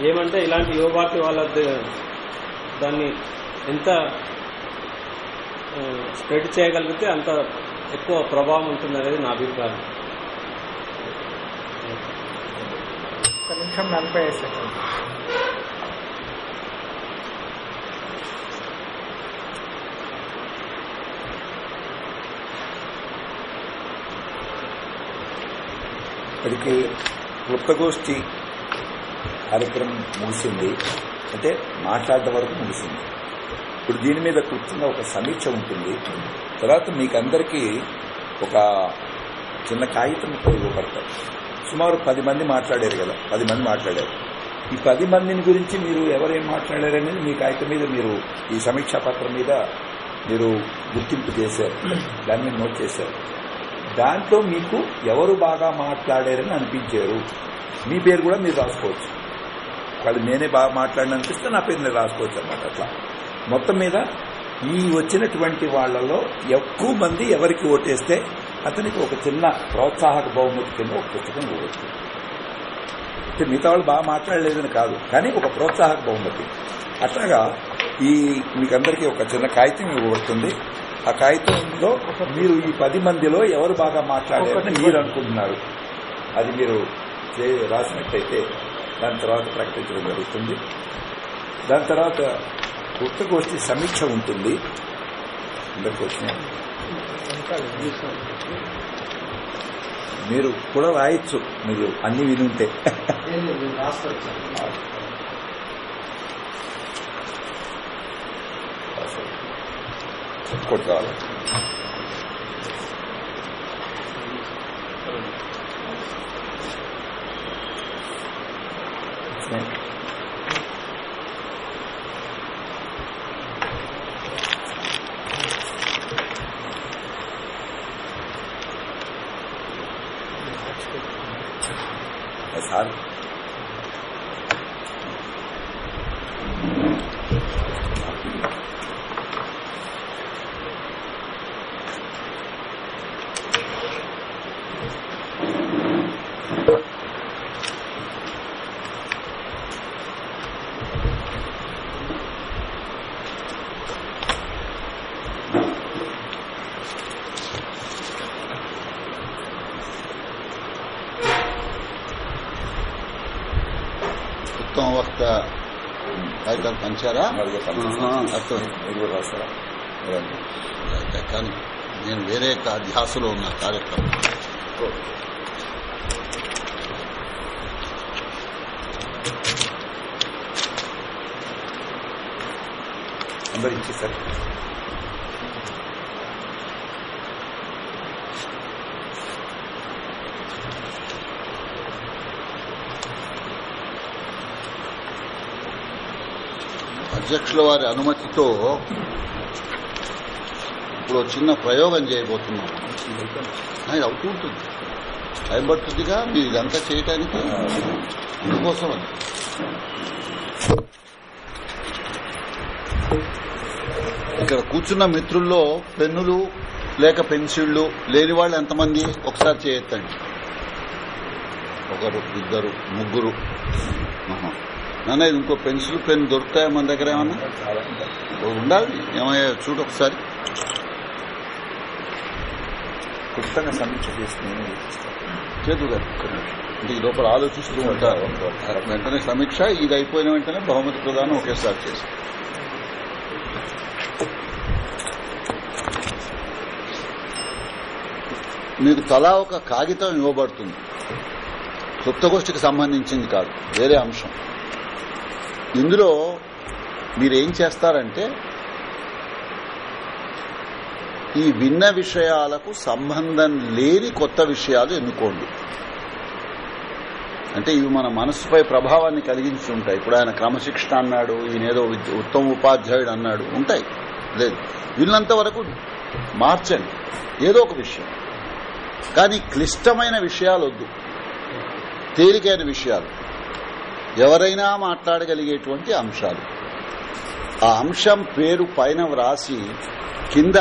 ఏమంటే ఇలాంటి యువభారతి వాళ్ళ ద- దాన్ని ఎంత స్ప్రెడ్ చేయగలిగితే అంత ఎక్కువ ప్రభావం ఉంటుంది అనేది నా అభిప్రాయం. ఒక నిమిషం నలభై సెకండ్ ఇప్పటికి క్లుప్తగోష్ఠి కార్యక్రమం ముగిసింది. అంటే మాట్లాడటం వరకు ముగిసింది. ఇప్పుడు దీని మీద క్లుప్తంగా ఒక సమీక్ష ఉంటుంది. తర్వాత మీకు అందరికీ ఒక చిన్న కాగితం ఇవ్వబడతారు సుమారు పది మంది మాట్లాడారు కదా. పది మంది మాట్లాడారు. ఈ పది మందిని గురించి మీరు ఎవరేం మాట్లాడారనేది మీ కాగితం మీద మీరు ఈ సమీక్షా పత్రం మీద మీరు గుర్తింపు చేశారు. దాన్ని నోట్ చేశారు. దాంట్లో మీకు ఎవరు బాగా మాట్లాడారని అనిపించారు? మీ పేరు కూడా మీరు రాసుకోవచ్చు. వాళ్ళు నేనే బాగా మాట్లాడిన అనిపిస్తే నా పేరు నేను రాసుకోవచ్చు అనమాట అట్లా. మొత్తం మీద ఈ వచ్చినటువంటి వాళ్ళలో ఎక్కువ మంది ఎవరికి ఓటేస్తే అతనికి ఒక చిన్న ప్రోత్సాహక బహుమతి కింద ఒక పుస్తకం ఇవ్వచ్చు. అంటే మిగతా వాళ్ళు బాగా మాట్లాడలేదని కాదు కానీ ఒక ప్రోత్సాహక బహుమతి. అట్లాగా ఈ మీకందరికీ ఒక చిన్న కాగితం ఇవ్వబడుతుంది. ఆ కాగితంలో మీరు ఈ పది మందిలో ఎవరు బాగా మాట్లాడారని మీరు అనుకుంటున్నారు. అది మీరు చే- రాసినట్టయితే దాని తర్వాత ప్రకటించడం జరుగుతుంది. దాని తర్వాత పుస్తకోష్ఠి సమీక్ష ఉంటుంది. అందరికి మీరు కూడా రాయొచ్చు. మీరు అన్ని వినుంటే. ఇంకోటి కావాలి వచ్చినాయి. సార్ ఉత్తమ వక్త అయితే కానీ నేను వేరే ధ్యాసలో ఉన్న కార్యక్రమం. అందరు ఇచ్చేసారు. అధ్యక్షుల వారి అనుమతితో ఇప్పుడు చిన్న ప్రయోగం చేయబోతున్నాం. అది అవుతూ ఉంటుంది. టైం పడుతుందిగా మీరు ఇదంతా చేయటానికి? అందుకోసం అది. ఇక్కడ కూర్చున్న మిత్రుల్లో పెన్నులు లేక పెన్సిళ్ళు లేని వాళ్ళు ఎంతమంది? ఒకసారి చేయొద్దండి. ఒకరు ఇద్దరు ముగ్గురు. నాన్న ఇది ఇంకో పెన్సిల్ పెన్ దొరుకుతాయా మన దగ్గర ఏమన్నా? ఉండాలి. ఏమయ్యా చూడు ఒకసారి. సమీక్ష గారు ఒక్క నిమిషం. అంటే ఈ లోపల ఆలోచిస్తూ ఉంటారు వెంటనే సమీక్ష ఇది అయిపోయిన వెంటనే బహుమతి ప్రదానం ఒకేసారి చేసి. మీకు తలా ఒక కాగితం ఇవ్వబడుతుంది. క్లుప్తగోష్ఠికి సంబంధించింది కాదు వేరే అంశం. ఇందులో మీరేం చేస్తారంటే ఈ విన్న విషయాలకు సంబంధం లేని కొత్త విషయాలు ఎన్నుకోండి. అంటే ఇవి మన మనస్సుపై ప్రభావాన్ని కలిగించి ఉంటాయి. ఇప్పుడు ఆయన క్రమశిక్షణ అన్నాడు ఈయనేదో ఉత్తమ ఉపాధ్యాయుడు అన్నాడు ఉంటాయి. లేదు. వీళ్ళంత వరకు మార్చండి. ఏదో ఒక విషయం. కానీ క్లిష్టమైన విషయాలు వద్దు తేలికైన విషయాలు. ఎవరైనా మాట్లాడగలిగేటువంటి అంశాలు. ఆ అంశం పేరు పైన వ్రాసి కింద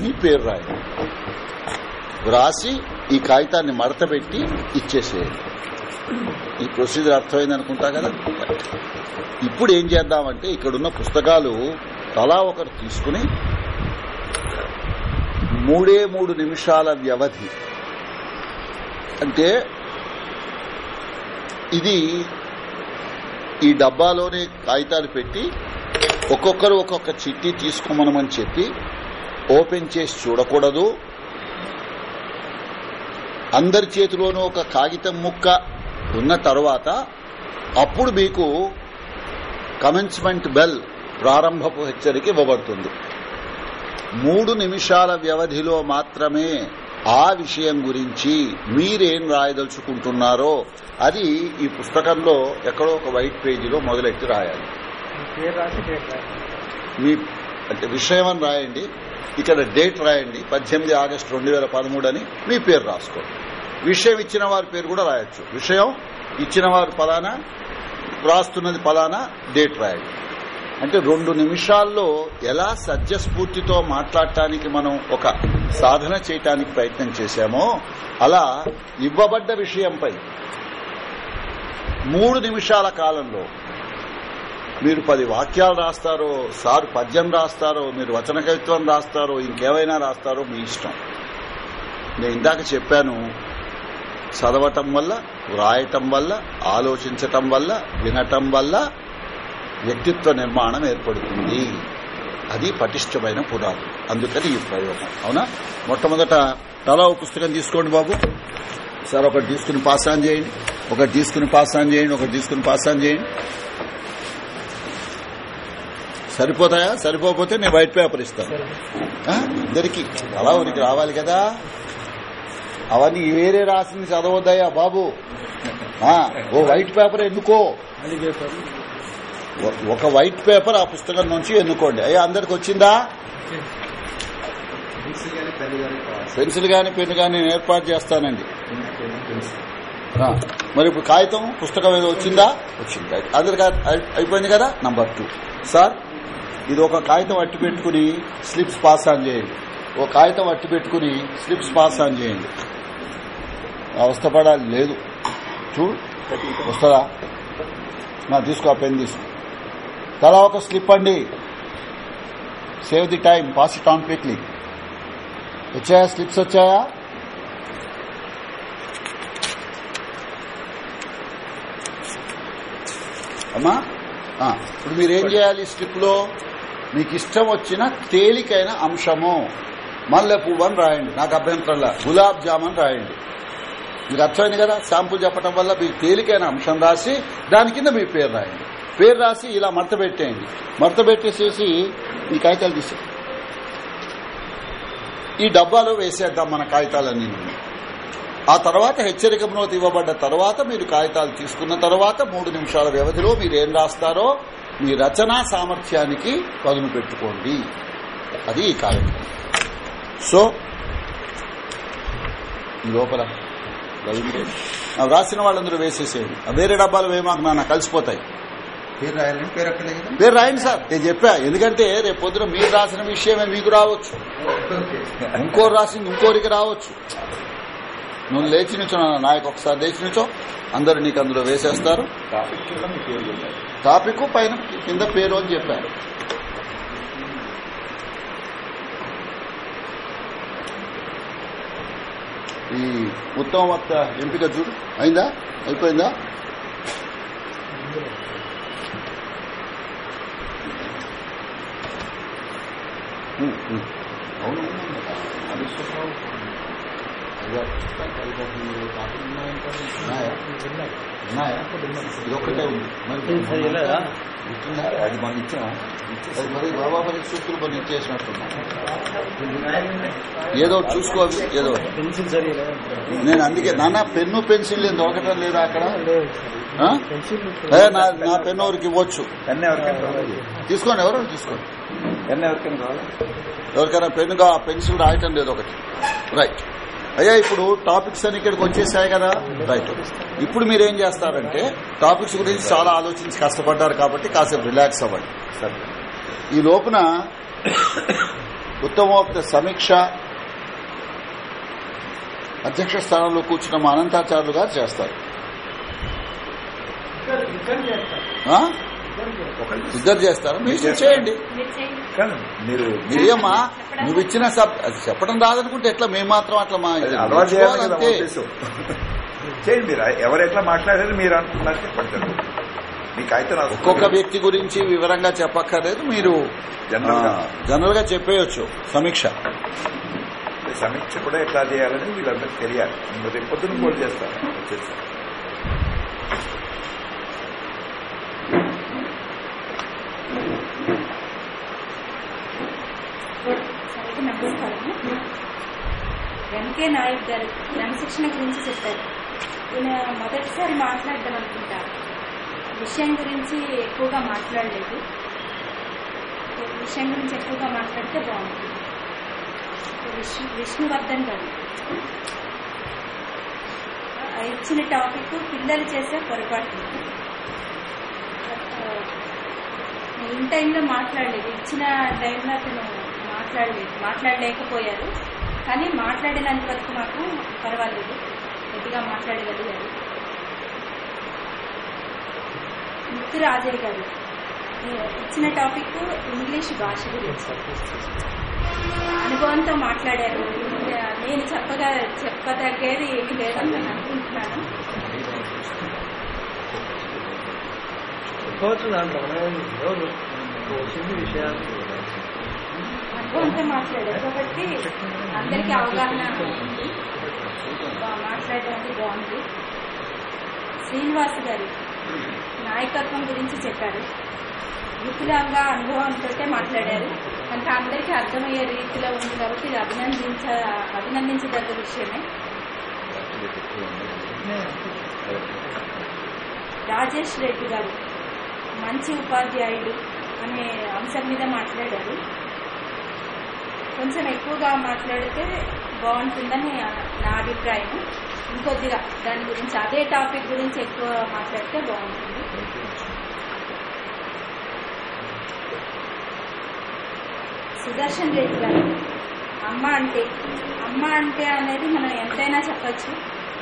మీ పేరు రాయండి. వ్రాసి ఈ కాగితాన్ని మడతపెట్టి ఇచ్చేసేయండి. ఈ ప్రొసీజర్ అర్థమైంది అనుకుంటా కదా? ఇప్పుడు ఏం చేద్దామంటే ఇక్కడున్న పుస్తకాలు తలా ఒకరు తీసుకుని మూడే మూడు నిమిషాల వ్యవధి. అంటే ఇది ఈ డబ్బాలోనే కాగితాలు పెట్టి ఒక్కొక్కరు ఒక్కొక్క చిట్టి తీసుకోమనమని చెప్పి ఓపెన్ చేసి చూడకూడదు. అందరి చేతిలోనూ ఒక కాగితం ముక్క ఉన్న తర్వాత అప్పుడు మీకు కమెన్స్మెంట్ బెల్ ప్రారంభపు హెచ్చరిక ఇవ్వబడుతుంది. మూడు నిమిషాల వ్యవధిలో మాత్రమే ఆ విషయం గురించి మీరేం రాయదలుచుకుంటున్నారో అది ఈ పుస్తకంలో ఎక్కడో ఒక వైట్ పేజీలో మొదలెట్టి రాయాలి. మీ అంటే విషయం అని రాయండి ఇక్కడ డేట్ రాయండి పద్దెనిమిది ఆగస్టు రెండు వేల పదమూడు అని మీ పేరు రాసుకోండి. విషయం ఇచ్చిన వారి పేరు కూడా రాయొచ్చు. విషయం ఇచ్చిన వారు పలానా రాస్తున్నది పలానా డేట్ రాయండి. అంటే రెండు నిమిషాల్లో ఎలా సత్యస్ఫూర్తితో మాట్లాడటానికి మనం ఒక సాధన చేయటానికి ప్రయత్నం చేశామో అలా ఇవ్వబడ్డ విషయంపై మూడు నిమిషాల కాలంలో మీరు పది వాక్యాలు రాస్తారో సారు పద్యం రాస్తారో మీరు వచన కవిత్వం రాస్తారో ఇంకేమైనా రాస్తారో మీ ఇష్టం. నేను ఇందాక చెప్పాను చదవటం వల్ల వ్రాయటం వల్ల ఆలోచించటం వల్ల వినటం వల్ల వ్యక్తిత్వ నిర్మాణం ఏర్పడుతుంది. అది పటిష్టమైన పునాది అందుకని ఈ ప్రయోగం. అవునా? మొట్టమొదట తలా పుస్తకం తీసుకోండి బాబు. సార్ ఒకటి తీసుకుని పాస్ ఆన్ చేయండి. ఒకటి తీసుకుని పాస్ ఆన్ చేయండి. ఒకటి తీసుకుని పాస్ ఆన్ చేయండి. సరిపోతాయా? సరిపోతే నేను వైట్ పేపర్ ఇస్తాను. ఇద్దరికి అలా ఉనికి రావాలి కదా. అవన్నీ వేరే రాసింది చదవద్దయ్యా బాబు. ఓ వైట్ పేపర్ ఎందుకో? ఒక వైట్ పేపర్ ఆ పుస్తకం నుంచి ఎన్నుకోండి. అయ్యా అందరికి వచ్చిందా? పెన్సిల్ గాని పెన్ను గాని నేను ఏర్పాటు చేస్తానండి. మరి ఇప్పుడు కాగితం పుస్తకం ఏదో వచ్చిందా? వచ్చింది. అందరికి అయిపోయింది కదా? Number two. సార్ ఇది ఒక కాగితం అట్టి పెట్టుకుని స్లిప్స్ పాస్ ఆన్ చేయండి. ఒక కాగితం అట్టి పెట్టుకుని స్లిప్స్ పాస్ ఆన్ చేయండి. అవస్థపడాలి లేదు. చూడు. వస్తుందా? నా తీసుకో ఆ పెన్ తీసుకో. తలా ఒక స్లిప్ అండి. Save the time pass it on quickly వచ్చాయా? స్లిప్స్ వచ్చాయా? అమ్మా ఇప్పుడు మీరేం చేయాలి స్లిప్లో మీకు ఇష్టం వచ్చిన తేలికైన అంశము. మల్లె పువ్వు అని రాయండి. నాకు అభ్యంతరంలా గులాబ్ జామున్ రాయండి. మీరు అర్థమైంది కదా? శాంపుల్ చెప్పడం వల్ల మీకు తేలికైన అంశం రాసి దాని కింద మీ పేరు రాయండి. పేరు రాసి ఇలా మడత పెట్టేయండి. మడత పెట్టేసేసి ఈ కాగితాలు తీసే ఈ డబ్బాలో వేసేద్దాం మన కాగితాలన్నీ. ఆ తర్వాత హెచ్చరిక నోట్ ఇవ్వబడ్డ తర్వాత మీరు కాగితాలు తీసుకున్న తర్వాత మూడు నిమిషాల వ్యవధిలో మీరు ఏం రాస్తారో మీ రచనా సామర్థ్యానికి పదును పెట్టుకోండి. అది ఈ కార్యక్రమం. సో లోపల రాసిన వ్రాసిన వాళ్ళందరూ వేసేసేయండి. వేరే డబ్బాలు వేయమాకు నాన్న కలిసిపోతాయి. పేరు రాయాలని పేరు అక్కడే కదా? పేరు రాయండి సార్. నేను చెప్పా ఎందుకంటే రేపు పొద్దున మీరు రాసిన విషయమే మీకు రావచ్చు. ఇంకోరు రాసింది ఇంకోరికి రావచ్చు. నువ్వు లేచి నుంచో నాయకు ఒకసారి లేచి నుంచో. అందరు నీకు అందులో వేసేస్తారు. టాపిక్ పైన కింద పేరు అని చెప్పారు ఈ ఉత్తమ వక్త ఎంపిక చూడు. అయిందా? అయిపోయిందా ఉమ్, ఉమ్. అవును అవును. నాగేశ్వరరావు. అయ్యా, పుస్తకాలు మీరు టాపిక్ ఉన్నాయంటారు. ఉన్నాయా? ఉన్నాయా? ఇది ఉంది? అది మనం ఇచ్చామా అది మరి బాబా మరి ఇచ్చేసినట్టున్నా ఏదో ఒకటి. చూసుకో అవి ఏదో నేను అందుకే నాన్న పెన్ను పెన్సిల్ ఏం దొరకటం లేదా అక్కడ? నా పెన్ను ఎవరికి ఇవ్వచ్చు? తీసుకోండి ఎవరు తీసుకోండి. పెన్ ఎవరికైనా కావాలి? ఎవరికైనా పెన్నుగా పెన్సిల్ రాయటం లేదు ఒకటి. రైట్ అయ్యా ఇప్పుడు టాపిక్స్ అని ఇక్కడికి వచ్చేసాయి కదా? రైట్ ఇప్పుడు మీరు ఏం చేస్తారంటే టాపిక్స్ గురించి చాలా ఆలోచించి కష్టపడ్డారు కాబట్టి కాసేపు రిలాక్స్ అవ్వండి. సరే. ఈ లోపున ఉత్తమోక్త సమీక్ష అధ్యక్ష స్థానంలో కూర్చున్న మా అనంతాచార్యులు గారు చేస్తారు. ఆ? ఇద్దరు చేస్తారు. మీరు చేయండి. మీరు మీరేమ్మా నువ్వు ఇచ్చిన సబ్ అది చెప్పడం రాదనుకుంటే ఎట్లా మేము మాత్రం అట్లా మా అలవాటు చేయండి మీరు. ఎవరు ఎట్లా మాట్లాడారు మీరు అనుకున్నారు చెప్పండి. మీకు అయితే ఒక్కొక్క వ్యక్తి గురించి వివరంగా చెప్పక్కర్లేదు మీరు జనరల్గా. చెప్పేయచ్చు. సమీక్ష. సమీక్ష కూడా ఎట్లా చేయాలని వీళ్ళందరికీ తెలియాలి. రేపు పొద్దున్న కోల్ చేస్తారు వచ్చేసి సరిగ్గా నమస్కారం వెంకే నాయక్ గారు క్రమశిక్షణ గురించి చెప్పారు. ఈయన మొదటిసారి మాట్లాడడం అనుకుంటా. విషయం గురించి ఎక్కువగా మాట్లాడలేదు. విషయం గురించి ఎక్కువగా మాట్లాడితే బాగుంటుంది. విష్ణు విష్ణువర్ధన్ గారు. ఇచ్చిన టాపిక్ పిల్లలు చేసే పొరపాటు. ఇన్ టైంలో మాట్లాడలేదు. ఇచ్చిన టైంలో అతను మాట్లాడలే మాట్లాడలేకపోయారు. కానీ మాట్లాడినంత వరకు మాకు పర్వాలేదు. కొద్దిగా మాట్లాడగలిగారు. ముక్తి రాజయ్య గారు ఇచ్చిన టాపిక్ ఇంగ్లీష్ భాష గురించి. అనుభవంతో మాట్లాడారు. నేను చెప్పగా చెప్పదగ్గేది ఏమి లేదని నేను అనుకుంటున్నాను. చెప్పవచ్చు దాంట్లో. ఎవరు వచ్చింది విషయాలు అనుభవంతో మాట్లాడారు. కాబట్టి అందరికీ అవగాహన ఉంది. మాట్లాడడానికి బాగుంది. శ్రీనివాస్ గారు నాయకత్వం గురించి చెప్పారు. విపులంగా అనుభవంతో మాట్లాడారు. కనుక అందరికీ అర్థమయ్యే రీతిలో ఉంది కాబట్టి ఇది అభినందించ అభినందించదగ్గ విషయమే. రాజేష్ రెడ్డి గారు మంచి ఉపాధ్యాయుడు అనే అంశం మీద మాట్లాడారు. కొంచెం ఎక్కువగా మాట్లాడితే బాగుంటుందని నా అభిప్రాయం. ఇంకొద్దిగా దాని గురించి అదే టాపిక్ గురించి ఎక్కువ మాట్లాడితే బాగుంటుంది. సుదర్శన్ రెడ్డి గారు అమ్మ అంటే అమ్మ అంటే అనేది మనం ఎంతైనా చెప్పచ్చు.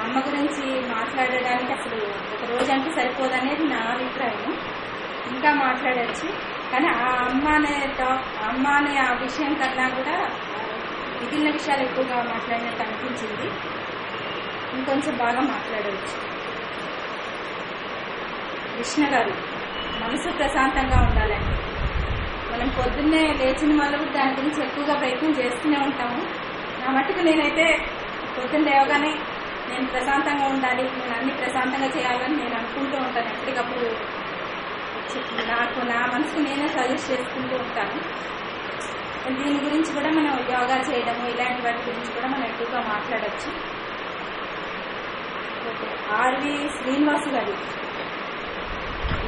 అమ్మ గురించి మాట్లాడడానికి అసలు ఒక రోజు అంటే సరిపోదనేది నా అభిప్రాయం. ఇంకా మాట్లాడచ్చు. కానీ ఆ అమ్మ అనే టాప్ అమ్మ అనే ఆ విషయం కన్నా కూడా మిగిలిన విషయాలు ఎక్కువగా మాట్లాడినట్టు అనిపించింది. ఇంకొంచెం బాగా మాట్లాడవచ్చు కృష్ణ గారు మనసు ప్రశాంతంగా ఉండాలండి. మనం పొద్దున్నే లేచిన వాళ్ళు దాని గురించి ఎక్కువగా ప్రయత్నం చేస్తూనే ఉంటాము. నా మట్టుకు నేనైతే పొద్దున్న లేవగానే నేను ప్రశాంతంగా ఉండాలి నేను అన్ని ప్రశాంతంగా చేయాలని నేను అనుకుంటూ ఉంటాను. ఎప్పటికప్పుడు నాకు నా మనసు నేనే సజెస్ట్ చేసుకుంటూ ఉంటాను. దీని గురించి కూడా మనం యోగా చేయడం ఇలాంటి వాటి గురించి కూడా మనం ఎక్కువగా మాట్లాడచ్చు. ఆర్వి శ్రీనివాస్ గారు.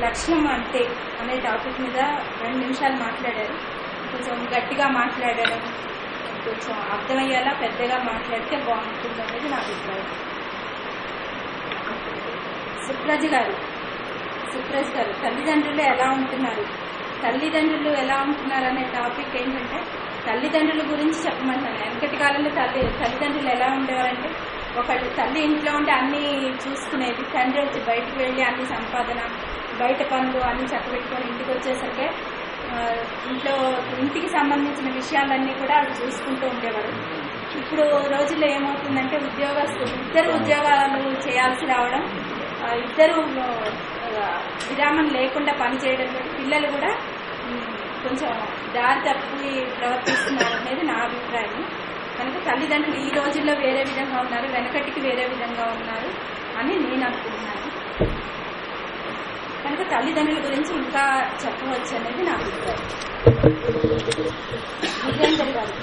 లక్ష్యం అంటే అనే టాపిక్ మీద రెండు నిమిషాలు మాట్లాడారు. కొంచెం గట్టిగా మాట్లాడడం కొంచెం అర్థమయ్యేలా పెద్దగా మాట్లాడితే బాగుంటుంది అనేది నా అభిప్రాయం. సుప్రజ గారు. సుప్రజ్ గారు తల్లిదండ్రులు ఎలా ఉంటున్నారు? తల్లిదండ్రులు ఎలా ఉంటున్నారు అనే టాపిక్ ఏంటంటే తల్లిదండ్రుల గురించి చెప్పమంటాను. వెనకటి కాలంలో తల్లి తల్లిదండ్రులు ఎలా ఉండేవారంటే ఒకళ్ళు తల్లి ఇంట్లో ఉంటే అన్ని చూసుకునేది తండ్రి వచ్చి బయటకు వెళ్ళి అన్ని సంపాదన బయట పనులు అన్ని చక్కబెట్టుకొని ఇంటికి వచ్చేసరికి ఇంట్లో ఇంటికి సంబంధించిన విషయాలన్నీ కూడా వాళ్ళు చూసుకుంటూ ఉండేవారు. ఇప్పుడు రోజుల్లో ఏమవుతుందంటే ఉద్యోగస్తులు ఇద్దరు ఉద్యోగాలు చేయాల్సి రావడం ఇద్దరు విరామం లేకుండా పనిచేయడం పిల్లలు కూడా కొంచెం దారి తప్పి ప్రవర్తిస్తున్నారు అనేది నా అభిప్రాయం. కనుక తల్లిదండ్రులు ఈ రోజుల్లో వేరే విధంగా ఉన్నారు వెనకటికి వేరే విధంగా ఉన్నారు అని నేను అనుకుంటున్నాను. కనుక తల్లిదండ్రుల గురించి ఇంకా చెప్పవచ్చు అనేది నా అభిప్రాయం. విజేందర్ గారు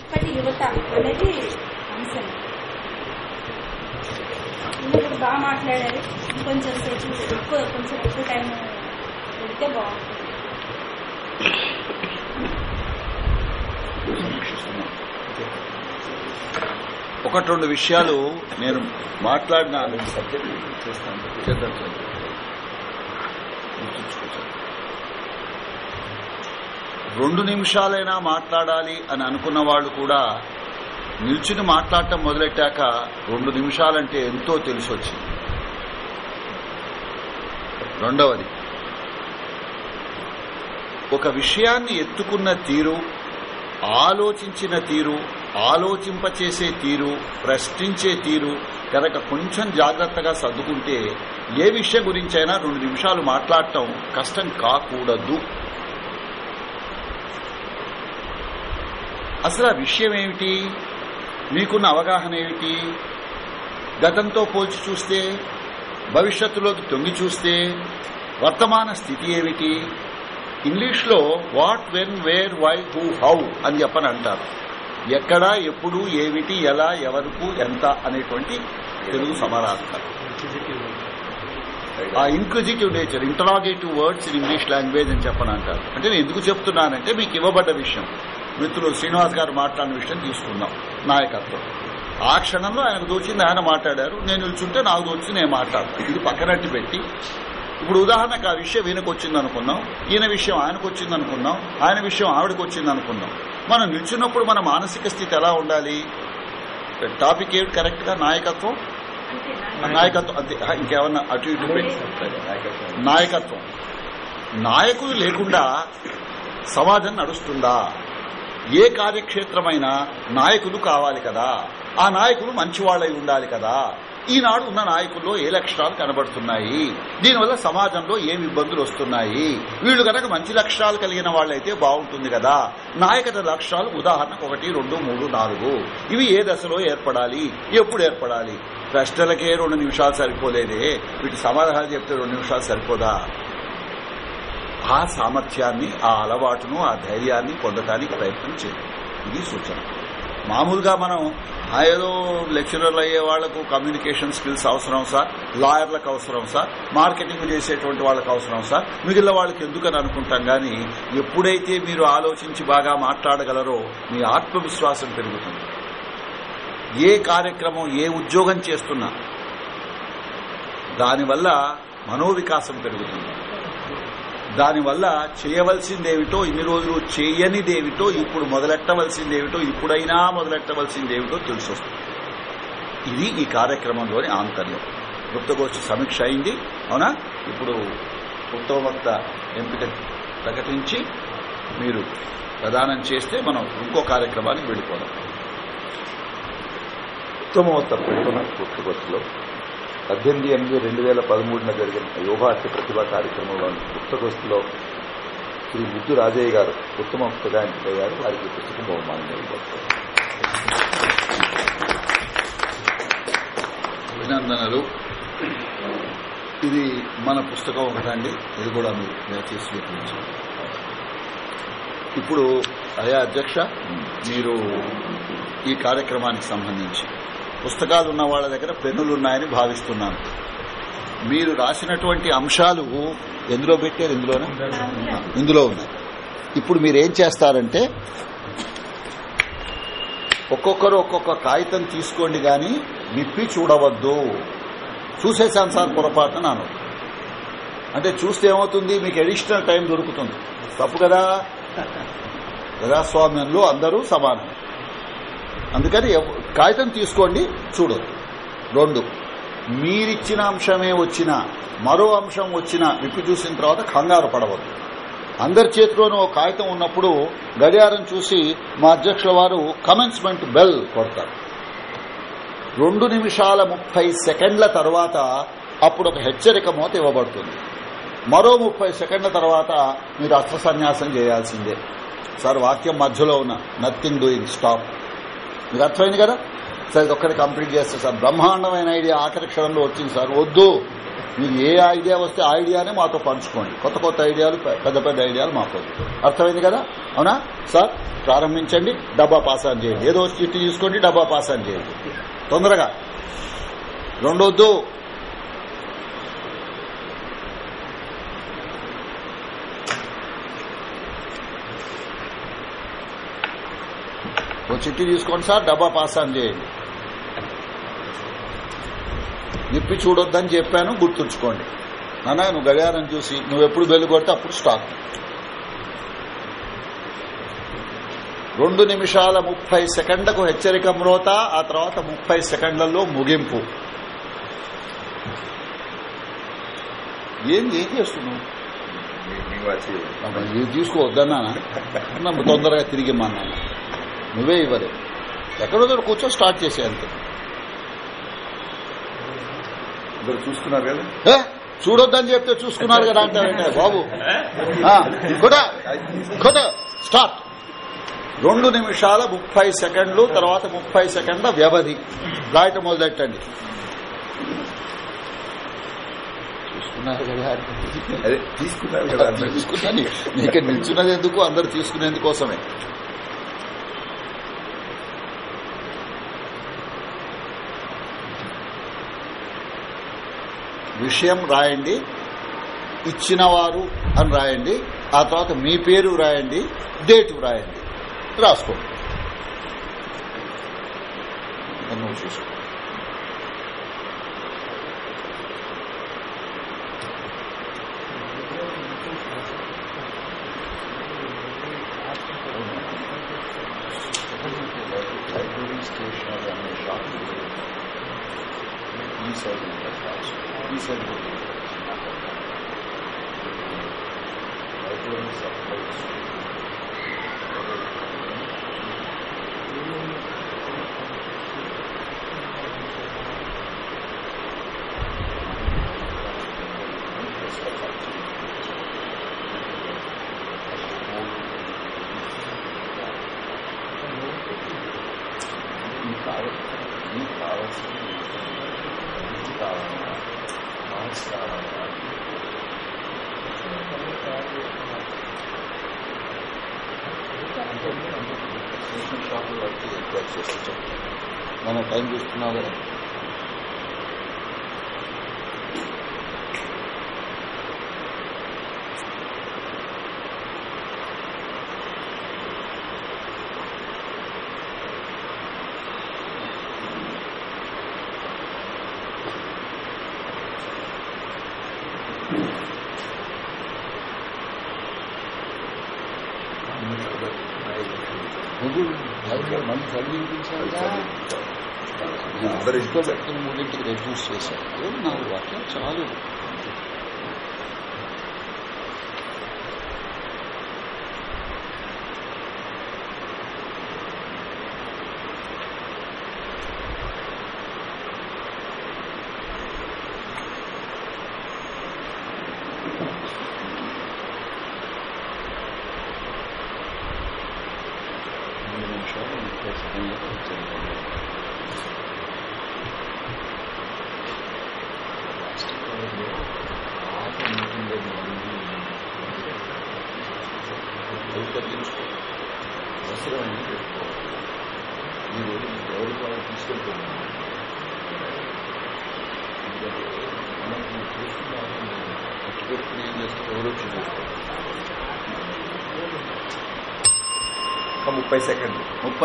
ఇప్పటి యువత అనేది అంశం మీరు బాగా మాట్లాడారు. ఇంకొంచెం సేపు ఎక్కువ కొంచెం ఎక్కువ టైం పెడితే బాగుంటుంది. ఒకటి రెండు విషయాలు నేను మాట్లాడిన చేస్తాను. చేద్దాం. రెండు నిమిషాలైనా మాట్లాడాలి అని అనుకున్న వాళ్ళు కూడా నిల్చుని మాట్లాడటం మొదలెట్టాక రెండు నిమిషాలంటే ఎంతో తెలిసొచ్చింది. రెండవది ఒక విషయాన్ని ఎత్తుకున్న తీరు ఆలోచించిన తీరు ఆలోచింపచేసే తీరు ప్రశ్నించే తీరు కనుక కొంచెం జాగ్రత్తగా సర్దుకుంటే ఏ విషయం గురించైనా రెండు నిమిషాలు మాట్లాడటం కష్టం కాకూడదు. అసలు ఆ విషయం ఏమిటి మీకున్న అవగాహన ఏమిటి? గతంతో పోల్చి చూస్తే భవిష్యత్తులోకి తొంగి చూస్తే వర్తమాన స్థితి ఏమిటి? ఇంగ్లీష్లో what when where why who how అని చెప్పని అంటారు. ఎక్కడ ఎప్పుడు ఏమిటి ఎలా ఎవరికి ఎంత అనేటువంటి తెలుగు సమానార్థాలు ఆ inquisitive nature interrogative words in English language అని చెప్పని అంటారు. అంటే నేను ఎందుకు చెప్తున్నానంటే మీకు ఇవ్వబడ్డ విషయం. మిత్రులు శ్రీనివాస్ గారు మాట్లాడిన విషయం తీసుకుందాం. నాయకత్వం. ఆ క్షణంలో ఆయనకు దోచింది ఆయన మాట్లాడారు. నేను నిల్చుంటే నాకు దోచింది నేను మాట్లాడతాను ఇది పక్కనట్టు పెట్టి. ఇప్పుడు ఉదాహరణకు ఆ విషయం ఈయనకు వచ్చింది అనుకుందాం. ఈయన విషయం ఆయనకు వచ్చింది అనుకుందాం. ఆయన విషయం ఆవిడకు వచ్చింది అనుకుందాం. మనం నిల్చున్నప్పుడు మన మానసిక స్థితి ఎలా ఉండాలి? టాపిక్ ఏమిటి? కరెక్ట్గా నాయకత్వం? నాయకత్వం అంతే. ఇంకేమన్నా అటు ఇటు నాయకత్వం. నాయకులు లేకుండా సమాజం నడుస్తుందా? ఏ కార్యక్షేత్రమైనా నాయకులు కావాలి కదా. ఆ నాయకులు మంచివాళ్ళై ఉండాలి కదా. ఈనాడు ఉన్న నాయకుల్లో ఏ లక్షణాలు కనబడుతున్నాయి? దీనివల్ల సమాజంలో ఏం ఇబ్బందులు వస్తున్నాయి? వీళ్ళు కనుక మంచి లక్షణాలు కలిగిన వాళ్ళైతే బాగుంటుంది కదా. నాయకత లక్షణాలు ఉదాహరణకు ఒకటి రెండు మూడు నాలుగు. ఇవి ఏ దశలో ఏర్పడాలి? ఎప్పుడు ఏర్పడాలి? ప్రశ్నలకే రెండు నిమిషాలు సరిపోలేదే. వీటి సమాధానాలు చెప్తే రెండు నిమిషాలు సరిపోదా? ఆ సామర్థ్యాన్ని ఆ అలవాటును ఆ ధైర్యాన్ని పొందటానికి ప్రయత్నం చేయాలి ఇది సూచన. మామూలుగా మనం ఏదో లెక్చరర్లు అయ్యే వాళ్ళకు కమ్యూనికేషన్ స్కిల్స్ అవసరం సార్ లాయర్లకు అవసరం సార్ మార్కెటింగ్ చేసేటువంటి వాళ్ళకి అవసరం సార్ మిగిలిన వాళ్ళకి ఎందుకని అనుకుంటాం కానీ ఎప్పుడైతే మీరు ఆలోచించి బాగా మాట్లాడగలరో మీ ఆత్మవిశ్వాసం పెరుగుతుంది. ఏ కార్యక్రమం ఏ ఉద్యోగం చేస్తున్నా దానివల్ల మనోవికాసం పెరుగుతుంది. దానివల్ల చేయవలసిందేమిటో ఇన్ని రోజులు చేయనిదేమిటో ఇప్పుడు మొదలెట్టవలసిందేమిటో ఇప్పుడైనా మొదలెట్టవలసిందేమిటో తెలిసొస్తుంది. ఇది ఈ కార్యక్రమంలోని ఆంతర్యం. గుప్తగోష్ఠి సమీక్ష అయింది అవునా? ఇప్పుడు ఉత్తమవక్త ఎంపిక ప్రకటించి మీరు ప్రదానం చేస్తే మనం ఇంకో కార్యక్రమానికి వెళ్ళిపోదాం. ఉత్తమోత్తర ప్రకటన గుప్తగోష్ఠిలో పద్దెనిమిది ఎనిమిది రెండు వేల పదమూడున జరిగిన యోగార్తి ప్రతిభా కార్యక్రమంలోని పుస్తకస్తులో శ్రీ ముద్దు రాజయ్య గారు ఉత్తమ ఎంపికయ్యారు వారికి పుస్తకం బహుమానం అభినందనలు. ఇది మన పుస్తకం ఒకటండి. ఇది కూడా మీరు దయచేసి ఇప్పుడు అయా అధ్యక్ష మీరు ఈ కార్యక్రమానికి సంబంధించి పుస్తకాలు ఉన్న వాళ్ళ దగ్గర పెన్నులు ఉన్నాయని భావిస్తున్నాను. మీరు రాసినటువంటి అంశాలు ఎందులో పెట్టారు? ఇందులోనే? ఇందులో ఉన్నాయి. ఇప్పుడు మీరు ఏం చేస్తారంటే ఒక్కొక్కరు ఒక్కొక్క కాగితం తీసుకోండి గాని విప్పి చూడవద్దు. చూసేసాను సార్ పొరపాటున నాను. అంటే చూస్తే ఏమవుతుంది? మీకు అడిషనల్ టైం దొరుకుతుంది. తప్పు కదా? ప్రజాస్వామ్యంలో అందరూ సమానం. అందుకని కాగితం తీసుకోండి చూడొద్దు రెండు మీరిచ్చిన అంశమే వచ్చినా మరో అంశం వచ్చినా విప్పి చూసిన తర్వాత కంగారు పడవద్దు. అందరి చేతిలోనూ ఒక కాగితం ఉన్నప్పుడు గడియారం చూసి మా అధ్యక్షుల వారు కమెన్స్మెంట్ బెల్ కొడతారు. రెండు నిమిషాల ముప్పై సెకండ్ల తర్వాత అప్పుడు ఒక హెచ్చరిక మూత ఇవ్వబడుతుంది. మరో ముప్పై సెకండ్ల తర్వాత మీరు అస్త్ర సన్యాసం చేయాల్సిందే. సార్ వాక్యం మధ్యలో ఉన్న నథింగ్ డూయింగ్ స్టాప్ మీకు అర్థమైంది కదా? సార్ ఇది ఒక్కటి కంప్లీట్ చేస్తే సార్. బ్రహ్మాండమైన ఐడియా ఆఖరి క్షణంలో వచ్చింది సార్. వద్దు. మీకు ఏ ఐడియా వస్తే ఆ ఐడియానే మాతో పంచుకోండి. కొత్త కొత్త ఐడియాలు పెద్ద పెద్ద ఐడియాలు మాకు అర్థమైంది కదా? అవునా? సార్ ప్రారంభించండి. డబ్బా పాస్ ఆన్ చేయండి. ఏదో చిట్టి తీసుకోండి డబ్బా పాస్ ఆన్ చేయండి. తొందరగా. రెండొద్దు. ఓ చిట్టి తీసుకోండి సార్ డబ్బా పాస్ ఆన్ చేయండి. నిప్పి చూడొద్దని చెప్పాను గుర్తుంచుకోండి. నాన్న నువ్వు గడియారం చూసి నువ్వు ఎప్పుడు బెల్లు కొడితే అప్పుడు స్టాక్. రెండు నిమిషాల ముప్పై సెకండ్లకు హెచ్చరిక మ్రోత ఆ తర్వాత ముప్పై సెకండ్లలో ముగింపు. ఏం ఏం చేస్తున్నావు? తీసుకోవద్దన్నా నన్ను తొందరగా తిరిగి ఇమ్మన్నాను నువ్వే ఇవ్వలే ఎక్కడో దగ్గర కూర్చో స్టార్ట్ చేసే అంతే. ఇద్దరు చూసుకున్నారు కదా? చూడొద్దని చెప్తే చూసుకున్నారు కదా అంటారంటే బాబు. కూడా కూడా స్టార్ట్. రెండు నిమిషాల ముప్పై సెకండ్లు తర్వాత ముప్పై సెకండ్ల వ్యవధి. రాయటం మొదలెట్టండి. చూసుకున్నారు కదా అదే తీసుకున్నారు కదా. తీసుకున్నాను. నీకు నిల్చున్నది ఎందుకు? అందరు తీసుకునేందుకోసమే. విషయం రాయండి ఇచ్చినవారు అని రాయండి ఆ తర్వాత మీ పేరు రాయండి డేట్ రాయండి. రాసుకోండి. చూసుకోండి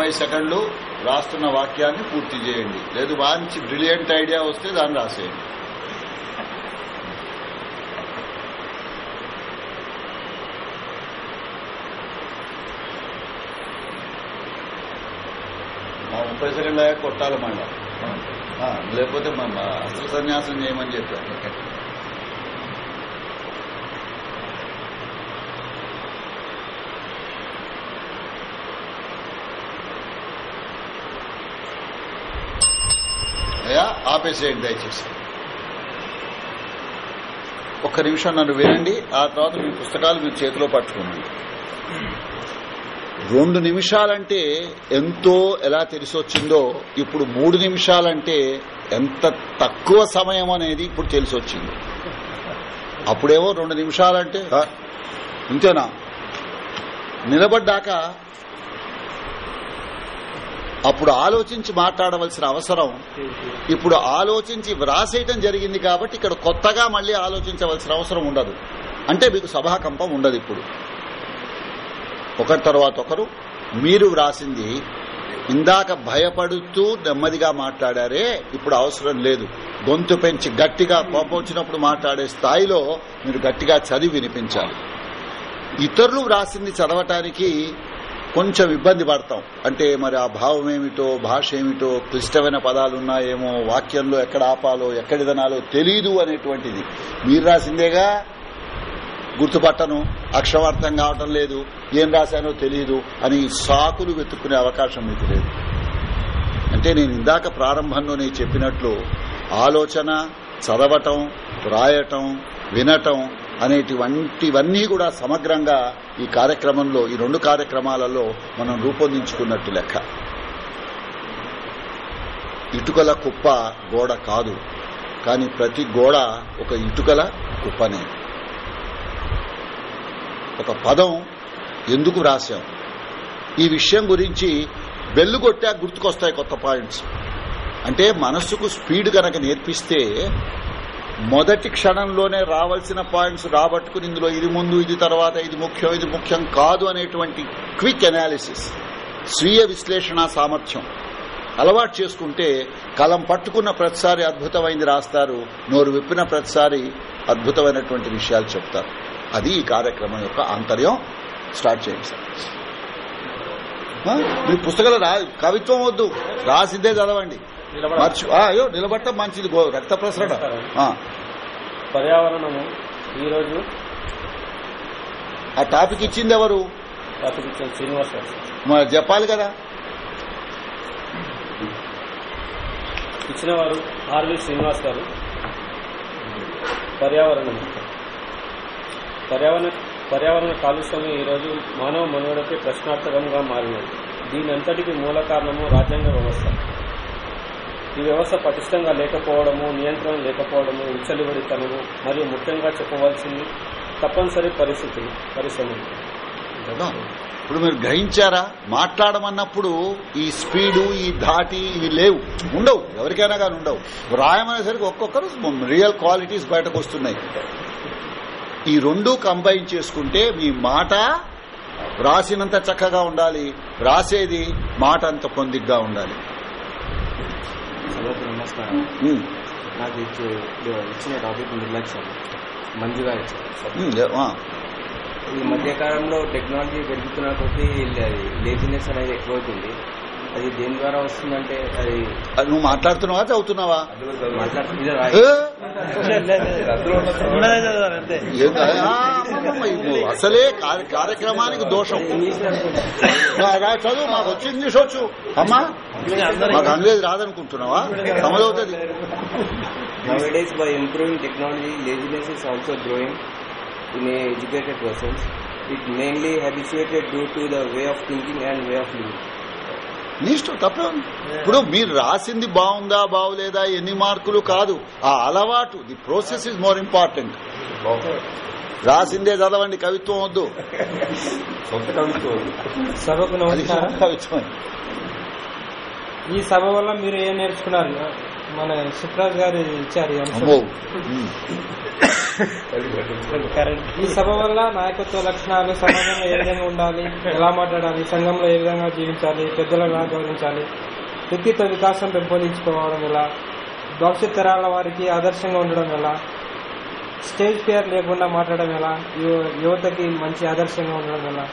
ముప్పై సెకండ్లు రాస్తున్న వాక్యాన్ని పూర్తి చేయండి. లేదు మంచి బ్రిలియంట్ ఐడియా వస్తే దాన్ని రాసేయండి. మా ముప్పై సెకండ్ల కొట్టాలి మళ్ళా. లేకపోతే అసలు సన్యాసం చేయమని చెప్పారు అయ్యా ఆపేసేయండి దయచేసి. ఒక్క నిమిషం నన్ను వినండి ఆ తర్వాత మీ పుస్తకాలు మీ చేతిలో పట్టుకోండి. రెండు నిమిషాలంటే ఎంతో ఎలా తెలిసొచ్చిందో ఇప్పుడు మూడు నిమిషాలంటే ఎంత తక్కువ సమయం అనేది ఇప్పుడు తెలిసొచ్చింది. అప్పుడేమో రెండు నిమిషాలంటే "ఆ, ఇంతేనా? నిలబడ్డాక అప్పుడు ఆలోచించి మాట్లాడవలసిన అవసరం. ఇప్పుడు ఆలోచించి వ్రాసేయటం జరిగింది కాబట్టి ఇక్కడ కొత్తగా మళ్ళీ ఆలోచించవలసిన అవసరం ఉండదు. అంటే మీకు సభాకంపం ఉండదు ఇప్పుడు. ఒకరి తర్వాత ఒకరు మీరు వ్రాసింది ఇందాక భయపడుతూ నెమ్మదిగా మాట్లాడారే ఇప్పుడు అవసరం లేదు. గొంతు పెంచి గట్టిగా కోపం వచ్చినప్పుడు మాట్లాడే స్థాయిలో మీరు గట్టిగా చదివి వినిపించాలి. ఇతరులు వ్రాసింది చదవటానికి కొంచెం ఇబ్బంది పడతాం. అంటే మరి ఆ భావం ఏమిటో భాష ఏమిటో క్లిష్టమైన పదాలున్నాయేమో వాక్యంలో ఎక్కడ ఆపాలో ఎక్కడిదనాలో తెలీదు అనేటువంటిది. మీరు రాసిందేగా? గుర్తుపట్టను. అక్షరార్థం కావటం లేదు. ఏం రాశానో తెలియదు అని సాకులు వెతుక్కునే అవకాశం మీకు లేదు. అంటే నేను ఇందాక ప్రారంభంలోనే చెప్పినట్లు ఆలోచన చదవటం రాయటం వినటం అనేటివంటివన్నీ కూడా సమగ్రంగా ఈ కార్యక్రమంలో ఈ రెండు కార్యక్రమాలలో మనం రూపొందించుకున్నట్టు లెక్క. ఇటుకల కుప్ప గోడ కాదు కానీ ప్రతి గోడ ఒక ఇటుకల కుప్పనే. ఒక పదం ఎందుకు రాశాం? ఈ విషయం గురించి బెల్లు కొట్టా గుర్తుకొస్తాయి కొత్త పాయింట్స్. అంటే మనస్సుకు స్పీడ్ కనుక నేర్పిస్తే మొదటి క్షణంలోనే రావాల్సిన పాయింట్స్ రాబట్టుకుని ఇందులో ఇది ముందు ఇది తర్వాత ఇది ముఖ్యం ఇది ముఖ్యం కాదు అనేటువంటి క్విక్ అనాలిసిస్ స్వీయ విశ్లేషణ సామర్థ్యం. అలవాటు చేసుకుంటే కలం పట్టుకున్న ప్రతిసారి అద్భుతమైంది రాస్తారు నోరు విప్పిన ప్రతిసారి అద్భుతమైనటువంటి విషయాలు చెప్తారు. అది ఈ కార్యక్రమం యొక్క ఆంతర్యం. స్టార్ట్ చేయండి సార్. మీరు మీ పుస్తకాలు రా కవిత్వం వద్దు రాసిద్దే చదవండి. మర్చి అయ్యో నిలబడటం మంచిది. రక్త ప్రసరణ పర్యావరణము ఈరోజు ఆ టాపిక్ ఇచ్చింది ఎవరు? శ్రీనివాస్ మరి చెప్పాలి కదా. ఇచ్చిన వారు ఆర్వి శ్రీనివాస్ గారు. పర్యావరణం పర్యావరణ పర్యావరణ కాలుష్యం ఈరోజు మానవ మనుగడకి ప్రశ్నార్థకంగా మారినది. దీని అంతటికి మూల కారణము రాజ్యాంగ వ్యవస్థ. ఈ వ్యవస్థ పటిష్టంగా లేకపోవడము నియంత్రణ లేకపోవడము విచ్చలిబడితనము మరియు ముఖ్యంగా చెప్పవలసింది తప్పనిసరి పరిస్థితులు పరిశ్రమలు కదా ఇప్పుడు మీరు గ్రహించారా? మాట్లాడమన్నప్పుడు ఈ స్పీడు ఈ ధాటి ఇవి లేవు. ఉండవు ఎవరికైనా కానీ ఉండవు. రాయమనేసరికి ఒక్కొక్కరు రియల్ క్వాలిటీస్ బయటకు వస్తున్నాయి. ఈ రెండు కంబైన్ చేసుకుంటే మీ మాట రాసినంత చక్కగా ఉండాలి. రాసేది మాట అంత పొందిగ్గా ఉండాలి. నమస్కారం ఉమ్, నాకు ఇచ్చిన టాపిక్ నిర్లక్ష్యం మంచిగా ఇచ్చారు ఉమ్, లే- ఆ. ఈ మధ్య కాలంలో టెక్నాలజీ పెరుగుతున్న కొద్దీ లేజినెస్ అనేది ఎక్కువవుతుంది అది దేని ద్వారా వస్తుందంటే అది అది నువ్వు మాట్లాడుతున్నావా చదువుతున్నావా అసలే కార్య- కార్యక్రమానికి దోషం చదువు మాకు వచ్చి ఇంగ్లీష్ వచ్చు అమ్మా మాకు Angrez రాదనుకుంటున్నావా సమదవుతుంది Nowadays, by improving technology, laziness is also growing in educated persons. It mainly habituated due to the way of thinking and way of living. నీ ఇష్టం తప్పే ఉంది. ఇప్పుడు మీరు రాసింది బాగుందా బాగులేదా ఎన్ని మార్కులు కాదు. ఆ అలవాటు the process is more important. రాసిందే చదవండి కవిత్వం వద్దు. కవిత్వం. ఈ సభ వల్ల మీరు ఏం నేర్చుకున్నారు? మన సుప్రాజ్ గారు ఇచ్చారు ఈ సభ వల్ల నాయకత్వ లక్షణాలు సమాజంలో ఏ విధంగా ఉండాలి? ఎలా మాట్లాడాలి? సంఘంలో ఏ విధంగా జీవించాలి? పెద్దలను ఎలా గౌరవించాలి? వ్యక్తిత్వ వికాసం పెంపొందించుకోవడం ఎలా? భవిష్యత్ తరాల వారికి ఆదర్శంగా ఉండడం ఎలా? స్టేజ్ ఫియర్ లేకుండా మాట్లాడడం ఎలా? యువ- యువతకి మంచి ఆదర్శంగా ఉండడం ఎలా?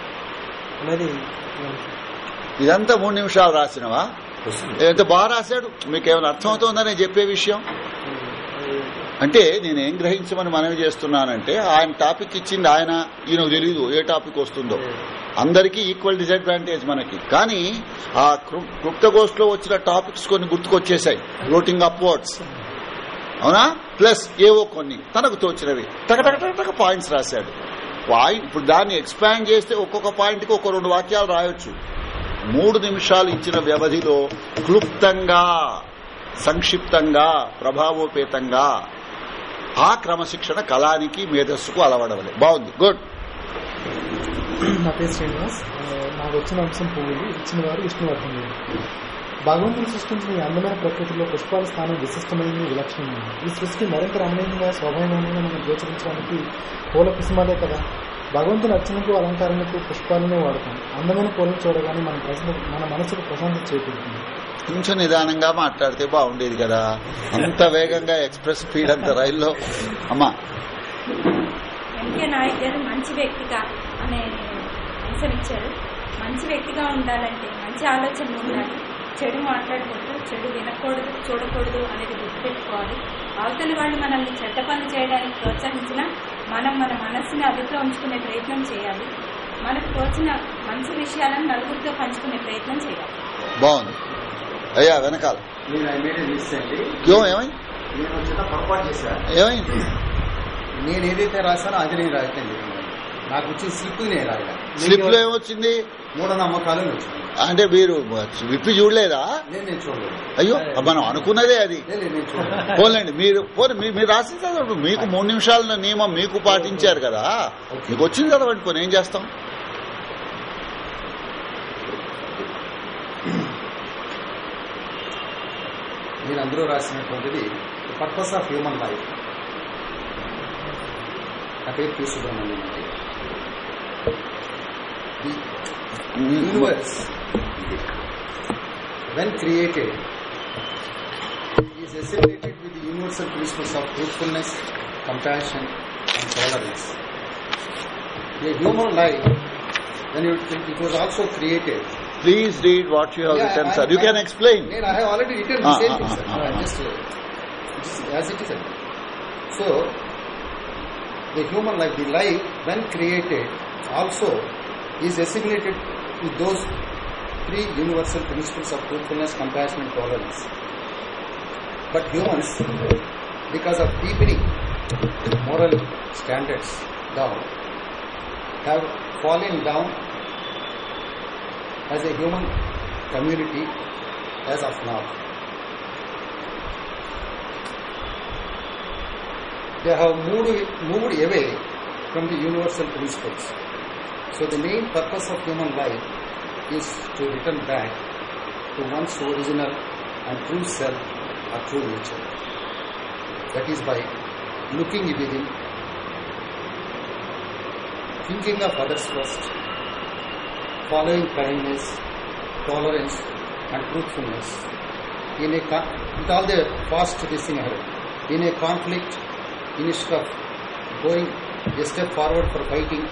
అనేది. ఇదంతా మూడు నిమిషాలు రాసినవా? ఎంత బాగా రాశాడు. మీకు ఏమైనా అర్థమవుతుందని చెప్పే విషయం? అంటే నేనేం గ్రహించమని మనవి చేస్తున్నానంటే ఆయన టాపిక్ ఇచ్చింది ఆయన ఈయనకు తెలియదు ఏ టాపిక్ వస్తుందో. అందరికీ ఈక్వల్ డిసడ్వాంటేజ్ మనకి. కానీ ఆ క్లుప్త లో వచ్చిన టాపిక్స్ కొన్ని గుర్తుకొచ్చేసాయి. ఫ్లోటింగ్ అప్వర్డ్స్ అవునా? ప్లస్ ఏవో కొన్ని. తనకు తోచినవి. టక పాయింట్స్ రాశాడు. పాయింట్ ఇప్పుడు దాన్ని ఎక్స్పాండ్ చేస్తే ఒక్కొక్క పాయింట్కి ఒక రెండు వాక్యాలు రాయొచ్చు. మూడు నిమిషాలు ఇచ్చిన వ్యవధిలో క్లుప్తంగా సంక్షిప్తంగా ప్రభావోపేతంగా ఆ క్రమశిక్షణ కళానికి మేధస్సుకు అలవడవలే. బాగుంది. గుడ్. నా పేరు శ్రీనివాస్. నాకు వచ్చిన అంశం పువ్వులు ఇచ్చిన వారు విష్ణువర్ధన్ భగవంతుని భగవంతుడు సృష్టించిన ఈ అందమైన ప్రకృతిలో పుష్పాల స్థానం విశిష్టమైనది విలక్షణమైనది ఈ సృష్టి మరింత రమణీయంగా స్వభావంగా మనం గోచరించడానికి పూల కుసుమాలే కదా. భగవంతుని అర్చనకు అలంకరణకు పుష్పాలనే వాడతాం. అందమైన పూలను చూడగానే మన ప్రశ్న మన మనసుకు ప్రశాంతత చేకూరుతుంది. కొంచెం నిదానంగా మాట్లాడితే బాగుండేది కదా. అంత వేగంగా ఎక్స్ప్రెస్ స్పీడ్ అంత రైల్లో. అమ్మా. ఎంకే నాయక్ గారు మంచి వ్యక్తిగా అనే అంశం ఇచ్చారు. మంచి వ్యక్తిగా ఉండాలంటే మంచి ఆలోచనలు ఉండాలి. చెడు మాట్లాడకూడదు చెడు వినకూడదు చూడకూడదు అనేది గుర్తుపెట్టుకోవాలి. అవతలి వాళ్ళు మనల్ని చెడ్డ పనులు చేయడానికి ప్రోత్సహించినా మనం మన మనస్సుని అదుపులో ఉంచుకునే ప్రయత్నం చేయాలి. మనకు తోచిన మంచి విషయాలను నలుగురితో పంచుకునే ప్రయత్నం చేయాలి. బాగుంది. అయ్యా వెనకాల. ఏమైంది? నేను ఏదైతే రాశానో అది నేను రాయటం నాకు వచ్చిన స్లిప్లో ఏమొచ్చింది? మూఢనమ్మకాలు అంటే మీరు విప్పి చూడలేదా? అయ్యో మనం అనుకున్నదే అది. పోలేండి మీరు మీరు రాసిన చదవండి మీకు మూడు నిమిషాల నియమం మీకు పాటించారు కదా. మీకు వచ్చింది చదవండి పోనీ ఏం చేస్తాం? నేను అందులో రాసినటువంటిది పర్పస్ ఆఫ్ హ్యూమన్ లైఫ్ నా పేరు P Subrahmanyam the universe, when created, is associated with the universal principles of truthfulness, compassion, and tolerance. The human life, when it, it was also created, Please read what you have yeah, written, I, sir. You I, can explain. I have already written the ah, same ah, thing, sir. Ah, ah. no, I just, uh, as it is. So, the human life, the life, when created, also is assimilated with those three universal principles of truthfulness, compassion, and tolerance. But humans, because of deepening moral standards down, have fallen down as a human community as of now. They have moved, moved away from the universal principles. So the main purpose of human life is to return back to one's original and true self or true nature. That is by looking within, thinking of others first, following kindness, tolerance, and truthfulness. In a with all the past this ahead, in a conflict, instead of going a step forward for fighting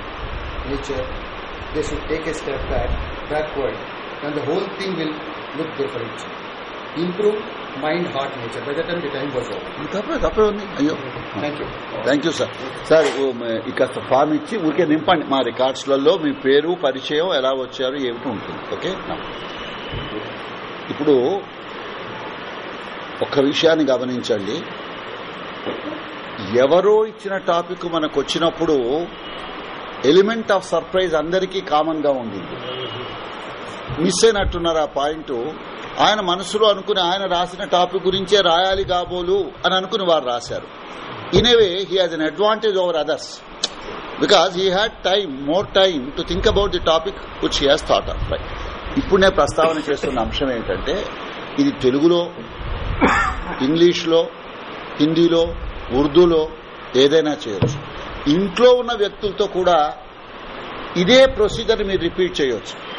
nature, they should take a step back, backward, and the whole thing will look different. Improve mind, heart, nature. By the time the time was over. తప్పే తప్పే ఉంది అయ్యో Thank you. Thank you sir sir ఇక ఫామ్ ఇచ్చి ఊరికే నింపండి మా రికార్డ్స్లలో మీ పేరు పరిచయం ఎలా వచ్చారు ఏమిటి ఉంటుంది ఓకే ఇప్పుడు ఒక్క విషయాన్ని గమనించండి ఎవరో ఇచ్చిన టాపిక్ మనకు వచ్చినప్పుడు ఎలిమెంట్ ఆఫ్ సర్ప్రైజ్ అందరికీ కామన్గా ఉండింది. మిస్ అయినట్టున్నారు ఆ పాయింట్. ఆయన మనసులో అనుకుని ఆయన రాసిన టాపిక్ గురించే రాయాలి కాబోలు అని అనుకుని వారు రాశారు. In a way he has an advantage over others because he had time more time to think about the topic which he has thought of right ఇప్పుడు నేను ప్రస్తావన చేస్తున్న అంశం ఏంటంటే ఇది తెలుగులో ఇంగ్లీష్లో హిందీలో ఉర్దూలో ఏదైనా చేయొచ్చు. ఇంట్లో ఉన్న వ్యక్తులతో కూడా ఇదే ప్రొసీజర్ మీరు రిపీట్ చేయొచ్చు.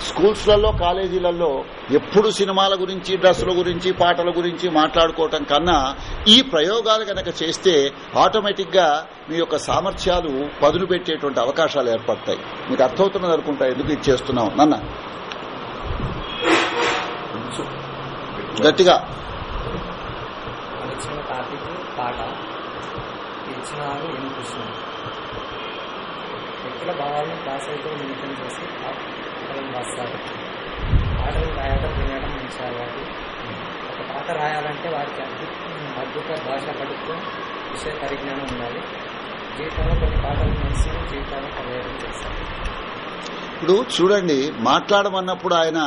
స్కూల్స్లలో కాలేజీలలో ఎప్పుడు సినిమాల గురించి డ్రెస్సుల గురించి పాటల గురించి మాట్లాడుకోవటం కన్నా ఈ ప్రయోగాలు కనుక చేస్తే ఆటోమేటిక్గా మీ యొక్క సామర్థ్యాలు పదును పెట్టేటువంటి అవకాశాలు ఏర్పడతాయి. మీకు అర్థమవుతున్నది అనుకుంటా ఎందుకు ఇది చేస్తున్నాం నన్న. గట్టిగా. పాట. ఇచ్చిన వినిపిస్తుంది వ్యక్తుల భావాలను క్లాస్ అయితే మిళితం చేసి పాటలను రాస్తారు. పాటలు రాయడం వినడం మంచి అలవాటు ఒక పాట రాయాలంటే వారికి అద్భుత అద్భుత భాష పడుతూ విషయ పరిజ్ఞానం ఉండాలి. జీవితంలో కొన్ని పాటలు మనసు జీవితాన్ని పరిహారం చేస్తారు. ఇప్పుడు చూడండి మాట్లాడమన్నప్పుడు ఆయన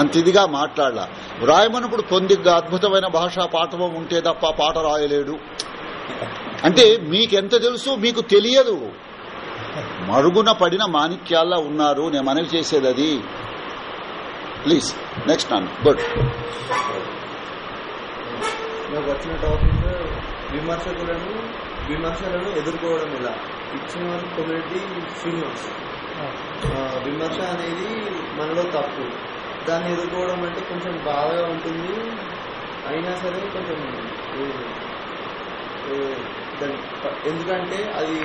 అంత ఇదిగా మాట్లాడాల. రాయమన్నప్పుడు పొందిగ్గా అద్భుతమైన భాషా పాఠవం ఉంటే తప్ప పాట రాయలేడు. అంటే మీకెంత తెలుసు? మీకు తెలియదు. మరుగున పడిన మాణిక్యాల్లా ఉన్నారు. నేను మనవి చేసేది అది. ప్లీజ్ నెక్స్ట్ నాన్న గుడ్ నాకు వచ్చిన టాపిక్ విమర్శకులను విమర్శలను ఎదుర్కోవడం ఎలా? ఇచ్చిన వారు శ్రీనివాస్ విమర్శ అనేది మనలో తప్పు. దాన్ని ఎదుర్కోవడం అంటే కొంచెం బాధగా ఉంటుంది. అయినా సరే కొంచెం ఎందుకంటే అది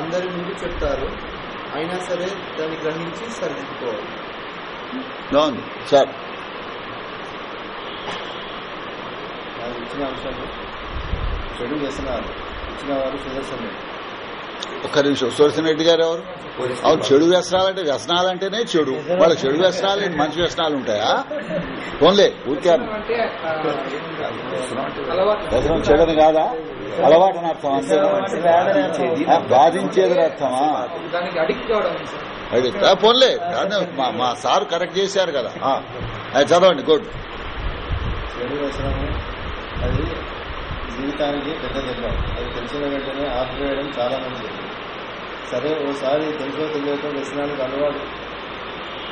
అందరి ముందు చెప్తారు. అయినా సరే దాన్ని గ్రహించి సరిదిద్దుకోవాలి. బాగుంది సార్ నాకు ఇచ్చిన అంశాలు చెడు వ్యసనాలు ఇచ్చిన వారు సుదర్శన్ ఒక్క నిమిషం. సుదర్శన్ రెడ్డి గారు ఎవరు? అవును చెడు వ్యసనాలంటే వ్యసనాలంటేనే చెడు. వాళ్ళ చెడు వ్యసనాలు ఏంటి? మంచి వ్యసనాలు ఉంటాయా? పోన్లే ఊరికే. వ్యసనం చెడని కాదా? అలవాటు అని అర్థం అంతేనా ఆ, బాధించేదని అర్థమా దానికి అడిక్ట్ పోన్లే. అదే మా- సార్ కరెక్ట్ చేశారు కదా. ఆ, అది చదవండి గుడ్. అది జీవితానికి పెద్ద దెబ్బ అది తెలిసిన వెంటనే ఆపివేయడం చాలా మంచిది. సరే ఓసారి తెలుసో తెలియక వ్యసనానికి అలవాటు.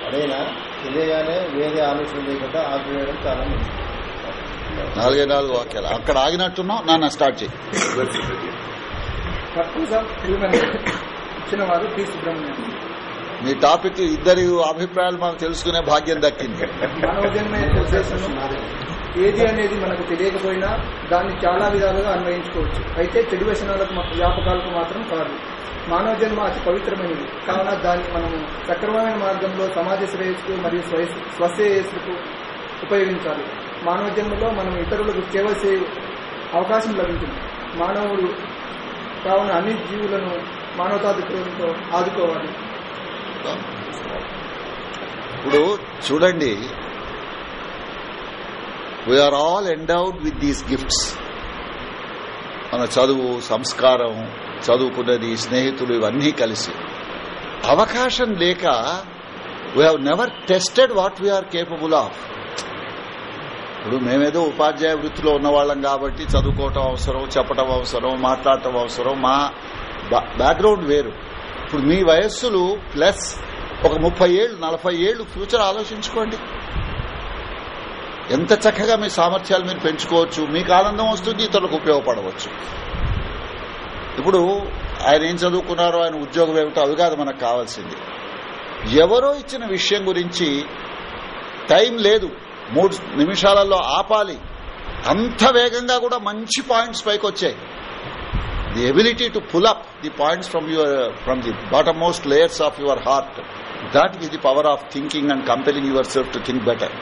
అదైనా? తెలియగానే వేరే ఆలోచన లేకుండా ఆపివేయడం చాలా మంచిది. నాలుగే నాలుగు వాక్యాలు. అక్కడ ఆగినట్టున్నాం నాన్న స్టార్ట్ చేయి. మీ టాపిక్ ఇద్దరి అభిప్రాయాలు మనం తెలుసుకునే భాగ్యం దక్కింది. ఏది అనేది మనకు తెలియకపోయినా దాన్ని చాలా విధాలుగా అన్వయించుకోవచ్చు. అయితే చెడు వ్యసనాలకు వ్యాపకాలకు మాత్రం కాదు. మానవ జన్మ అతి పవిత్రమైనది. కావున దాన్ని మనము సక్రమమైన మార్గంలో సమాజ శ్రేయస్సుకు మరియు స్వశ్రేయస్సుకు ఉపయోగించాలి. మానవ జన్మలో మనం ఇతరులకు సేవ చేయ అవకాశం లభించింది. మానవుడు కావున అన్ని జీవులను మానవతాధిక్రమంతో ఆదుకోవాలి. ఇప్పుడు చూడండి. We are all endowed with these gifts మన చదువు సంస్కారం చదువుకున్నది స్నేహితులు ఇవన్నీ కలిసి. అవకాశం లేక we have never tested what we are capable of ఇప్పుడు మేమేదో ఉపాధ్యాయ వృత్తిలో ఉన్నవాళ్ళం కాబట్టి చదువుకోవటం అవసరం చెప్పటం అవసరం మాట్లాడటం అవసరం. మా బ్యాక్గ్రౌండ్ వేరు. ఇప్పుడు మీ వయస్సులు ప్లస్ ఒక ముప్పై ఏళ్ళు నలభై ఏళ్ళు ఫ్యూచర్ ఆలోచించుకోండి. ఎంత చక్కగా మీ సామర్థ్యాలు మీరు పెంచుకోవచ్చు మీకు ఆనందం వస్తుంది ఇతరులకు ఉపయోగపడవచ్చు. ఇప్పుడు ఆయన ఏం చదువుకున్నారో ఆయన ఉద్యోగం ఏమిటో అవి కాదు మనకు కావాల్సింది. ఎవరో ఇచ్చిన విషయం గురించి టైం లేదు. మూడు నిమిషాలలో ఆపాలి. అంత వేగంగా కూడా మంచి పాయింట్స్ పైకి వచ్చాయి the ability to pull up the points from your from the bottom most layers of your heart that is the power of thinking and compelling yourself to think better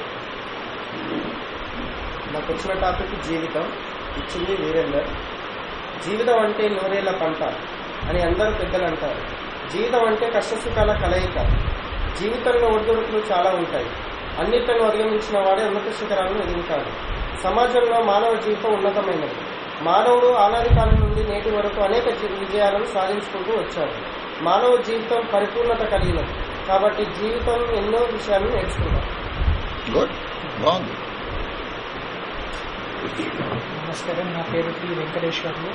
నాకు వచ్చిన టాపిక్ జీవితం ఇచ్చింది వీరేందర్. జీవితం అంటే నూరేళ్ళ పంట అని అందరూ పెద్దలు అంటారు. జీవితం అంటే కష్టసుఖాల కలయిక. జీవితంలో ఒడిదుడుకులు చాలా ఉంటాయి. అన్నిటిని అధిగమించిన వాడే ఉన్నత శిఖరాలను ఎదుగుతాడు. సమాజంలో మానవ జీవితం ఉన్నతమైనది. మానవుడు ఆనాది కాలం నుండి నేటి వరకు అనేక విజయాలను సాధించుకుంటూ వచ్చాడు. మానవ జీవితం పరిపూర్ణత కలిగినది. కాబట్టి జీవితం ఎన్నో విషయాలను నేర్చుకుంటాం. గుడ్ బాగుంది నమస్కారం. నా పేరు పి వెంకటేశ్వర్లు.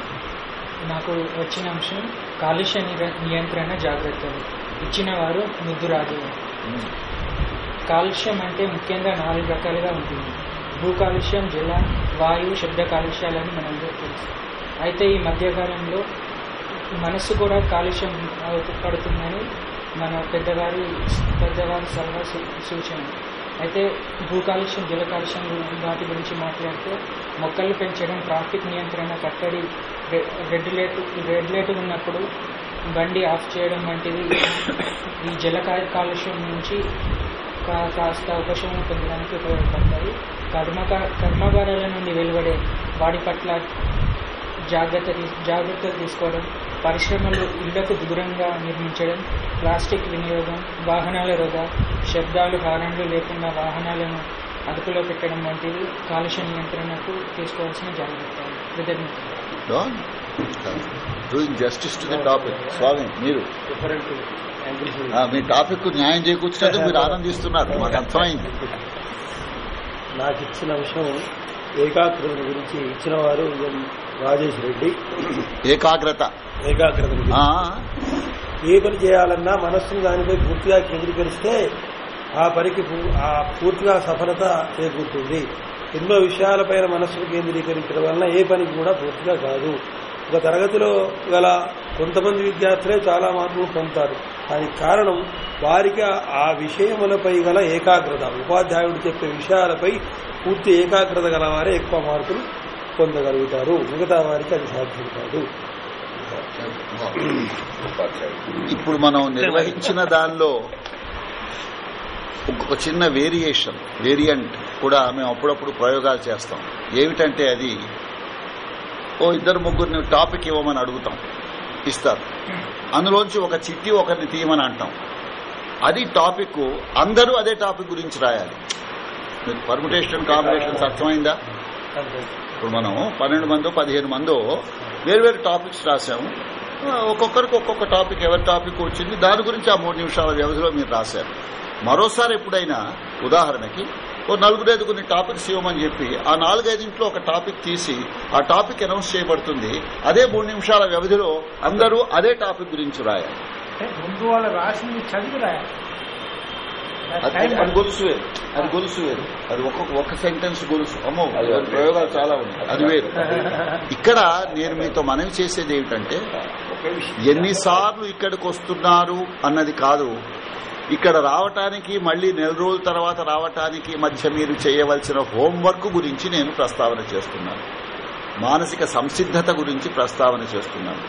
నాకు వచ్చిన అంశం కాలుష్య నిర- నియంత్రణ జాగ్రత్తలు. ఇచ్చిన వారు ముద్దురాజు కాలుష్యం అంటే ముఖ్యంగా నాలుగు రకాలుగా ఉంటుంది. భూ కాలుష్యం జల వాయు శబ్ద కాలుష్యాలని మనందరూ తెలుసు. అయితే ఈ మధ్యకాలంలో మనస్సు కూడా కాలుష్యం పడుతుందని మన పెద్దవారి పెద్దవారి సలహా సూ- సూచన. అయితే భూ కాలుష్యం జల కాలుష్యం వాటి గురించి మాట్లాడితే మొక్కలు పెంచడం ట్రాఫిక్ నియంత్రణ కట్టడి రె- రెడ్ లైట్ రెడ్ లైట్ ఉన్నప్పుడు బండి ఆఫ్ చేయడం వంటివి. ఈ జల కాలుష్యం నుంచి కాస్త ఉపశమనం పొందడానికి ఉపయోగపడతాయి. కర్మ కర్మాగారాల నుండి వెలువడే వాడి పట్ల జాగ్రత్త తీ- జాగ్రత్తలు తీసుకోవడం పరిశ్రమలు ఇళ్ళకు దూరంగా నిర్మించడం ప్లాస్టిక్ వినియోగం వాహనాల వృధా శబ్దాలు హారన్లు లేకుండా వాహనాలను అదుపులో పెట్టడం వంటివి కాలుష్య నియంత్రణకు తీసుకోవాల్సిన జాగ్రత్తలు. కృతజ్ఞతలు doing justice to the topic స్వామి మీరు. మీ టాపిక్ న్యాయం చేకూర్చినందుకు మీరు ఆనందిస్తున్నారు. మాకు అర్థమైంది. నాకు ఇచ్చిన అంశం ఏకాగ్రత గురించి ఇచ్చిన వారు రాజేష్ రెడ్డి. ఏకాగ్రత. ఏకాగ్రత ఏ పని చేయాలన్నా మనస్సును దానిపై పూర్తిగా కేంద్రీకరిస్తే ఆ పనికి ఆ పూర్తిగా సఫలత చేకూరుతుంది. ఎన్నో విషయాలపైన మనస్సును కేంద్రీకరించడం వలన ఏ పని కూడా పూర్తిగా కాదు. ఒక తరగతిలో గల కొంతమంది విద్యార్థులే చాలా మార్పులు పొందుతారు. దానికి కారణం వారికి ఆ- ఆ విషయములపై గల ఏకాగ్రత. ఉపాధ్యాయుడు చెప్పే విషయాలపై పూర్తి ఏకాగ్రత గల వారే ఎక్కువ మార్కులు పొందగలుగుతారు. మిగతా వారికి అది సాధ్యం కాదు. ఇప్పుడు మనం నిర్వహించిన దానిలో ఒక చిన్న వేరియేషన్ వేరియంట్ కూడా మేము అప్పుడప్పుడు ప్రయోగాలు చేస్తాం. ఏమిటంటే అది ఓ ఇద్దరు ముగ్గురిని టాపిక్ ఇవ్వమని అడుగుతాం. ఇస్తారు. అందులోంచి ఒక చిట్టి ఒకరిని తీయమని అంటాం. అది టాపిక్ అందరూ అదే టాపిక్ గురించి రాయాలి. మీకు పర్ముటేషన్ కాంబినేషన్స్ అర్థమైందా? ఇప్పుడు మనం పన్నెండు మందో పదిహేను మందో వేరు టాపిక్స్ రాసాము ఒక్కొక్కరికి ఒక్కొక్క టాపిక్ ఎవరి టాపిక్ వచ్చింది దాని గురించి ఆ మూడు నిమిషాల వ్యవధిలో మీరు రాశారు. మరోసారి ఎప్పుడైనా ఉదాహరణకి ఓ నలుగురు ఐదుగురిని టాపిక్స్ ఇవ్వమని చెప్పి ఆ నాలుగైదింట్లో ఒక టాపిక్ తీసి ఆ టాపిక్ అనౌన్స్ చేయబడుతుంది. అదే మూడు నిమిషాల వ్యవధిలో అందరూ అదే టాపిక్ గురించి రాయాలి. అంటే ముందు వాళ్ళు రాసింది చదివి రాయాలి. అది గొలుసు వేరు. అది గొలుసు వేరు. అది ఒక్కొక్క ఒక్క సెంటెన్స్ గొలుసు. అమ్మో ప్రయోగాలు చాలా ఉన్నాయి. అది వేరు. ఇక్కడ నేను మీతో మనవి చేసేది ఏమిటంటే ఎన్నిసార్లు ఇక్కడికి వస్తున్నారు అన్నది కాదు. ఇక్కడ రావటానికి మళ్ళీ నెల రోజుల తర్వాత రావటానికి మధ్య మీరు చేయవలసిన హోంవర్క్ గురించి నేను ప్రస్తావన చేస్తున్నాను. మానసిక సంసిద్ధత గురించి ప్రస్తావన చేస్తున్నాను.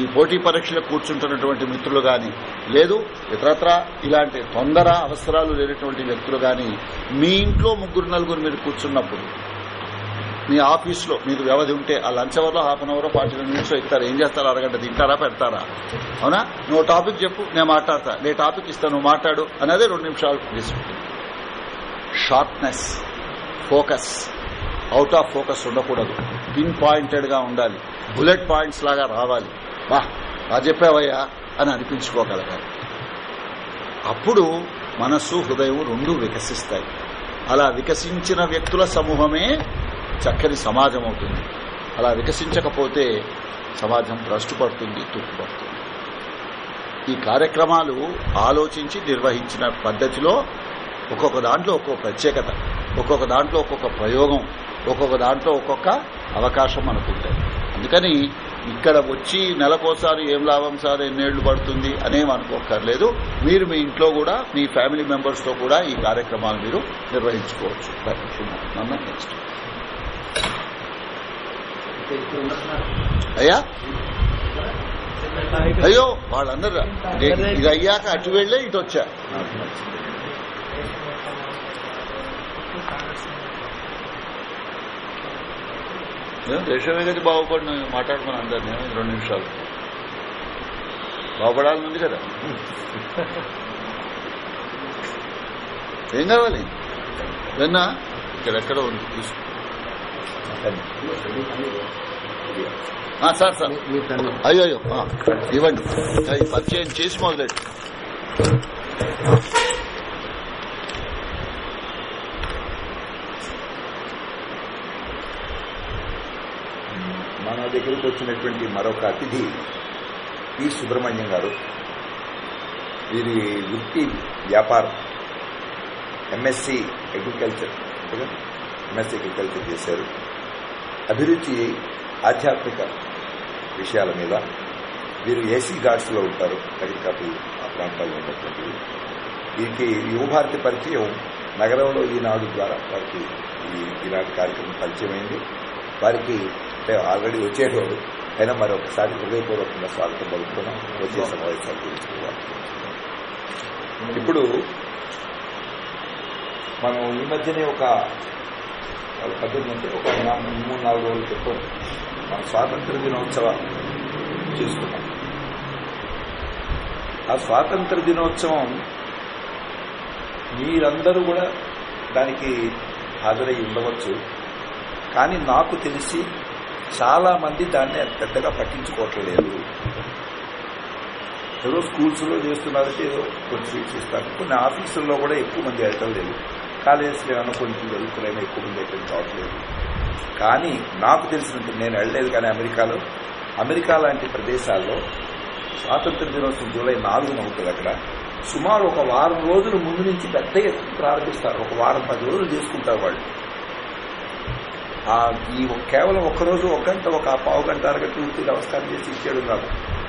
ఈ పోటీ పరీక్షలు కూర్చుంటున్నటువంటి మిత్రులు గాని లేదు ఇతరత్ర ఇలాంటి తొందర అవసరాలు లేనటువంటి వ్యక్తులు గాని మీ ఇంట్లో ముగ్గురు నలుగురు మీరు కూర్చున్నప్పుడు మీ ఆఫీస్లో మీకు వ్యవధి ఉంటే ఆ లంచ్ అవర్లో half an hour forty minutes ఇస్తారు. ఏం చేస్తారు? అరగంట తింటారా? పెడతారా? అవునా? నువ్వు టాపిక్ చెప్పు నేను మాట్లాడతా. నేను టాపిక్ ఇస్తాను నువ్వు మాట్లాడు అనేది రెండు నిమిషాలు తీసుకుంటుంది sharpness focus out of focus ఉండకూడదు. పిన్ పాయింటెడ్గా ఉండాలి. బుల్లెట్ పాయింట్స్ లాగా రావాలి. బా ఆ చెప్పావయ్యా అని అనిపించుకోగలగాలి. అప్పుడు మనస్సు హృదయం రెండు వికసిస్తాయి. అలా వికసించిన వ్యక్తుల సమూహమే చక్కని సమాజం అవుతుంది. అలా వికసించకపోతే సమాజం భ్రష్టుపడుతుంది తుప్పుపడుతుంది. ఈ కార్యక్రమాలు ఆలోచించి నిర్వహించిన పద్ధతిలో ఒక్కొక్క దాంట్లో ఒక్కొక్క ప్రత్యేకత ఒక్కొక్క దాంట్లో ఒక్కొక్క ప్రయోగం ఒక్కొక్క దాంట్లో ఒక్కొక్క అవకాశం మనకుంటాయి. అందుకని ఇక్కడ వచ్చి నెలకోసారి ఏం లాభం సార్ ఎన్నేళ్ళు పడుతుంది అనేం అనుకోక్కర్లేదు. మీరు మీ ఇంట్లో కూడా మీ ఫ్యామిలీ మెంబర్స్తో కూడా ఈ కార్యక్రమాలు మీరు నిర్వహించుకోవచ్చు. నెక్స్ట్ అయ్యా? అయ్యో వాళ్ళందరూ ఇది అయ్యాక అటు వెళ్ళే ఇటు వచ్చా? దేశమే కదా బాగుపడిన మాట్లాడుకుని అందరినీ రెండు నిమిషాలు. బాగుపడాలని ఉంది కదా? ఏం కావాలి? విన్నా? ఇక్కడెక్కడ ఉంది. తీసుకో సార్ సార్. అయ్యో అయ్యో ఇవ్వండి. పరిచయం చేసి మొదలెట్టు మన దగ్గరికి వచ్చినటువంటి మరొక అతిథి పి. సుబ్రహ్మణ్యం గారు. వీరి వృత్తి వ్యాపారం ఎంఎస్సి అగ్రికల్చర్ ఎంఎస్ అగ్రికల్చర్ చేశారు అభిరుచి ఆధ్యాత్మిక విషయాల మీద వీరు ఏసీ ఘాట్స్లో ఉంటారు అగ్రికల్చర్ ఆ ప్రాంతాల్లో ఉన్నటువంటి వీరికి యువభారతి పరిచయం నగరంలో ఈనాడు ద్వారా వారికి ఈ ఈనాటి కార్యక్రమం పరిచయం అయింది వారికి ఆల్రెడీ వచ్చేటోడు అయినా మరొకసారి హృదయపూర్వకంగా స్వాగతం పలుకుతున్నాం వచ్చే సమావేశాల కూడా. ఇప్పుడు మనం ఈ మధ్యనే ఒక పద్ధతి అంటే ఒక మూడు నాలుగు రోజుల క్రితం మన స్వాతంత్ర దినోత్సవం చేసుకున్నాం. ఆ స్వాతంత్ర దినోత్సవం మీరందరూ కూడా దానికి హాజరై ఉండవచ్చు. కానీ నాకు తెలిసి చాలామంది దాన్ని పెద్దగా పట్టించుకోవట్లేదు. ఏదో స్కూల్స్లో చేస్తున్నారంటే ఏదో కొన్ని స్వీట్స్ ఇస్తారు. కొన్ని ఆఫీసుల్లో కూడా ఎక్కువ మంది వెళ్ళటం లేదు. కాలేజెస్లో ఏమైనా కొంచెం జరుగుతున్నాయి ఎక్కువ మంది ఎక్కడ కావట్లేదు కానీ నాకు తెలిసినంత నేను వెళ్ళలేదు కానీ అమెరికాలో అమెరికా లాంటి ప్రదేశాల్లో స్వాతంత్ర దినోత్సవం జూలై నాలుగున అవుతుంది అక్కడ. సుమారు ఒక వారం రోజుల ముందు నుంచి పెద్ద ఎత్తున ప్రారంభిస్తారు. ఒక వారం పది రోజులు చేసుకుంటారు వాళ్ళు. ఈ కేవలం ఒక్కరోజు ఒక గంట ఒక పావు గంట అరగంట పూర్తి నమస్కారం చేసి ఇచ్చేయడం కాదు.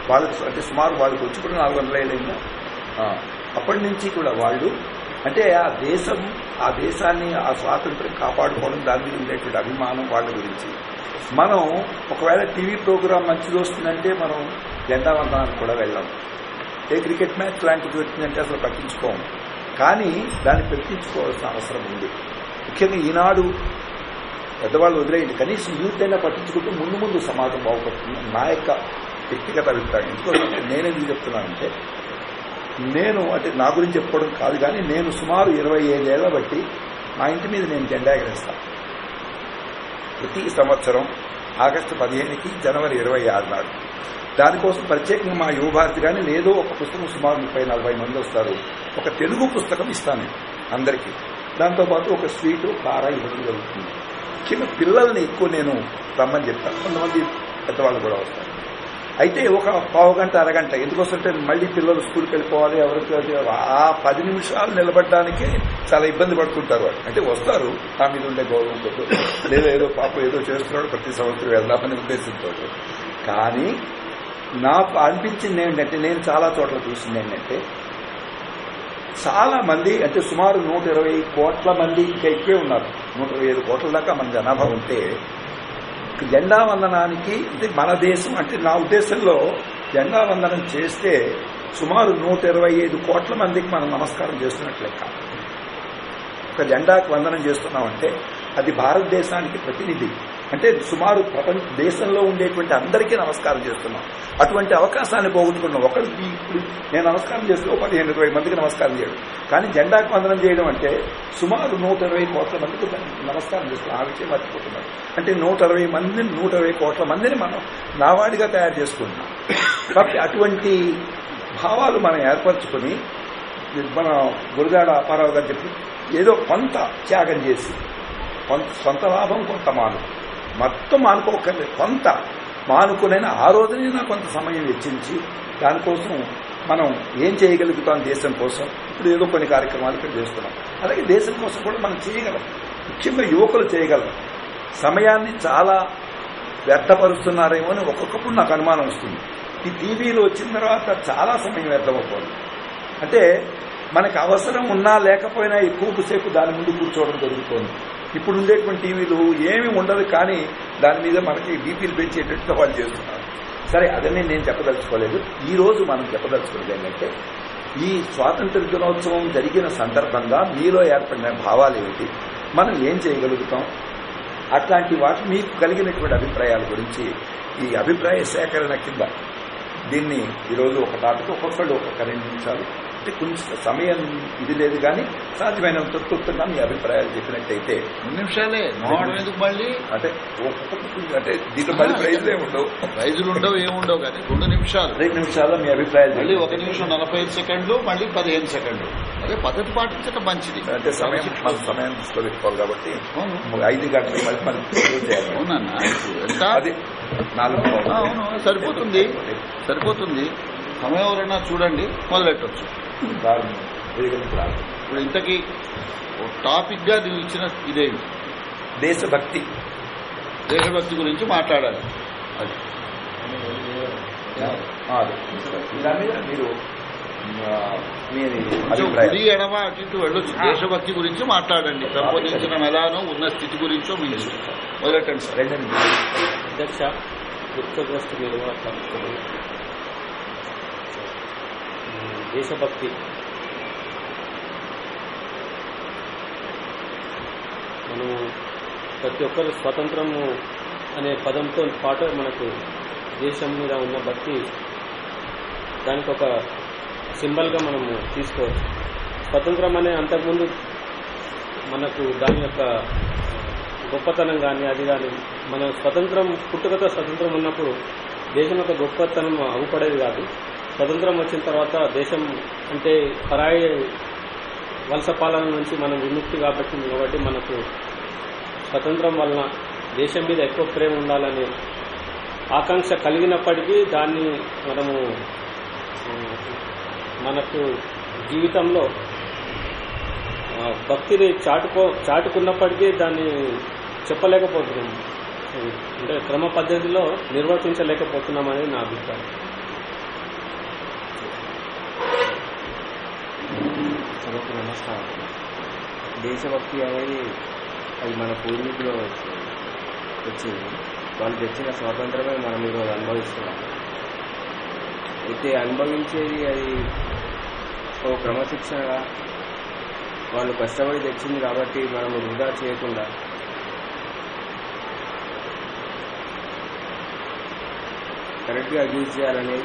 వాళ్ళకి అంటే సుమారు వాళ్ళకి వచ్చి కూడా నాలుగు వందల ఏళ్ళైందా అప్పటి నుంచి కూడా వాళ్ళు అంటే ఆ దేశం ఆ దేశాన్ని ఆ స్వాతంత్రం కాపాడుకోవడం దాని మీద ఉండేటువంటి అభిమానం వాళ్ళ గురించి. మనం ఒకవేళ టీవీ ప్రోగ్రాం మంచిది వస్తుందంటే మనం ఎండావంతానికి కూడా వెళ్ళాం. ఏ క్రికెట్ మ్యాచ్ లాంటిది వచ్చిందంటే అసలు పట్టించుకోము. కానీ దాన్ని పెట్టించుకోవాల్సిన అవసరం ఉంది. ముఖ్యంగా ఈనాడు పెద్దవాళ్ళు వదిలేయండి. కనీసం యూత్ అయినా పట్టించుకుంటూ ముందు ముందు సమాజం బాగుపడుతుంది. నా యొక్క వ్యక్తిగత అభిప్రాయం. ఎందుకంటే నేనేది చెప్తున్నానంటే నేను అంటే నా గురించి చెప్పుకోవడం కాదు కానీ నేను సుమారు ఇరవై ఐదేళ్ళ బట్టి మా ఇంటి మీద నేను జెండా ఎగరేస్తాను ప్రతి సంవత్సరం ఆగస్టు పదిహేనుకి జనవరి ఇరవై ఆరు నాడు. దానికోసం ప్రత్యేకంగా మా యువభారతి కానీ లేదో ఒక పుస్తకం సుమారు ముప్పై నలభై మంది వస్తారు. ఒక తెలుగు పుస్తకం ఇస్తాను అందరికీ. దాంతోపాటు ఒక స్వీటు కార ఇవ్వడం జరుగుతుంది. చిన్న పిల్లల్ని ఎక్కువ నేను రమ్మని చెప్తాను. కొంతమంది పెద్దవాళ్ళు కూడా వస్తారు. అయితే ఒక పావు గంట అరగంట ఎందుకోసంటే మళ్ళీ పిల్లలు స్కూల్కి వెళ్ళిపోవాలి ఎవరికి ఆ పది నిమిషాలు నిలబడడానికి చాలా ఇబ్బంది పడుతుంటారు వాళ్ళు. అంటే వస్తారు నా మీద ఉండే గౌరవంతో. లేదా ఏదో పాప ఏదో చేస్తున్నాడు ప్రతి సంవత్సరం వెళ్దామని ఉద్దేశంతో. కానీ నాకు అనిపించింది ఏంటంటే నేను చాలా చోట్ల చూసింది ఏంటంటే చాలా మంది అంటే సుమారు నూట ఇరవై కోట్ల మంది ఇంకా ఎక్కువే ఉన్నారు. నూట ఇరవై ఐదు కోట్ల దాకా మన జనాభా ఉంటే జెండా వందనానికి ఇది మన దేశం అంటే నా ఉద్దేశంలో జెండా వందనం చేస్తే సుమారు నూట ఇరవై ఐదు కోట్ల మందికి మనం నమస్కారం చేస్తున్నట్లు లెక్క. ఒక జెండాకు వందనం చేస్తున్నామంటే అది భారతదేశానికి ప్రతినిధి. అంటే సుమారు ప్రపంచ దేశంలో ఉండేటువంటి అందరికీ నమస్కారం చేస్తున్నాం. అటువంటి అవకాశాన్ని పోగొట్టుకున్నాం. ఒకరికి ఇప్పుడు నేను నమస్కారం చేస్తే పదిహేను ఇరవై మందికి నమస్కారం చేయడం. కానీ జెండాకు వందనం చేయడం అంటే సుమారు నూట ఇరవై కోట్ల మందికి నమస్కారం చేస్తున్నాం. ఆ విషయం మర్చిపోతున్నాం. అంటే నూట ఇరవై మందిని నూట ఇరవై కోట్ల మందిని మనం నావాడిగా తయారు చేసుకుంటున్నాం. కాబట్టి అటువంటి భావాలు మనం ఏర్పరచుకొని మన గురజాడ అపారావు గారు చెప్పి ఏదో కొంత త్యాగం చేసి కొంత సొంత లాభం కొంత మాను మొత్తం మానుకోకర్లేదు. కొంత మానుకునైనా ఆ రోజునైనా కొంత సమయం వెచ్చించి దానికోసం మనం ఏం చేయగలుగుతాం దేశం కోసం? ఇప్పుడు ఏదో కొన్ని కార్యక్రమాలు ఇక్కడ చేస్తున్నాం. అలాగే దేశం కోసం కూడా మనం చేయగలం. ముఖ్యంగా యువకులు చేయగలం. సమయాన్ని చాలా వ్యర్థపరుస్తున్నారేమో అని ఒక్కొక్కప్పుడు నాకు అనుమానం వస్తుంది. ఈ టీవీలో వచ్చిన తర్వాత చాలా సమయం వ్యర్థమవుతుంది. అంటే మనకు అవసరం ఉన్నా లేకపోయినా ఎక్కువసేపు దాని ముందు కూర్చోవడం జరుగుతోంది. ఇప్పుడు ఉండేటువంటి టీవీలు ఏమీ ఉండదు కానీ దాని మీద మనకి బీపీలు పెంచేటట్టు వాళ్ళు చేస్తున్నారు. సరే అదన్నీ నేను చెప్పదలుచుకోలేదు. ఈ రోజు మనం చెప్పదలుచుకున్నది ఏంటంటే ఈ స్వాతంత్ర దినోత్సవం జరిగిన సందర్భంగా మీలో ఏర్పడిన భావాలు ఏమిటి? మనం ఏం చేయగలుగుతాం? అట్లాంటి వాటి మీకు కలిగినటువంటి అభిప్రాయాల గురించి ఈ అభిప్రాయ సేకరణ కింద దీన్ని ఈరోజు ఒక టాపిక్ ఒక్కొక్కళ్ళు ఒక్కొక్క రెండు నిమిషాలు అంటే కొంచెం సమయం ఇది లేదు కానీ సాధ్యమైనంత క్లుప్తంగా మీ అభిప్రాయాలు చెప్పినట్టయితే రెండు నిమిషాలే. ఎందుకు మళ్ళీ? అంటే ఒక్కొక్క అంటే దీంట్లో మళ్ళీ ప్రైజ్లే ఉండవు. ప్రైజులు ఉండవు ఏముండవు కానీ రెండు నిమిషాలు. రెండు నిమిషాల్లో మీ అభిప్రాయాలు మళ్ళీ ఒక నిమిషం నలభై ఐదు సెకండ్లు మళ్ళీ పదిహేను సెకండ్లు. అదే పద్ధతి పాటించడం మంచిది. అంటే సమయం మన సమయం దృష్టిలో పెట్టుకోవాలి కాబట్టి ఐదు గంటలు మళ్ళీ మనం చేయాలి. అది నాలుగు అవును సరిపోతుంది. సరిపోతుంది. సమయం ఎవరైనా చూడండి మొదలెట్టొచ్చు. ఇప్పుడు ఇంతకీ టాపిక్గా నువ్వు ఇచ్చిన ఇదేమి దేశభక్తి. దేశభక్తి గురించి మాట్లాడాలి. అది. మీరు మీ ఎడమ అటు వెళ్ళొచ్చు. దేశభక్తి గురించి మాట్లాడండి. పెంపొందించిన మెలానో ఉన్న స్థితి గురించో మీ ఇష్టం మొదలెట్టండి సార్. అధ్యక్ష దుఃఖగ్రస్తు నిర్వాహకులు దేశభక్తి. మనం ప్రతి ఒక్కరు స్వతంత్రము అనే పదంతో పాటు మనకు దేశం మీద ఉన్న భక్తి దానికి ఒక సింబల్గా మనము తీసుకోవచ్చు. స్వతంత్రం అనే అంతకుముందు మనకు దాని యొక్క గొప్పతనం కానీ అది కానీ మన స్వతంత్రం పుట్టుకతో స్వతంత్రం ఉన్నప్పుడు దేశం యొక్క గొప్పతనం అగుపడేది కాదు. స్వతంత్రం వచ్చిన తర్వాత దేశం అంటే పరాయి వలస పాలన నుంచి మనం విముక్తి కాబట్టి కాబట్టి మనకు స్వతంత్రం వలన దేశం మీద ఎక్కువ ప్రేమ ఉండాలని ఆకాంక్ష కలిగినప్పటికీ దాన్ని మనము మనకు జీవితంలో భక్తిని చాటుకో చాటుకున్నప్పటికీ దాన్ని చెప్పలేకపోతున్నాం. అంటే క్రమ పద్ధతిలో నిర్వర్తించలేకపోతున్నాం అనేది నా అభిప్రాయం. సభకు నమస్కారం. దేశభక్తి అనేది అది మన పూర్వీకులు వచ్చింది వాళ్ళు తెచ్చిన స్వాతంత్రమే మనం ఈరోజు అనుభవిస్తున్నాం. అయితే అనుభవించేది అది ఓ క్రమశిక్షణగా వాళ్ళు కష్టపడి తెచ్చింది కాబట్టి మనం వృధా చేయకుండా కరెక్ట్గా యూజ్ చేయాలని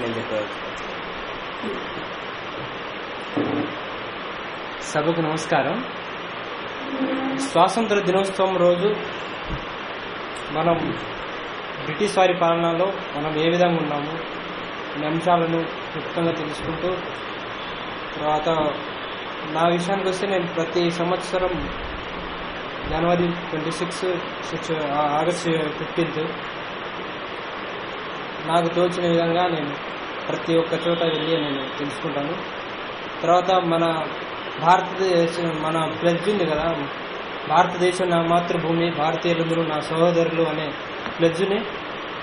నేను చెప్పవచ్చు. సభకు నమస్కారం. స్వాతంత్ర దినోత్సవం రోజు మనం బ్రిటిష్ వారి పాలనలో మనం ఏ విధంగా ఉన్నాము ఈ అంశాలను క్లుప్తంగా తెలుసుకుంటూ తర్వాత నా విషయానికి వస్తే నేను ప్రతి సంవత్సరం జనవరి ట్వంటీ సిక్స్ ఆగస్ట్ ఫిఫ్టీన్త్ నాకు తోచిన విధంగా నేను ప్రతి ఒక్క చోట వెళ్ళి నేను తెలుసుకుంటాను. తర్వాత మన భారతదేశం మన ప్లెడ్జ్ ఉంది కదా. భారతదేశం నా మాతృభూమి భారతీయులందరూ నా సహోదరులు అనే ప్లెడ్జ్ని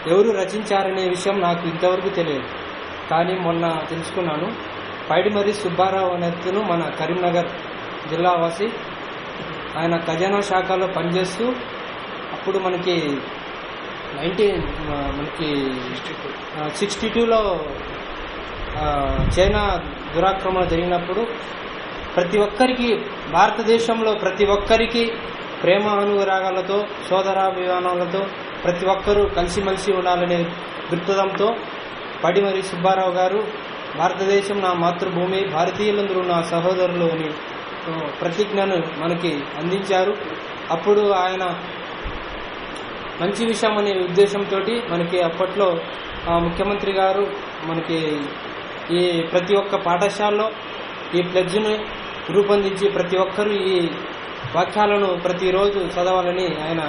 ఎవరు రచించారనే విషయం నాకు ఇంతవరకు తెలియదు. కానీ మొన్న తెలుసుకున్నాను. పైడిమర్రి సుబ్బారావు అనేతను మన కరీంనగర్ జిల్లావాసి ఆయన ఖజానా శాఖలో పనిచేస్తూ అప్పుడు మనకి నైన్టీన్ మనకి సిక్స్టీ టూలో చైనా దురాక్రమణ జరిగినప్పుడు ప్రతి ఒక్కరికి భారతదేశంలో ప్రతి ఒక్కరికి ప్రేమ అనురాగాలతో సోదరాభిమానాలతో ప్రతి ఒక్కరూ కలిసిమెలిసి ఉండాలనే దృక్పథంతో పడిమరి సుబ్బారావు గారు భారతదేశం నా మాతృభూమి భారతీయులందరూ నా సహోదరులు అని ప్రతిజ్ఞను మనకి అందించారు. అప్పుడు ఆయన మంచి విషయం అనే ఉద్దేశంతో మనకి అప్పట్లో ముఖ్యమంత్రి గారు మనకి ఈ ప్రతి ఒక్క పాఠశాలలో ఈ ప్లెడ్జ్ను రూపొందించి ప్రతి ఒక్కరూ ఈ వాక్యాలను ప్రతిరోజు చదవాలని ఆయన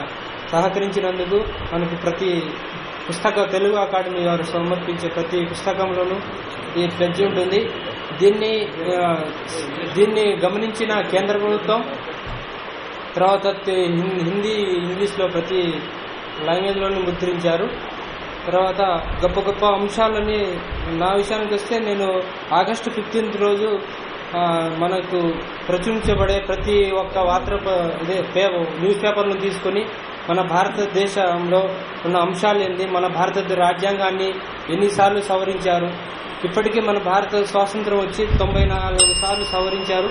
సహకరించినందుకు మనకు ప్రతి పుస్తక తెలుగు అకాడమీ వారు సమర్పించే ప్రతి పుస్తకంలోనూ ఈ ప్లెడ్జ్ ఉంటుంది. దీన్ని దీన్ని గమనించిన కేంద్ర ప్రభుత్వం తర్వాత హిందీ ఇంగ్లీష్లో ప్రతి లాంగ్వేజ్లోనూ ముద్రించారు. తర్వాత గొప్ప గొప్ప అంశాలని నా విషయానికి వస్తే నేను ఆగస్టు ఫిఫ్టీన్త్ రోజు మనకు ప్రచురించబడే ప్రతి ఒక్క వార్త ఇదే పే న్యూస్ పేపర్ను తీసుకొని మన భారతదేశంలో ఉన్న అంశాలు ఏంది మన భారత రాజ్యాంగాన్ని ఎన్నిసార్లు సవరించారు. ఇప్పటికీ మన భారత స్వాతంత్రం వచ్చి తొంభై నాలుగు సార్లు సవరించారు.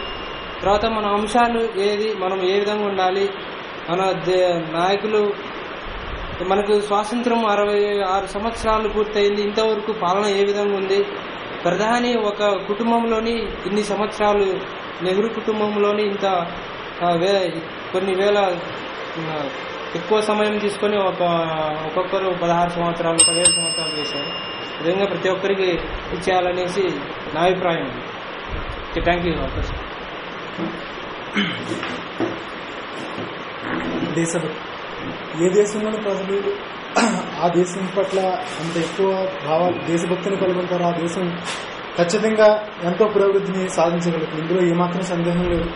తర్వాత మన అంశాలు ఏది మనం ఏ విధంగా ఉండాలి మన దే- నాయకులు మనకు స్వాతంత్రం అరవై ఆరు సంవత్సరాలు పూర్తయింది. ఇంతవరకు పాలన ఏ విధంగా ఉంది? ప్రధాని ఒక కుటుంబంలోని ఇన్ని సంవత్సరాలు నెహ్రూ కుటుంబంలోని ఇంత వే కొన్ని వేల ఎక్కువ సమయం తీసుకొని ఒక ఒక్కొక్కరు పదహారు సంవత్సరాలు పదిహేడు సంవత్సరాలు చేశారు. విధంగా ప్రతి ఒక్కరికి ఇచ్చేయాలనేసి నా అభిప్రాయం థ్యాంక్ యూ అవకాశం దేశభక్తి. ఏ దేశంలోని ప్రజలు ఆ దేశం పట్ల అంత ఎక్కువ భావాలు దేశభక్తిని కలిగి ఉంటారు ఆ దేశం ఖచ్చితంగా ఎంతో పురోగతిని సాధించగలుగుతుంది. ఇందులో ఏమాత్రం సందేహం లేదు.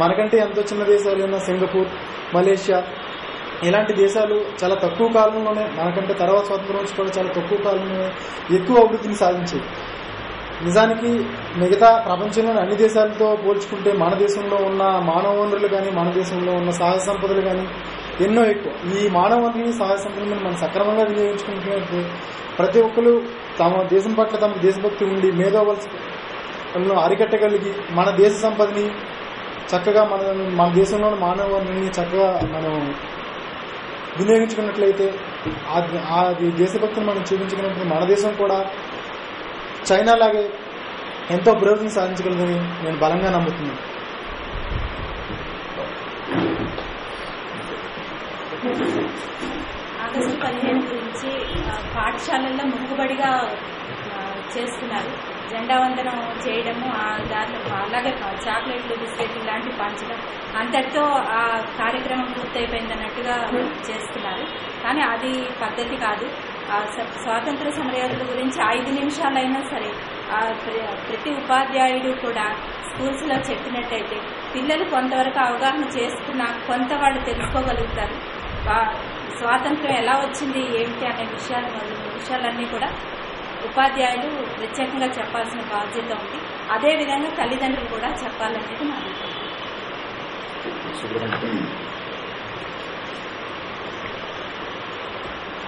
మనకంటే ఎంతో చిన్న దేశాలైన సింగపూర్ మలేషియా ఇలాంటి దేశాలు చాలా తక్కువ కాలంలోనే మనకంటే తర్వాత స్వాతంత్రం వచ్చి కూడా చాలా తక్కువ కాలంలోనే ఎక్కువ అభివృద్ధిని సాధించాయి. నిజానికి మిగతా ప్రపంచంలోని అన్ని దేశాలతో పోల్చుకుంటే మన దేశంలో ఉన్న మానవ వనరులు కానీ మన దేశంలో ఉన్న సహజ సంపదలు కానీ ఎన్నో ఎక్కువ. ఈ మానవ వనరులని సహజ సంపదలను మనం సక్రమంగా వినియోగించుకుంటున్నట్టు ప్రతి ఒక్కరు తమ దేశం పట్ల తమ దేశభక్తి ఉండి మేధోవలసలను అరికట్టగలిగి మన దేశ సంపదని చక్కగా మన మన దేశంలోని మానవ వనరుల్ని చక్కగా మనం వినియోగించుకున్నట్లయితే ఆ- అది దేశభక్తిని మనం చూపించుకున్నప్పుడు మన దేశం కూడా చైనా లాగే ఎంతో పురోగతిని సాధించగలదని నేను బలంగా నమ్ముతున్నాను. ఆగస్టు పదిహేను గురించి పాఠశాలల్లో ముక్కుబడిగా చేస్తున్నారు. జెండా వందనం చేయడము ఆ దాంట్లో అలాగే చాక్లెట్లు బిస్కెట్లు ఇలాంటివి పంచడం అంతటితో ఆ కార్యక్రమం పూర్తయిపోయింది అన్నట్టుగా చేస్తున్నారు. కానీ అది పద్ధతి కాదు. ఆ స్వాతంత్ర సమరయోధుల గురించి ఐదు నిమిషాలైనా సరే ఆ ప్ర- ప్రతి ఉపాధ్యాయుడు కూడా స్కూల్స్లో చెప్పినట్టయితే పిల్లలు కొంతవరకు అవగాహన చేసుకున్నా కొంత వాళ్ళు తెలుసుకోగలుగుతారు. స్వాతంత్రం ఎలా వచ్చింది ఏమిటి అనే విషయాలు విషయాలన్నీ కూడా ఉపాధ్యాయులు ప్రత్యేకంగా చెప్పాల్సిన బాధ్యత ఉంది. అదేవిధంగా తల్లిదండ్రులు కూడా చెప్పాలనేది నా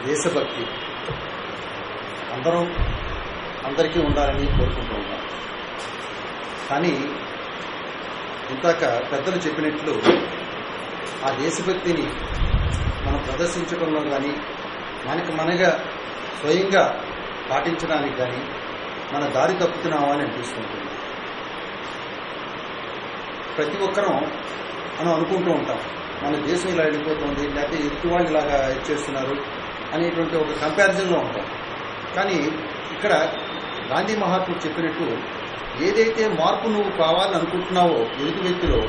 దేశభక్తి. అందరం అందరికీ ఉండాలని కోరుకుంటూ ఉన్నాం. కానీ ఇంతాక పెద్దలు చెప్పినట్లు ఆ దేశభక్తిని మనం ప్రదర్శించడంలో కానీ మనకి మనగా స్వయంగా పాటించడానికి కానీ మన దారి తప్పుతున్నామా అని అనిపిస్తుంటుంది. ప్రతి ఒక్కరం మనం అనుకుంటూ ఉంటాం మన దేశం ఇలా వెళ్ళిపోతుంది లేకపోతే ఎదుటి వాళ్ళు ఇలాగా చేస్తున్నారు అనేటువంటి ఒక కంపారిజన్లో ఉంటాం. కానీ ఇక్కడ గాంధీ మహాత్ముడు చెప్పినట్టు ఏదైతే మార్పు నువ్వు కావాలని అనుకుంటున్నావో ఎదుటి వ్యక్తిలో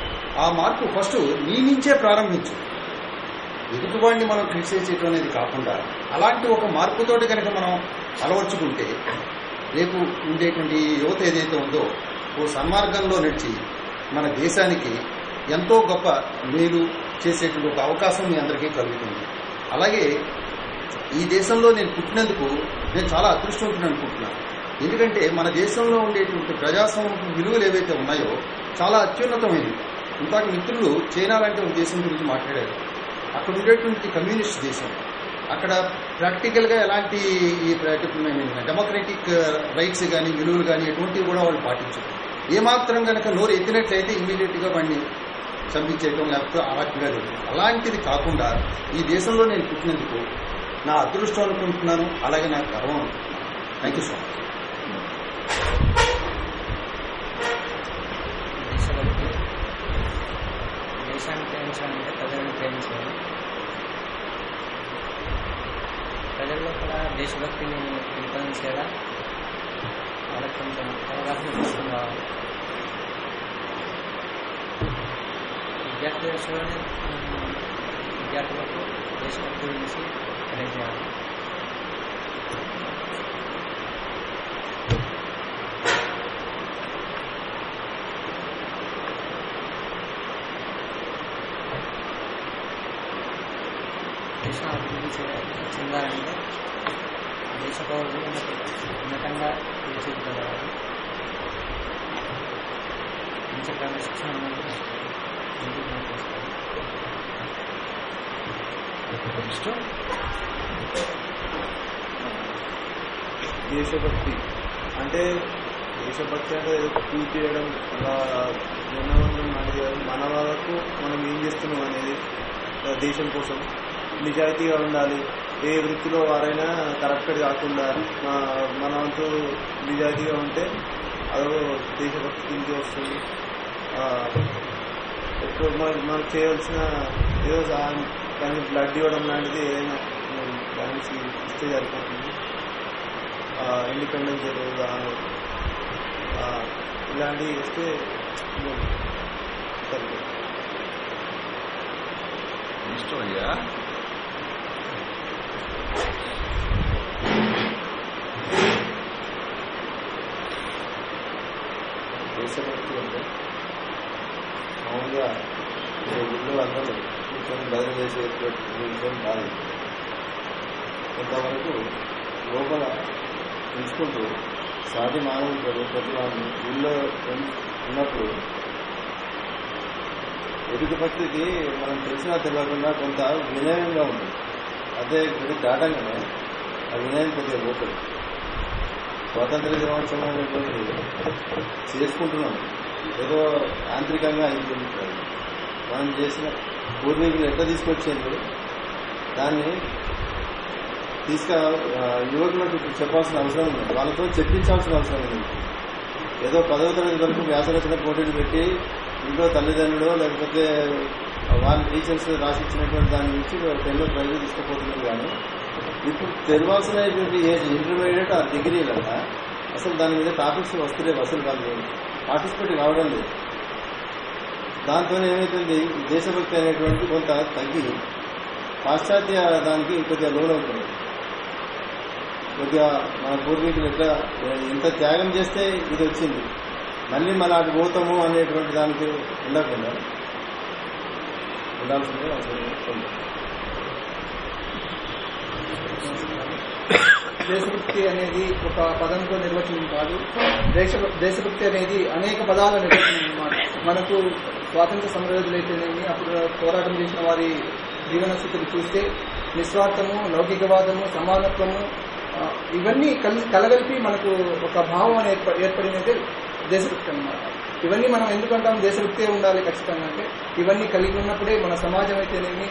ఆ మార్పు ఫస్ట్ నీ నుంచే ప్రారంభించు. ఎదుటివాడిని మనం క్రిటిసైజ్ చేయడం అనేది కాకుండా అలాంటి ఒక మార్పుతోటి కనుక మనం అలవర్చుకుంటే రేపు ఉండేటువంటి యువత ఏదైతే ఉందో ఓ సన్మార్గంలో నడిచి మన దేశానికి ఎంతో గొప్ప మేలు చేసేటువంటి ఒక అవకాశం మీ అందరికీ కలుగుతుంది. అలాగే ఈ దేశంలో నేను పుట్టినందుకు నేను చాలా అదృష్టవంతుని అనుకుంటున్నాను. ఎందుకంటే మన దేశంలో ఉండేటువంటి ప్రజాస్వామ్య విలువలు ఏవైతే ఉన్నాయో చాలా అత్యున్నతమైనవి. ఇంతకు మిత్రులు చైనా లాంటి ఒక దేశం గురించి మాట్లాడారు. అక్కడ ఉండేటువంటి కమ్యూనిస్ట్ దేశం. అక్కడ ప్రాక్టికల్గా ఎలాంటి ఈ డెమోక్రటిక్ రైట్స్ కానీ విలువలు కానీ ఎటువంటివి కూడా వాళ్ళు పాటించారు. ఏమాత్రం కనుక నోరు ఎత్తినట్లయితే ఇమీడియట్గా వాడిని చంపించేయటం లేకపోతే అలాంటిగా జరుగుతుంది అలాంటిది కాకుండా ఈ దేశంలో నేను పుట్టినందుకు నా అదృష్టం అనుకుంటున్నాను. అలాగే నాకు గర్వం అనుకుంటున్నాను. థ్యాంక్ యూ సో మచ్ దేశాన్ని ప్రేమించాలంటే ప్రజలను ప్రేమించాలి. ప్రజల్లో కూడా దేశభక్తిని పెంపొందించేలా వాళ్ళకి కొంచెం అవగాహన తీసుకుని రావాలి విద్యార్థి దశలోనే విద్యార్థులకు దేశభక్తి గురించి తెలియజేయాలి. దేశం అభివృద్ధి చే- చెందాలంటే దేశ పౌరులు ఉన్నతంగా తీర్చిదిద్దగలగాలి మంచి క్రమశిక్షణ ఉన్నది దేశభక్తి. అంటే దేశభక్తి అంటే ఏదో పూజ చేయడం అలా జనవరం మన వాళ్ళకు మనం ఏం చేస్తున్నాం అనేది దేశం కోసం. నిజాయితీగా ఉండాలి. ఏ వృత్తిలో వారైనా కరప్టెడ్ కాకుండా మన వంతు నిజాయితీగా ఉంటే అదో దేశభక్తి కిందకి వస్తుంది. ఆ, ఎక్కువ మనం చేయవలసిన ఏదో సహాయం కానీ బ్లడ్ ఇవ్వడం లాంటిది ఏదైనా మనం దానికి ఇస్తే సరిపోతుంది. ఇండిపెండెన్స్ డే ఇలాంటివి ఇస్తే సరిపోతుంది. ఇష్టం అయ్యా? దేశభక్తి అంటే మామూలుగా ఊళ్ళో అందరూ కూర్చొని బదిలీ చేసే విషయం కాదు. కొంతవరకు లోపల ఉంచుకుంటూ సాధి మానవులు ప్రతి ప్రతి ఊళ్ళో ఉన్నప్పుడు ఎదుటి భక్తికి మనం తెలిసినా తెలియకుండా కొంత వినయంగా ఉంటుంది. అదే గుడి దాటంగానే ఆ వినయం కొద్దిగా పోతుంది స్వాతంత్ర దినోత్సవం అనేటువంటి చేసుకుంటున్నాం. ఏదో యాంత్రికంగా అయిపోయింది మనం చేసిన పూర్వీకులు ఎట్లా తీసుకొచ్చిండ్రు దాన్ని తీసుక యువకులకు చెప్పాల్సిన అవసరం ఉంది. వాళ్ళతో చెప్పించాల్సిన అవసరం ఉంది. ఏదో పదవ తరగతి వరకు వ్యాసరచన పోటీలు పెట్టి ఇంట్లో తల్లిదండ్రులు లేకపోతే వాళ్ళ టీచర్స్ రాసిచ్చినటువంటి దాని నుంచి పెన్ను ప్రైజ్ తీసుకుపోతున్నారు కానీ ఇప్పుడు తెలవాల్సినటువంటి ఏజ్ ఇంటర్మీడియట్ ఆ డిగ్రీలంట అసలు దాని మీద టాపిక్స్ వస్తలేవు అసలు వాళ్ళు. పార్టిసిపేట్ కావడం లేదు. దాంతో ఏమైతుంది? దేశభక్తి అనేటువంటి కొంత తగ్గి పాశ్చాత్య దానికి కొద్దిగా లోనవుతుంది కొద్దిగా మన పూర్వీకులు ఎట్లా ఇంత త్యాగం చేస్తే ఇది వచ్చింది. మళ్ళీ మన అటు పోతాము అనేటువంటి దానికి ఉండకుండా ఉండాల్సిందే దేశభక్తి అనేది ఒక పదంతో నిర్వచనం కాదు. దేశ దేశభక్తి అనేది అనేక పదాల నిర్వచనం అనమాట మనకు స్వాతంత్ర సమరయోధులైతేనేమి అప్పుడు పోరాటం చేసిన వారి జీవన స్థితిని చూస్తే నిస్వార్థము లౌకికవాదము సమానత్వము ఇవన్నీ కల్- కలగలిపి మనకు ఒక భావం అనేది ఏర్ప- ఏర్పడినదే దేశభక్తి అన్నమాట. ఇవన్నీ మనం ఎందుకంటాం? దేశభక్తే ఉండాలి ఖచ్చితంగా అంటే ఇవన్నీ కలిగి ఉన్నప్పుడే మన సమాజం అయితేనేమి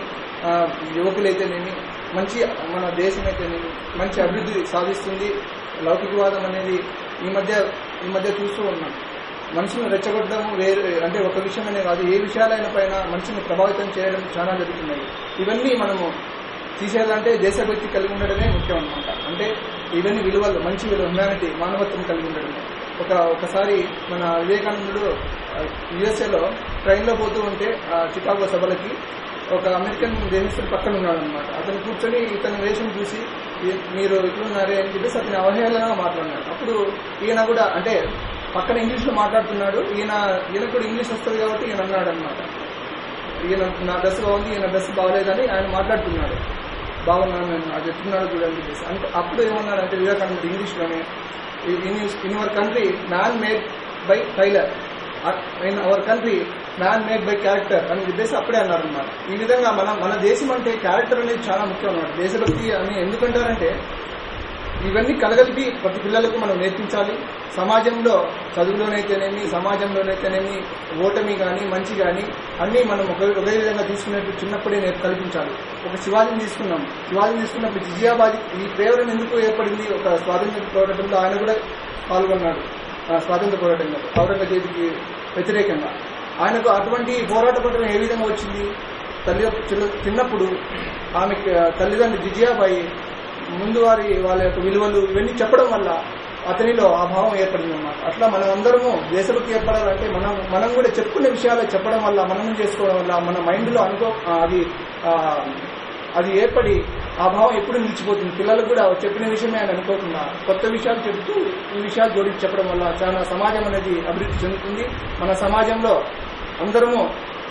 యువకులైతేనేమి మంచి మన దేశం అయితేనేమి మంచి అభివృద్ధి సాధిస్తుంది. లౌకికవాదం అనేది ఈ మధ్య ఈ మధ్య చూస్తూ ఉన్నాం. మనిషిని రెచ్చగొట్టడం వేరే అంటే ఒక విషయమనే కాదు ఏ విషయాలైన పైన మనిషిని ప్రభావితం చేయడం చాలా జరుగుతున్నాయి ఇవన్నీ మనము తీసేయాలంటే దేశభక్తి కలిగి ఉండడమే ముఖ్యం అనమాట అంటే ఇవన్నీ విలువలు మంచి విలువ హ్యుమానిటీ మానవత్వం కలిగి ఉండడమే. ఒక ఒకసారి మన వివేకానందుడు యుఎస్ఏలో ట్రైన్లో పోతూ ఉంటే ఆ చికాగో సభలకి ఒక అమెరికన్ దేశస్తుడు పక్కన ఉన్నాడు అనమాట అతను కూర్చొని ఇతని వేషం చూసి మీరు మీరు ఉన్నారే? అని చెప్పేసి అతని అవహేళనగా మాట్లాడినాడు. అప్పుడు ఈయన కూడా అంటే పక్కన ఇంగ్లీష్లో మాట్లాడుతున్నాడు. ఈయన ఈయన కూడా ఇంగ్లీష్ వస్తుంది కాబట్టి ఈయన అన్నాడు అనమాట ఈయన నా డ్రెస్ బాగుంది ఈయన డ్రెస్ బాగలేదని ఆయన మాట్లాడుతున్నాడు. బాగున్నాను నేను అది చెప్తున్నాడు కూడా అని చెప్పేసి. అంటే అప్పుడు ఏమన్నాడంటే వివేకానంద ఇంగ్లీష్లోనే in, in in your country man made by tailor in our country man made by character అని చెప్పేసి అప్పుడే అన్నారు అనమాట ఈ విధంగా మన మన దేశం అంటే క్యారెక్టర్ అనేది చాలా ముఖ్యం అన్నమాట దేశభక్తి అని ఎందుకంటారంటే ఇవన్నీ కలగలిపి ప్రతి పిల్లలకు మనం నేర్పించాలి. సమాజంలో చదువులోనైతేనేమి సమాజంలోనైతేనేమి ఓటమి కానీ మంచి కానీ అన్నీ మనం ఒక ఒకే విధంగా తీసుకునేట్టు చిన్నప్పుడే కల్పించాలి. ఒక శివాజీని తీసుకున్నాం. శివాజీని తీసుకున్నప్పుడు జిజియాబాద్ ఈ ప్రేరణ ఎందుకు ఏర్పడింది? ఒక స్వాతంత్ర పోరాటంలో ఆయన కూడా పాల్గొన్నాడు. స్వాతంత్ర పోరాటంలో ఔరంగజేబుకి వ్యతిరేకంగా. ఆయనకు అటువంటి పోరాట పట్టణం ఏ విధంగా వచ్చింది? తల్లి చిన్న- చిన్నప్పుడు ఆమె తల్లిదండ్రులు జిజియాబాయి ముందు వారి వాళ్ళ యొక్క విలువలు ఇవన్నీ చెప్పడం వల్ల అతనిలో ఆ భావం ఏర్పడింది అన్నమాట. అట్లా మనం అందరము దేశభక్తి ఏర్పడాలంటే మనం మనం కూడా చెప్పుకునే విషయాలు చెప్పడం వల్ల మనం చేసుకోవడం వల్ల మన మైండ్లో అనుకో అది అది ఏర్పడి ఆ భావం ఎప్పుడు నిలిచిపోతుంది. పిల్లలకు కూడా చెప్పిన విషయమే అని అనుకోకుండా కొత్త విషయాలు చెబుతూ ఈ విషయాలు జోడించి చెప్పడం వల్ల చాలా సమాజం అనేది అభివృద్ధి చెందుతుంది. మన సమాజంలో అందరము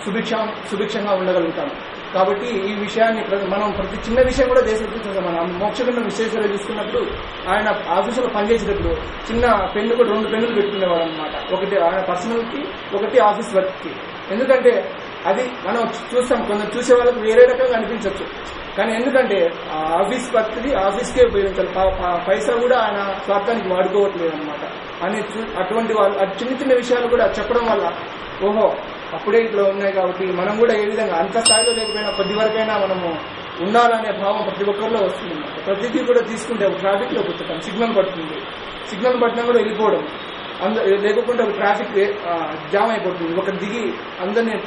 సుభిక్షం సుభిక్షంగా ఉండగలుగుతాము. కాబట్టి ఈ విషయాన్ని మనం ప్రతి చిన్న విషయం కూడా దేశభక్తి చూసాం మనం మోక్షకున్న విశ్వేశ్వర చూసుకున్నప్పుడు ఆయన ఆఫీసులో పనిచేసేటప్పుడు చిన్న పెన్ను కూడా రెండు పెన్నులు పెట్టుకునేవాడు అనమాట ఒకటి ఆయన పర్సనల్కి ఒకటి ఆఫీస్ వర్క్కి. ఎందుకంటే అది మనం చూస్తాం. కొందరు చూసే వాళ్ళకి వేరే రకంగా అనిపించవచ్చు కానీ ఎందుకంటే ఆ ఆఫీస్ వర్క్ది ఆఫీస్కే ఉపయోగించాలి. పైసా కూడా ఆయన స్వార్థానికి వాడుకోవట్లేదు అనమాట అని చూ- అటువంటి వాళ్ళు చిన్న చిన్న విషయాలు కూడా చెప్పడం వల్ల ఓహో అప్పుడే ఇట్లా ఉన్నాయి కాబట్టి మనం కూడా ఏ విధంగా అంత స్థాయిలో లేకపోయినా కొద్ది వరకైనా మనము ఉండాలనే భావం ప్రతి ఒక్కరిలో వస్తుంది ప్రతిదీ కూడా తీసుకుంటే ట్రాఫిక్లో కూర్చుంటాం సిగ్నల్ పడుతుంది. సిగ్నల్ పట్టినా కూడా వెళ్ళిపోవడం. అంద లేకుండా ట్రాఫిక్ జామ్ అయిపోతుంది. ఒక దిగి అందరినీ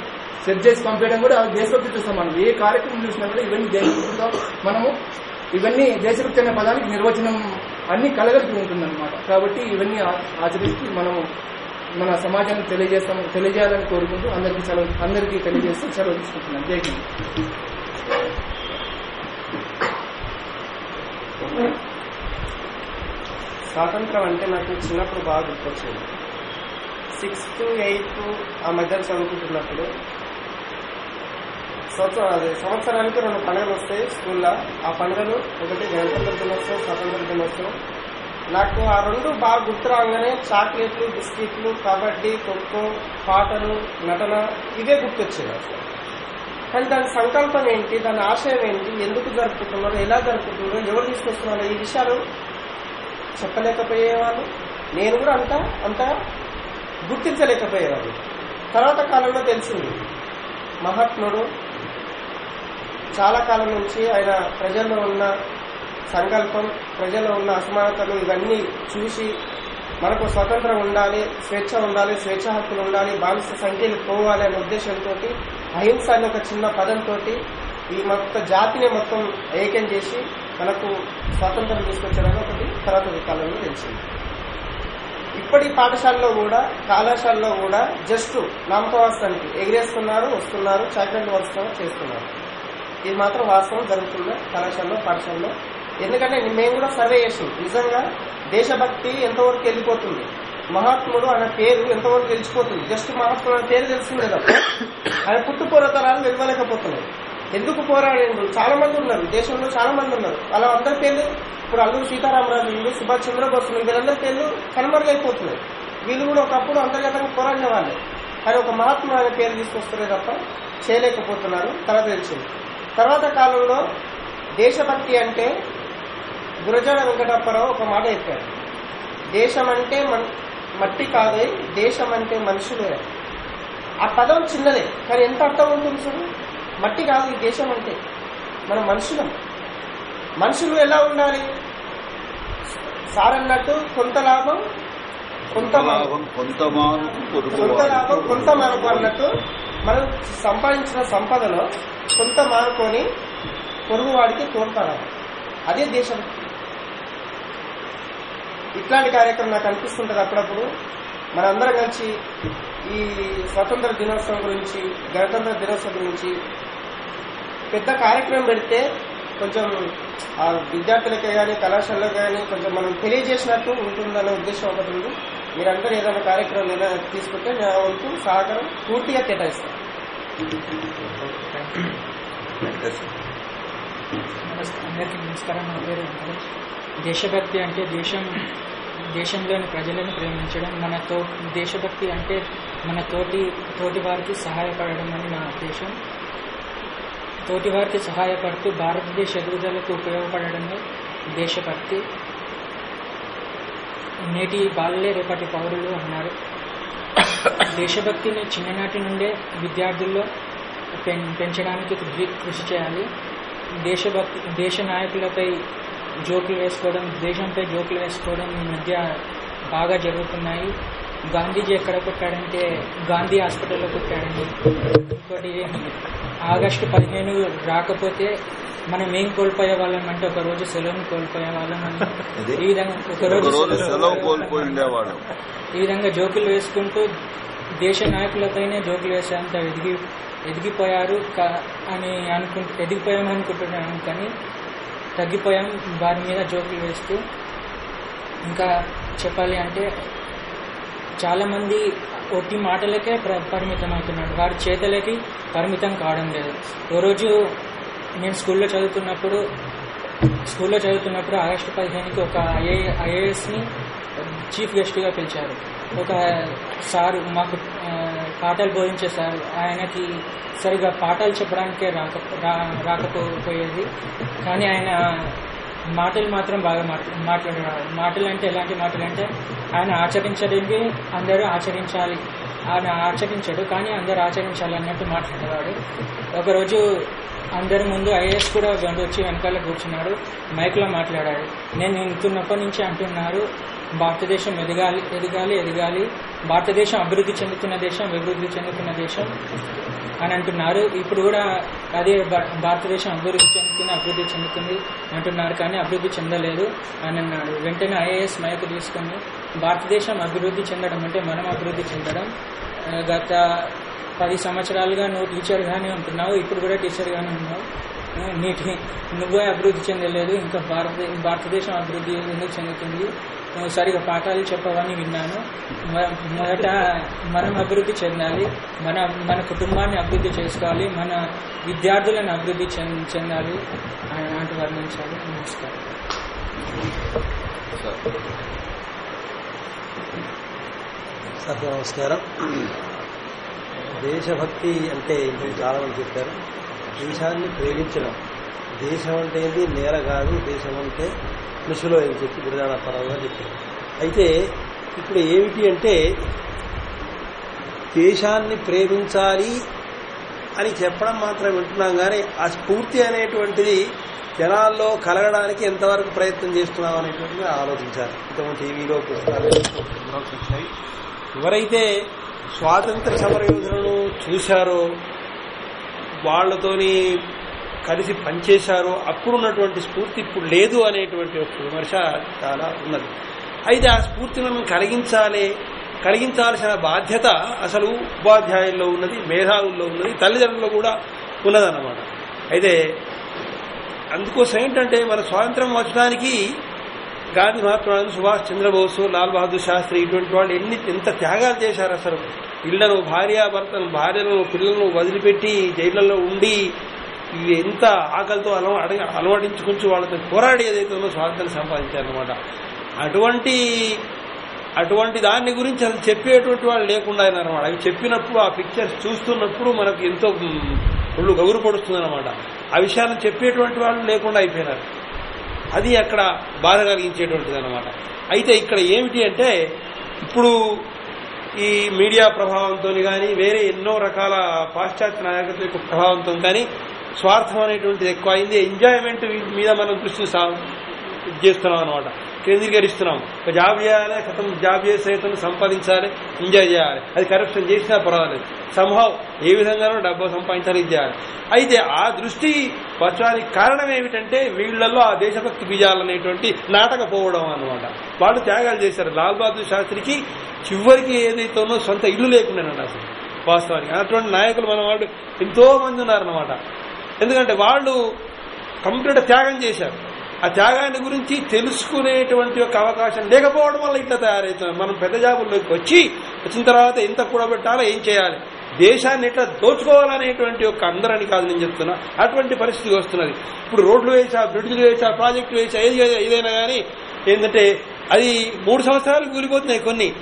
సెట్ చేసి పంపేయడం కూడా దేశభక్తితో సమానం. ఏ కార్యక్రమం చూసినా కూడా ఇవన్నీ దేశభక్తితో మనము ఇవన్నీ దేశభక్తి అనే పదానికి నిర్వచనం అన్ని కలగలిపి ఉంటుందన్నమాట. కాబట్టి ఇవన్నీ ఆ- ఆచరిస్తూ మనము మన సమాజానికి తెలియజేస్తాం తెలియజేయాలని కోరుకుంటూ అందరికీ సెలవు అందరికీ తెలియజేస్తూ సెలవు తీసుకుంటున్నాను. జై హింద్. స్వాతంత్రం అంటే నాకు చిన్నప్పుడు బాగా గుర్తొచ్చింది. సిక్స్త్ ఎయిత్ ఆ మధ్యలో చదువుకుంటున్నప్పుడు సంవత్సరం అదే సంవత్సరానికి రెండు పండుగలు వస్తాయి స్కూల్లో. ఆ పండుగలు ఒకటి గణతంత్ర దినోత్సవం స్వాతంత్ర దినోత్సవం నాకు ఆ రెండు బాగా గుర్తు రాగానే చాక్లెట్లు బిస్కెట్లు కబడ్డీ ఖోఖో పాటలు నటన ఇవే గుర్తొచ్చేది అసలు. కానీ దాని సంకల్పం ఏంటి దాని ఆశయం ఏంటి ఎందుకు జరుపుకుంటున్నారు ఎలా జరుపుకుంటున్నారు ఎవరు తీసుకొస్తున్నారు ఈ విషయాలు చెప్పలేకపోయేవాళ్ళు. నేను కూడా అంత అంత గుర్తించలేకపోయేవాళ్ళు తర్వాత కాలంలో తెలిసింది మహాత్ముడు చాలా కాలం నుంచి ఆయన ప్రజల్లో ఉన్న సంకల్పం ప్రజల్లో ఉన్న అసమానతలు ఇవన్నీ చూసి మనకు స్వతంత్రం ఉండాలి స్వేచ్ఛ ఉండాలి స్వేచ్ఛ హక్కులు ఉండాలి బానిస సంఖ్యలు పోవాలి అనే ఉద్దేశంతో అహింస అనే ఒక చిన్న పదంతో ఈ మొత్తం జాతిని మొత్తం ఏకం చేసి మనకు స్వాతంత్రం తీసుకొచ్చారని ఒకటి తర్వాత కాలంలో తెలిసింది. ఇప్పటి పాఠశాలలో కూడా కళాశాలలో కూడా జస్ట్ నామకవాసానికి ఎగిరేస్తున్నారు వస్తున్నారు చాక్లెట్లు వస్తున్నారు చేస్తున్నారు. ఇది మాత్రం వాస్తవం జరుగుతుంది కళాశాలలో పాఠశాలలో ఎందుకంటే మేము కూడా సర్వే చేసాం నిజంగా దేశభక్తి ఎంతవరకు వెళ్ళిపోతుంది? మహాత్ముడు అనే పేరు ఎంతవరకు తెలిసిపోతుంది జస్ట్ మహాత్ముడు అనే పేరు తెలిసిందే తప్ప ఆయన పుట్టు పూర్వతరాలు వెళ్ళలేకపోతున్నాయి ఎందుకు పోరాడిండు చాలా మంది ఉన్నారు. దేశంలో చాలా మంది ఉన్నారు. అలా అందరి పేర్లు ఇప్పుడు అల్లూరు సీతారామరాజు ఉంది సుభాష్ చంద్రబోస్ ఉంది వీళ్ళందరి పేర్లు కనుమరుగైపోతున్నాయి. వీళ్ళు కూడా ఒకప్పుడు అంతర్గతంగా పోరాడిన వాళ్ళే. కానీ ఒక మహాత్ముడు అనే పేరు తీసుకొస్తారే తప్ప చేయలేకపోతున్నారు. తర్వాత తెలిసింది తర్వాత కాలంలో దేశభక్తి అంటే గురజాడ వెంకటప్పరావు ఒక మాట చెప్పాడు దేశం అంటే మట్టి కాదే దేశం అంటే మనుషులే. ఆ పదం చిన్నదే కానీ ఎంత అర్థం ఉంటుంది చూడు? మట్టి కాదు ఈ దేశం అంటే మన మనుషులం. మనుషులు ఎలా ఉండాలి? సార్ అన్నట్టు కొంత లాభం కొంత లాభం కొంత లాభం కొంత మనకు అన్నట్టు మనం సంపాదించిన సంపదలో కొంత మానుకొని పొరుగువాడికి తోడ్పడాలి. అదే దేశం. ఇట్లాంటి కార్యక్రమం నాకు అనిపిస్తుంటది అప్పుడప్పుడు. మనందరం కలిసి ఈ స్వతంత్ర దినోత్సవం గురించి గణతంత్ర దినోత్సవం గురించి పెద్ద కార్యక్రమం పెడితే కొంచెం ఆ విద్యార్థులకి కానీ కళాశాలకు కానీ కొంచెం మనం తెలియజేసినట్టు ఉంటుందనే ఉద్దేశం ఒకటి ఉంది. మీరందరూ ఏదైనా కార్యక్రమం ఏదైనా తీసుకుంటే నా వంతు సహకారం పూర్తిగా కేటాయిస్తాను నమస్తే. అందరికీ నమస్కారం. నా పేరు దేశభక్తి అంటే దేశం దేశంలోని ప్రజలను ప్రేమించడం మన తో దేశభక్తి అంటే మన తోటి తోటి వారికి సహాయపడడం అని నా ఉద్దేశం. తోటి వారికి సహాయపడుతూ భారతదేశ ఎదుగుదలకు ఉపయోగపడడమే దేశభక్తి. నేటి బాలలే రేపటి పౌరులు అన్నారు. దేశభక్తిని చిన్ననాటి నుండే విద్యార్థుల్లో పెం- పెంచడానికి కృషి చేయాలి. దేశభక్తి దేశ నాయకులపై జోకులు వేసుకోవడం దేశంపై జోకులు వేసుకోవడం ఈ మధ్య బాగా జరుగుతున్నాయి. గాంధీజీ ఎక్కడ పుట్టాడంటే గాంధీ హాస్పిటల్లో పుట్టాడండి. ఇంకోటి ఆగస్టు పదిహేను రాకపోతే మనం ఏం కోల్పోయే వాళ్ళం అంటే ఒక రోజు సెలవును కోల్పోయే వాళ్ళం ఈ విధంగా ఒక రోజు సెలవు కోల్పోయి ఈ విధంగా జోకులు వేసుకుంటూ దేశ నాయకులపైనే జోకులు వేసేంత ఎదిగి ఎదిగిపోయారు అని అనుకుంటు ఎదిగిపోయాం అనుకుంటున్నాను కానీ తగ్గిపోయాం. వారి మీద జోకులు వేస్తూ ఇంకా చెప్పాలి అంటే చాలామంది ఒట్టి మాటలకే ప్ర- పరిమితం అవుతున్నాడు వారి చేతలకి పరిమితం కావడం లేదు. ఓ రోజు నేను స్కూల్లో చదువుతున్నప్పుడు స్కూల్లో చదువుతున్నప్పుడు ఆగస్టు పదిహేనుకి ఒక ఐఏ ఐఏఎస్ని చీఫ్ గెస్ట్గా పిలిచారు. ఒక సారు మాకు పాఠాలు బోధించే సార్ ఆయనకి సరిగా పాఠాలు చెప్పడానికే రాక రా- రాకపోయేది. కానీ ఆయన మాటలు మాత్రం బాగా మాట్లా మాట్లాడేవాడు మాటలు అంటే ఎలాంటి మాటలు అంటే ఆయన ఆచరించడానికి అందరూ ఆచరించాలి. ఆయన ఆచరించాడు కానీ అందరు ఆచరించాలి అన్నట్టు మాట్లాడేవాడు ఒకరోజు అందరి ముందు ఐఏఎస్ కూడా వెంట వచ్చి వెనకాల కూర్చున్నాడు మైక్లో మాట్లాడాడు నేను ఇంతున్నప్పటి నుంచి అంటున్నారు. భారతదేశం ఎదగాలి ఎదగాలి ఎదగాలి. భారతదేశం అభివృద్ధి చెందుతున్న దేశం అభివృద్ధి చెందుతున్న దేశం అని అంటున్నారు. ఇప్పుడు కూడా అదే భా- భారతదేశం అభివృద్ధి చెందుతుంది అభివృద్ధి చెందుతుంది అంటున్నారు కానీ అభివృద్ధి చెందలేదు అని అన్నాడు. వెంటనే ఐఏఎస్ మైక్ తీసుకొని భారతదేశం అభివృద్ధి చెందడం అంటే మనం అభివృద్ధి చెందడం. గత పది సంవత్సరాలుగా నువ్వు టీచర్గానే ఉంటున్నావు ఇప్పుడు కూడా టీచర్గానే ఉన్నావు. నీటి నువ్వే అభివృద్ధి చెందలేదు ఇంకా భారత భారతదేశం అభివృద్ధి ఎందుకు చెందుతుంది? సరిగా పాఠాలు చెప్పవని విన్నాను. మొదట మనం అభివృద్ధి చెందాలి మన మన కుటుంబాన్ని అభివృద్ధి చేసుకోవాలి మన విద్యార్థులను అభివృద్ధి చెంద- చెందాలి అలాంటి వర్ణించాలి నమస్కారం. సార్. నమస్కారం. దేశభక్తి అంటే ఏంటో చాలా మంది చెప్పారు. దేశాన్ని ప్రేమించడం. దేశం అంటే ఏంటి నేల కాదు దేశం అంటే మనుషులో అని చెప్పి గురుదాన పరంగా చెప్పారు. అయితే ఇప్పుడు ఏమిటి అంటే దేశాన్ని ప్రేమించాలి అని చెప్పడం మాత్రం వింటున్నాం కానీ ఆ స్ఫూర్తి అనేటువంటిది జనాల్లో కలగడానికి ఎంతవరకు ప్రయత్నం చేస్తున్నాం అనేటువంటిది ఆలోచించాలి. ఇంతకుముందు టీవీలో పుస్తకాలు వచ్చాయి ఎవరైతే స్వాతంత్ర సమరయోధులను చూశారో వాళ్ళతోని కలిసి పనిచేశారో అప్పుడున్నటువంటి స్ఫూర్తి ఇప్పుడు లేదు అనేటువంటి ఒక విమర్శ చాలా ఉన్నది. అయితే ఆ స్ఫూర్తిని మనం కలిగించాలి కలిగించాల్సిన బాధ్యత అసలు ఉపాధ్యాయుల్లో ఉన్నది మేధావుల్లో ఉన్నది తల్లిదండ్రుల్లో కూడా ఉన్నదన్నమాట. అయితే అందుకోసం ఏంటంటే మన స్వాతంత్రం వచ్చడానికి గాంధీ మహాత్మా సుభాష్ చంద్రబోసు లాల్ బహదూర్ శాస్త్రి ఇటువంటి వాళ్ళు ఎన్ని ఎంత త్యాగాలు చేశారు అసలు. ఇళ్ళను భార్యాభర్తను భార్యలను పిల్లలను వదిలిపెట్టి జైళ్ళలో ఉండి ఇవి ఎంత ఆకలితో అలవా అడగ- అలవాటించుకుంటూ వాళ్ళతో పోరాడి ఏదైతే ఉందో స్వాతంత్రం సంపాదించారనమాట అటువంటి అటువంటి దాన్ని గురించి అసలు చెప్పేటువంటి వాళ్ళు లేకుండా అనమాట అవి చెప్పినప్పుడు ఆ పిక్చర్స్ చూస్తున్నప్పుడు మనకు ఎంతో ఒళ్ళు గౌరు పడుతుంది అనమాట ఆ విషయాలను చెప్పేటువంటి వాళ్ళు లేకుండా అయిపోయినారు. అది అక్కడ బాధ కలిగించేటువంటిది అనమాట అయితే ఇక్కడ ఏమిటి అంటే ఇప్పుడు ఈ మీడియా ప్రభావంతో కానీ వేరే ఎన్నో రకాల పాశ్చాత్య నాయకత్వ యొక్క ప్రభావంతో కానీ స్వార్థం అనేటువంటిది ఎక్కువ అయింది ఎంజాయ్మెంట్ మీద మనం దృష్టి సా- ఇది చేస్తున్నాం అనమాట కేంద్రీకరిస్తున్నాం. ఒక జాబ్ చేయాలి కథం జాబ్ చేసే సంపాదించాలి ఎంజాయ్ చేయాలి. అది కరప్షన్ చేసినా పర్వాలేదు. సంభవ్ ఏ విధంగానో డబ్బు సంపాదించాలి ఇది చేయాలి. అయితే ఆ దృష్టి పరచడానికి కారణం ఏమిటంటే వీళ్ళల్లో ఆ దేశభక్తి బీజాలనేటువంటి నాటకపోవడం అనమాట వాళ్ళు త్యాగాలు చేశారు. లాల్ బహదూర్ శాస్త్రికి చివరికి ఏదైతేనో సొంత ఇల్లు లేకుండా అసలు. వాస్తవానికి. అటువంటి నాయకులు మన వాళ్ళు ఎంతో మంది ఉన్నారన్నమాట. ఎందుకంటే వాళ్ళు కంప్లీట్ త్యాగం చేశారు. ఆ త్యాగాన్ని గురించి తెలుసుకునేటువంటి ఒక అవకాశం లేకపోవడం వల్ల ఇట్లా తయారవుతుంది మనం పెద్ద జాబుల్లోకి వచ్చి వచ్చిన తర్వాత ఎంత కూడబెట్టాలో ఏం చేయాలి? దేశాన్ని ఎట్లా దోచుకోవాలనేటువంటి ఒక అందరని కాదు నేను చెప్తున్నా. అటువంటి పరిస్థితి వస్తున్నది. ఇప్పుడు రోడ్లు వేసా బ్రిడ్జ్లు వేసా ప్రాజెక్టులు వేసా ఏది ఏదైనా కానీ ఏంటంటే అది మూడు సంవత్సరాలు కూలిపోతున్నాయి కొన్ని.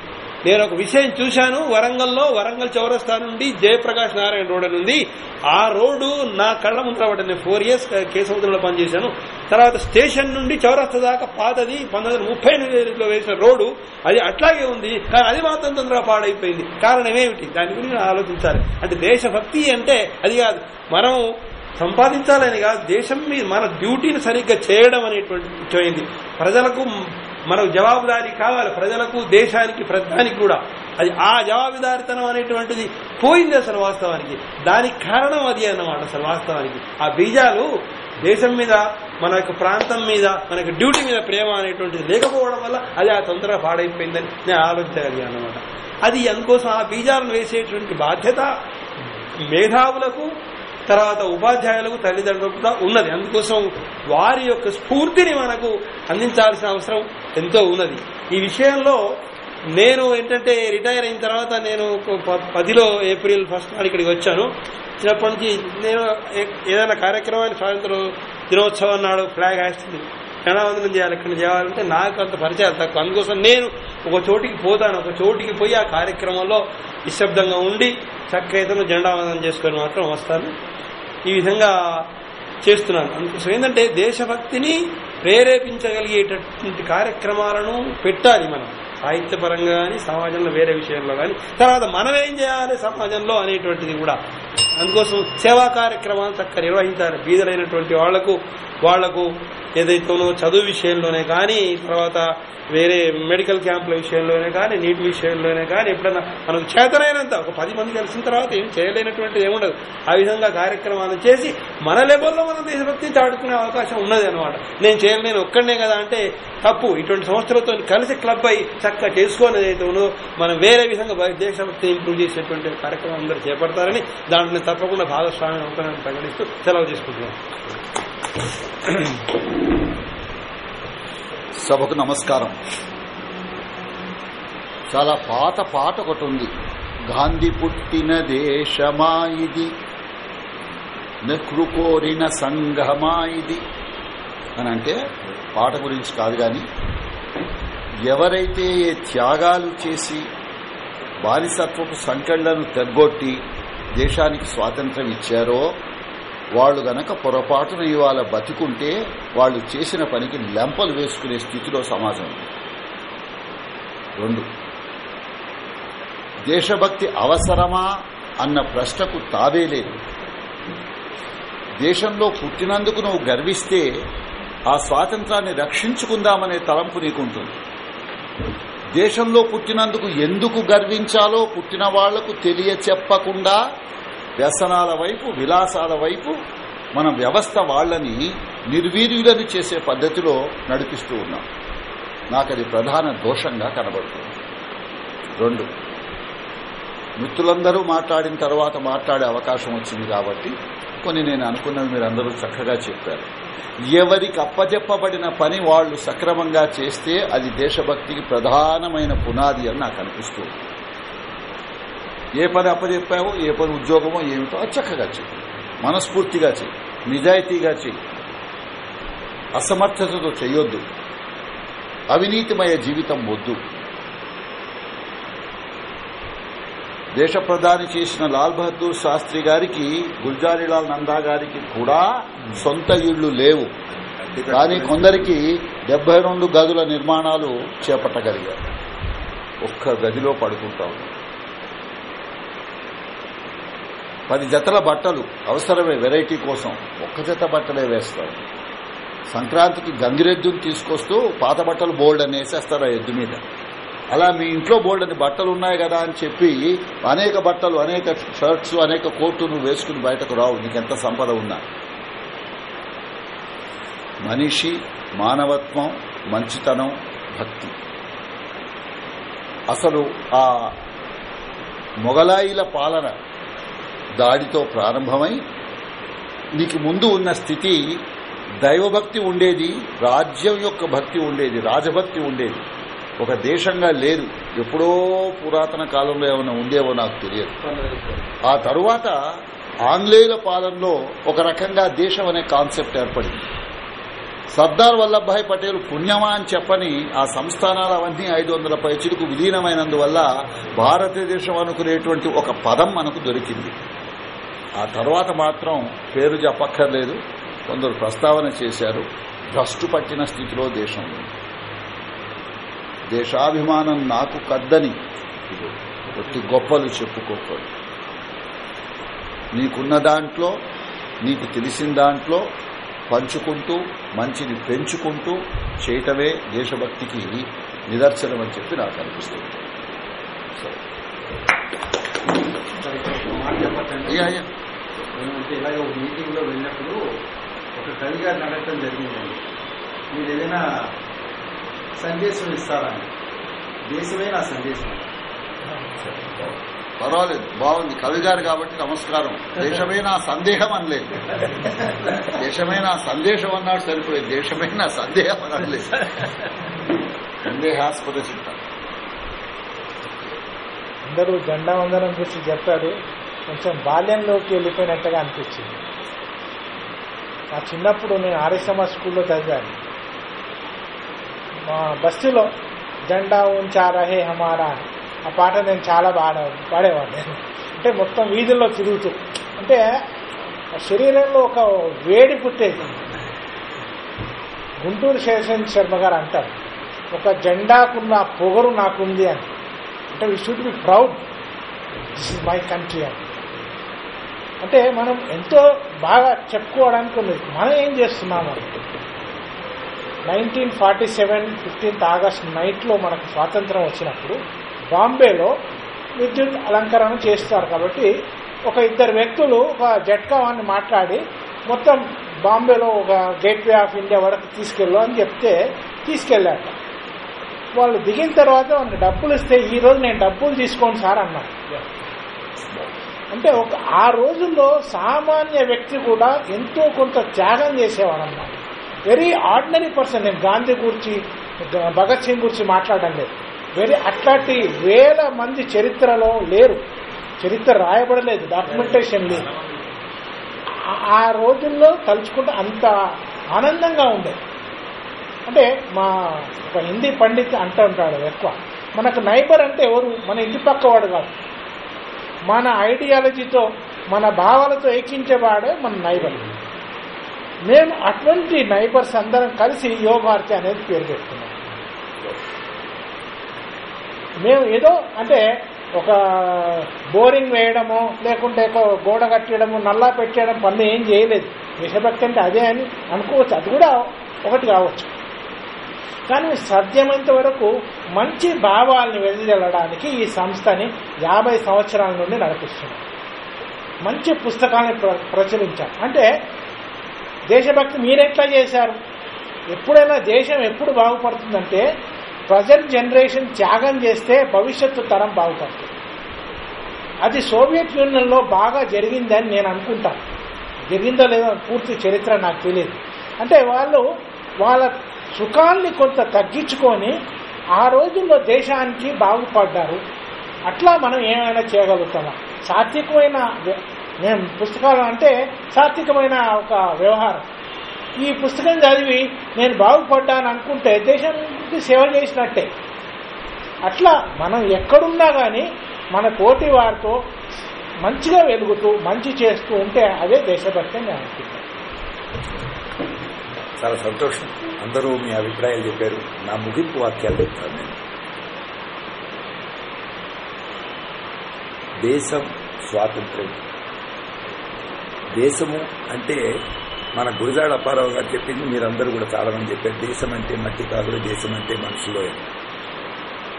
నేను ఒక విషయం చూశాను. వరంగల్లో వరంగల్ చౌరస్తా నుండి జయప్రకాష్ నారాయణ రోడ్ అని ఉంది. ఆ రోడ్డు నా కళ్ళ ముందు నేను ఫోర్ ఇయర్స్ కేసముద్రంలో పనిచేశాను. తర్వాత స్టేషన్ నుండి చౌరస్తా దాకా పాతది పంతొమ్మిది వందల ముప్పై ఎనిమిదిలో వేసిన రోడ్డు. అది అట్లాగే ఉంది. కానీ అది మాత్రం తొందరగా పాడైపోయింది. కారణం ఏమిటి? దాని గురించి ఆలోచించాలి. అంటే దేశభక్తి అంటే అది కాదు. మనం సంపాదించాలని కాదు. దేశం మీద మన డ్యూటీని సరిగ్గా చేయడం అనేటువంటి ముఖ్యమైంది. ప్రజలకు మనకు జవాబుదారీ కావాలి ప్రజలకు దేశానికి ప్రధానికి కూడా. అది ఆ జవాబుదారితనం అనేటువంటిది పోయింది అసలు వాస్తవానికి. దానికి కారణం అది అన్నమాట అసలు వాస్తవానికి. ఆ బీజాలు దేశం మీద మన యొక్క ప్రాంతం మీద మన యొక్క డ్యూటీ మీద ప్రేమ అనేటువంటిది లేకపోవడం వల్ల అది ఆ తొందరగా పాడైపోయిందని నేను ఆలోచించగలిగాను అనమాట అది అందుకోసం ఆ బీజాలను వేసేటువంటి బాధ్యత మేధావులకు తర్వాత ఉపాధ్యాయులకు తల్లిదండ్రులకు కూడా ఉన్నది. అందుకోసం వారి యొక్క స్ఫూర్తిని మనకు అందించాల్సిన అవసరం ఎంతో ఉన్నది. ఈ విషయంలో నేను ఏంటంటే రిటైర్ అయిన తర్వాత నేను పదిలో ఏప్రిల్ ఫస్ట్ నాడు ఇక్కడికి వచ్చాను. చిన్నప్పటి నుంచి నేను ఏదైనా కార్యక్రమాన్ని స్వాతంత్ర దినోత్సవం నాడు ఫ్లాగ్ ఎలా జనావందనం చేయాలి ఇక్కడ చేయాలంటే నాకు అంత పరిచయాలు తక్కువ. అందుకోసం నేను ఒక చోటికి పోతాను ఒక చోటికి పోయి ఆ కార్యక్రమంలో నిశ్శబ్దంగా ఉండి చక్కైతను జెండావందనం చేసుకొని మాత్రం వస్తాను. ఈ విధంగా చేస్తున్నాను. అందుకోసం ఏంటంటే దేశభక్తిని ప్రేరేపించగలిగేటటువంటి కార్యక్రమాలను పెట్టాలి మనం. సాహిత్యపరంగా కానీ సమాజంలో వేరే విషయంలో కానీ తర్వాత మనం ఏం చేయాలి సమాజంలో అనేటువంటిది కూడా. అందుకోసం సేవా కార్యక్రమాలు చక్కగా నిర్వహించాలి. బీదలైనటువంటి వాళ్ళకు వాళ్ళకు ఏదైతేనో చదువు విషయంలోనే కానీ తర్వాత వేరే మెడికల్ క్యాంపుల విషయంలోనే కానీ నీటి విషయంలోనే కానీ ఎప్పుడైనా మనకు చేతనైనంత ఒక పది మంది కలిసిన తర్వాత ఏం చేయలేనటువంటిది ఏముండదు. ఆ విధంగా కార్యక్రమాలు చేసి మన లెవెల్లో మనం దేశభక్తి చాటుకునే అవకాశం ఉన్నది అనమాట నేను చేయలేను ఒక్కడనే కదా అంటే తప్పు. ఇటువంటి సంస్థలతో కలిసి క్లబ్ అయి చక్కగా చేసుకొని ఏదైతే మనం వేరే విధంగా దేశభక్తి ఇంప్రూవ్ చేసేటువంటి కార్యక్రమం అందరూ చేపడతారని దాంట్లో తప్పకుండా భాగస్వామ్యం అవుతానని ప్రకటిస్తూ సెలవు తీసుకుంటున్నాను సభకు నమస్కారం. చాలా పాత పాట ఒకటి ఉంది గాంధీ పుట్టిన దేశమా ఇది? నెహ్రు కోరిన సంఘమా ఇది? అని అంటే పాట గురించి కాదు కానీ ఎవరైతే త్యాగాలు చేసి బానిసత్వపు సంకళ్ళను తెగ్గొట్టి దేశానికి స్వాతంత్రం ఇచ్చారో వాళ్ళు గనక పొరపాటున ఇవాళ బతికుంటే వాళ్ళు చేసిన పనికి లెంపలు వేసుకునే స్థితిలో సమాజం రెండు. దేశభక్తి అవసరమా అన్న ప్రశ్నకు తావే లేదు. దేశంలో పుట్టినందుకు నువ్వు గర్విస్తే ఆ స్వాతంత్రాన్ని రక్షించుకుందామనే తలంపు నీకుంటుంది. దేశంలో పుట్టినందుకు ఎందుకు గర్వించాలో పుట్టిన వాళ్ళకు తెలియ చెప్పకుండా వ్యసనాల వైపు విలాసాల వైపు మన వ్యవస్థ వాళ్ళని నిర్వీర్యులను చేసే పద్ధతిలో నడిపిస్తూ ఉన్నాం. నాకది ప్రధాన దోషంగా కనబడుతుంది. రెండు మిత్రులందరూ మాట్లాడిన తర్వాత మాట్లాడే అవకాశం వచ్చింది కాబట్టి కొన్ని నేను అనుకున్నది మీరందరూ చక్కగా చెప్పారు. ఎవరికి అప్పజెప్పబడిన పని వాళ్ళు సక్రమంగా చేస్తే అది దేశభక్తికి ప్రధానమైన పునాది అని నాకు అనిపిస్తుంది. ఏ పని అప్పచెప్పావో ఏ పని ఉద్యోగమో ఏమిటో అది చక్కగా చెయ్యి. మనస్ఫూర్తిగా చెయ్యి. నిజాయితీగా చెయ్యి. అసమర్థతతో చేయొద్దు అవినీతిమయ జీవితం వద్దు. దేశ ప్రధాని చేసిన లాల్ బహదూర్ శాస్త్రి గారికి గుల్జారీలాల్ నందా గారికి కూడా సొంత ఇళ్ళు లేవు. కానీ కొందరికి డెబ్బై రెండు గదుల నిర్మాణాలు చేపట్టగలిగారు. ఒక్క గదిలో పడుకుంటా ఉన్నారు. పది జతల బట్టలు అవసరమే వెరైటీ కోసం. ఒక్క జత బట్టలే వేస్తారు. సంక్రాంతికి గంగిరెద్దుని తీసుకొస్తూ పాత బట్టలు బోల్డ్ అని వేసేస్తారు ఆ ఎద్దు మీద. అలా మీ ఇంట్లో బోల్డ్ అని బట్టలు ఉన్నాయి కదా అని చెప్పి అనేక బట్టలు అనేక షర్ట్స్ అనేక కోట్లు వేసుకుని బయటకు రావు. నీకెంత సంపద ఉన్నా. మనిషి మానవత్వం మంచితనం భక్తి. అసలు ఆ మొగలాయిల పాలన దాడితో ప్రారంభమై నీకు ముందు ఉన్న స్థితి దైవభక్తి ఉండేది రాజ్యం యొక్క భక్తి ఉండేది రాజభక్తి ఉండేది. ఒక దేశంగా లేదు. ఎప్పుడో పురాతన కాలంలో ఏమైనా ఉండేవో నాకు తెలియదు. ఆ తరువాత ఆంగ్లేయుల పాలనలో ఒక రకంగా దేశం అనే కాన్సెప్ట్ ఏర్పడింది. సర్దార్ వల్లభాయ్ పటేల్ పుణ్యమా అని చెప్పని ఆ సంస్థానాలు అవన్నీ ఐదు వందల పైచులకు విలీనమైనందువల్ల భారతదేశం అనుకునేటువంటి ఒక పదం మనకు దొరికింది. ఆ తర్వాత మాత్రం పేరు చెప్పక్కర్లేదు. కొందరు ప్రస్తావన చేశారు. భ్రష్టు పట్టిన స్థితిలో దేశం దేశాభిమానం నాకు కద్దని. ఒట్టి గొప్పలు చెప్పుకోకూడదు నీకున్న దాంట్లో నీకు తెలిసిన దాంట్లో పంచుకుంటూ మంచిని పెంచుకుంటూ చేయటమే దేశభక్తికి నిదర్శనం అని చెప్పి నాకు అనిపిస్తుంది. సరే. అయ్యా అంటే ఇలాగ ఒక మీటింగ్లో వెళ్ళినప్పుడు ఒక కవి గారిని అడగటం జరిగిందండి. మీరు ఏదైనా సందేశం ఇస్తారని. దేశమే నా సందేశం. పర్వాలేదు బాగుంది. కవి గారు కాబట్టి నమస్కారం. దేశమే నా సందేహం అనలేదు. దేశమే నా సందేశం అన్నాడు సరిపోయింది దేశమే నా సందేహం అనలేదు. సందేహాస్పద చింత అందరూ జెండా వందనం గురించి చెప్పారు. కొంచెం బాల్యంలోకి వెళ్ళిపోయినట్టుగా అనిపించింది. నా చిన్నప్పుడు నేను ఆర్ఎస్ఎంఆర్ స్కూల్లో చదివాను. మా బస్సులో జెండా ఉంచారహే హమారా ఆ పాట నేను చాలా బాగా పాడేవాడిని. అంటే మొత్తం వీధుల్లో తిరుగుతూ. అంటే ఆ శరీరంలో ఒక వేడి పుట్టేది. గుంటూరు శేషన్ శర్మ గారు అంటారు ఒక జెండాకున్న పొగరు నాకుంది అని. అంటే we should be proud this is my country అని. అంటే మనం ఎంతో బాగా చెప్పుకోవడానికి ఉంది మనం ఏం చేస్తున్నాము nineteen forty seven fifteenth August నైట్లో మనకు స్వాతంత్రం వచ్చినప్పుడు బాంబేలో విద్యుత్ అలంకరణ చేస్తారు కాబట్టి ఒక ఇద్దరు వ్యక్తులు ఒక జట్కావాన్ని మాట్లాడి మొత్తం బాంబేలో ఒక గేట్వే ఆఫ్ ఇండియా వరకు తీసుకెళ్ళు అని చెప్తే తీసుకెళ్ళాట. వాళ్ళు దిగిన తర్వాత వాళ్ళకి డబ్బులు ఇస్తే ఈరోజు నేను డబ్బులు తీసుకోండి సార్ అన్నాను అంటే ఒక ఆ రోజుల్లో సామాన్య వ్యక్తి కూడా ఎంతో కొంత త్యాగం చేసేవాడు అన్నమాట వెరీ ఆర్డినరీ పర్సన్ నేను గాంధీ గురించి భగత్ సింగ్ గురించి మాట్లాడడం లేదు. వెరీ అట్లాంటి వేల మంది చరిత్రలో లేరు. చరిత్ర రాయబడలేదు డాక్యుమెంటేషన్ లేదు. ఆ- రోజుల్లో తలుచుకుంటే అంత ఆనందంగా ఉండే. అంటే మా ఒక హిందీ పండిత్ అంటూ ఉంటాడు ఎక్కువ. మనకు నైబర్ అంటే ఎవరు? మన ఇంటి పక్కవాడు కాదు. మన ఐడియాలజీతో మన భావాలతో ఏకించేవాడే మన నైబర్. మేము అటువంటి నైబర్స్ అందరం కలిసి యోగార్తి అనేది పేరు పెట్టుకున్నాం. మేము ఏదో అంటే ఒక బోరింగ్ వేయడము లేకుంటే గోడ కట్టడము నల్లా పెట్టడం పనులు ఏం చేయలేదు. విషభక్తి అంటే అదే అని అనుకోవచ్చు. అది కూడా ఒకటి కావచ్చు. కానీ సాధ్యమైనంత వరకు మంచి భావాలను వెళ్ళడానికి ఈ సంస్థని యాభై సంవత్సరాల నుండి నడిపిస్తుంది మంచి పుస్తకాలను ప్ర అంటే దేశభక్తి మీరెట్లా చేశారు? ఎప్పుడైనా దేశం ఎప్పుడు బాగుపడుతుందంటే ప్రజెంట్ జనరేషన్ త్యాగం చేస్తే భవిష్యత్తు తరం బాగుపడుతుంది. అది సోవియట్ యూనియన్లో బాగా జరిగిందని నేను అనుకుంటాను. జరిగిందో లేదో పూర్తి చరిత్ర నాకు తెలియదు అంటే వాళ్ళు వాళ్ళ సుఖాన్ని కొంత తగ్గించుకొని ఆ రోజుల్లో దేశానికి బాగుపడ్డారు. అట్లా మనం ఏమైనా చేయగలుగుతామా? సాత్వికమైన వ్య- మేము పుస్తకాలు అంటే సాత్వికమైన ఒక వ్యవహారం. ఈ పుస్తకం చదివి నేను బాగుపడ్డాను అనుకుంటే దేశానికి సేవ చేసినట్టే. అట్లా మనం ఎక్కడున్నా కానీ మన తోటి వారితో మంచిగా వెలుగుతూ మంచి చేస్తూ ఉంటే అదే దేశభక్తి అని అనుకుంటాను చాలా సంతోషం. అందరూ మీ అభిప్రాయాలు చెప్పారు. నా ముగింపు వాక్యాలు చెప్తాను నేను. దేశం స్వాతంత్ర్యం. దేశము అంటే మన గురిజాడ అప్పారావు గారు చెప్పింది మీరందరూ కూడా చాలా మంది చెప్పారు. దేశం అంటే మట్టి కాదు దేశం అంటే మనుషులో.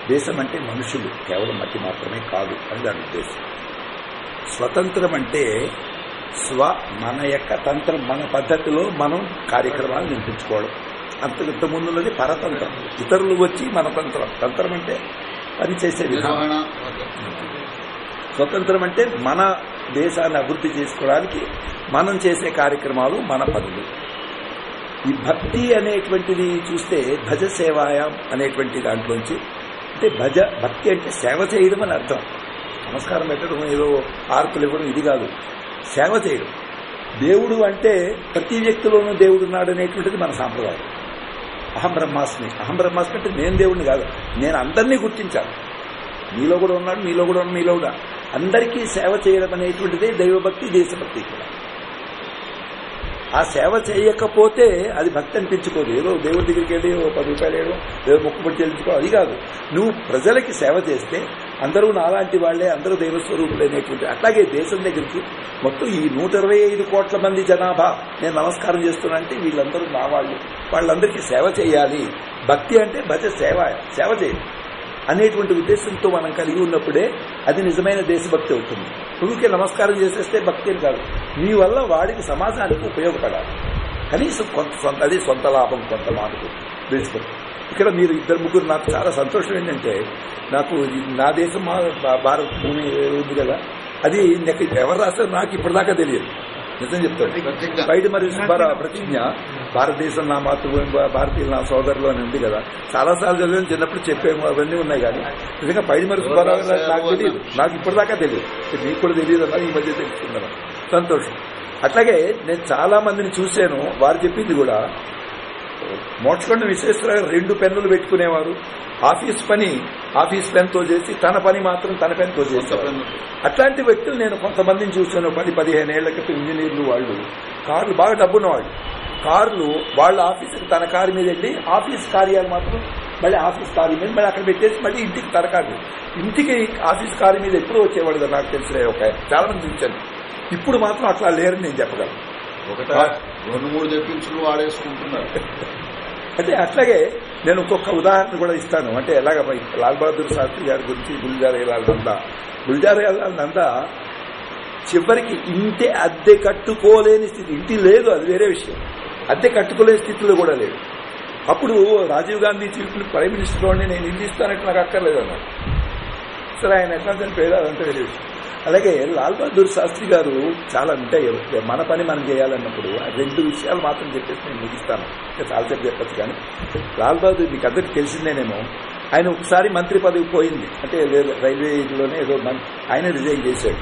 దేశం అంటే మనుషులు కేవలం మట్టి మాత్రమే కాదు అని దాని ఉద్దేశం. స్వతంత్రం అంటే స్వ మన యొక్క తంత్రం మన పద్ధతిలో మనం కార్యక్రమాలు నిర్మించుకోవడం అంత ముందున్నది పరతంత్రం. ఇతరులు వచ్చి మన తంత్రం. తంత్రం అంటే పని చేసే విధానం స్వతంత్రం అంటే మన దేశాన్ని అభివృద్ధి చేసుకోవడానికి మనం చేసే కార్యక్రమాలు మన పనులు. ఈ భక్తి అనేటువంటిది చూస్తే భజ సేవాయం అనేటువంటి దాంట్లోంచి అంటే భజ భక్తి అంటే సేవ చేయడం అని అర్థం. నమస్కారం పెట్టడం ఏదో ఆర్పులు ఇవ్వడం ఇది కాదు. సేవ చేయడం. దేవుడు అంటే ప్రతి వ్యక్తిలోనూ దేవుడు ఉన్నాడు అనేటువంటిది మన సాంప్రదాయం. అహం బ్రహ్మాస్మి. అహం బ్రహ్మాస్మి అంటే నేను దేవుడిని కాదు. నేను అందరినీ గుర్తించాను మీలో కూడా ఉన్నాడు మీలో కూడా ఉన్నాడు మీలో కూడా. అందరికీ సేవ చేయడం అనేటువంటిదే దైవభక్తి దేశభక్తి కూడా. ఆ సేవ చేయకపోతే అది భక్తి అనిపించుకోదు. ఏదో దేవుడి దగ్గరికి వెళ్ళి ఓ పది రూపాయలు వేయడం ఏదో మొక్కుబడి చెల్లించుకో అది కాదు. నువ్వు ప్రజలకి సేవ చేస్తే అందరూ నాలాంటి వాళ్ళే అందరూ దైవస్వరూపులు అనేటువంటి అట్లాగే దేశం దగ్గరికి మొత్తం ఈ నూట ఇరవై ఐదు కోట్ల మంది జనాభా నేను నమస్కారం చేస్తున్నా అంటే వీళ్ళందరూ నా వాళ్ళు. వాళ్ళందరికీ సేవ చేయాలి. భక్తి అంటే భజ సేవ సేవ చేయాలి. అనేటువంటి ఉద్దేశంతో మనం కలిగి ఉన్నప్పుడే అది నిజమైన దేశభక్తి అవుతుంది. ఊరికే నమస్కారం చేసేస్తే భక్తి కాదు. మీ వల్ల వాడికి సమాజానికి ఉపయోగపడాలి. కనీసం కొంత సొంత అది సొంత లాభం కొంత మార్పు దేశభక్తి. ఇక్కడ మీరు ఇద్దరు ముగ్గురు నాకు చాలా సంతోషం ఏంటంటే నాకు నా దేశం మా భూమి ఉంది కదా. అది ఎవరు రాస్తారు నాకు ఇప్పటిదాకా తెలియదు. నిజం చెప్తాను బయట మరి ప్రతిజ్ఞ. భారతదేశం నా మాతృభూమి భారతీయులు నా సోదరులు అని ఉంది కదా. చాలాసార్లు చదివాను చిన్నప్పుడు చెప్పేమో అవన్నీ ఉన్నాయి కానీ నిజంగా పైడి మరి సుబ్బారావు నాకు తెలియదు నాకు ఇప్పటిదాకా తెలియదు మీకు కూడా తెలియదు అన్నది ఈ మధ్య తెలుసుకున్నాను. సంతోషం. అట్లాగే నేను చాలా మందిని చూశాను. వారు చెప్పింది కూడా మోక్షకొండ విశ్వేశ్వర గారు రెండు పెన్నులు పెట్టుకునేవారు. ఆఫీస్ పని ఆఫీస్ పెన్తో చేసి తన పని మాత్రం తన పెన్తో చేసేవారు. అట్లాంటి వ్యక్తులు నేను కొంతమందిని చూశాను. పది పదిహేను ఏళ్ళ క్రితం ఇంజనీర్లు వాళ్ళు. కార్లు బాగా డబ్బున్న వాళ్ళు కార్లు వాళ్ళ ఆఫీస్కి తన కారు మీద వెళ్ళి ఆఫీస్ కార్యాలు మాత్రం మళ్ళీ ఆఫీస్ కారు మీద మళ్ళీ అక్కడ పెట్టేసి మళ్ళీ ఇంటికి తన కారు ఇంటికి ఆఫీస్ కారు మీద ఎప్పుడు వచ్చేవాడు నాకు తెలిసిన ఒక. చాలా మంది చూశాను. ఇప్పుడు మాత్రం అట్లా లేరని నేను చెప్పగలను. ఒకట రెండు మూడు తెప్పించులు వాడేసుకుంటున్నారు. అంటే అట్లాగే నేను ఇంకొక ఉదాహరణ కూడా ఇస్తాను. అంటే ఎలాగ లాల్ బహదూర్ శాస్త్రి గారి గురించి గుల్జార్ హేలాల్ నందా. గుల్జార్ హేలాల్ నందా చివరికి ఇంటి అద్దె కట్టుకోలేని స్థితి ఇంటి లేదు అది వేరే విషయం. అద్దె కట్టుకోలేని స్థితిలో కూడా లేదు. అప్పుడు Rajiv Gandhi chief prime minister నేను ఇల్లు ఇస్తానంటే నాకు అక్కర్లేదు అన్నాడు సరే ఆయన ఎట్లా చనిపోయాడు అదంతా వేరే విషయం అలాగే లాల్ బహదూర్ శాస్త్రి గారు చాలా ఉంటాయి మన పని మనం చేయాలన్నప్పుడు రెండు విషయాలు మాత్రం చెప్పేసి నేను ముగిస్తాను. ఇంకా చాలాసేపు చెప్పచ్చు కానీ లాల్ బహదూర్ మీకు అందరికి తెలిసిందేనేమో ఆయన ఒకసారి మంత్రి పదవి పోయింది. అంటే లేదు రైల్వేలోనే ఏదో ఆయన రిజైన్ చేశాడు.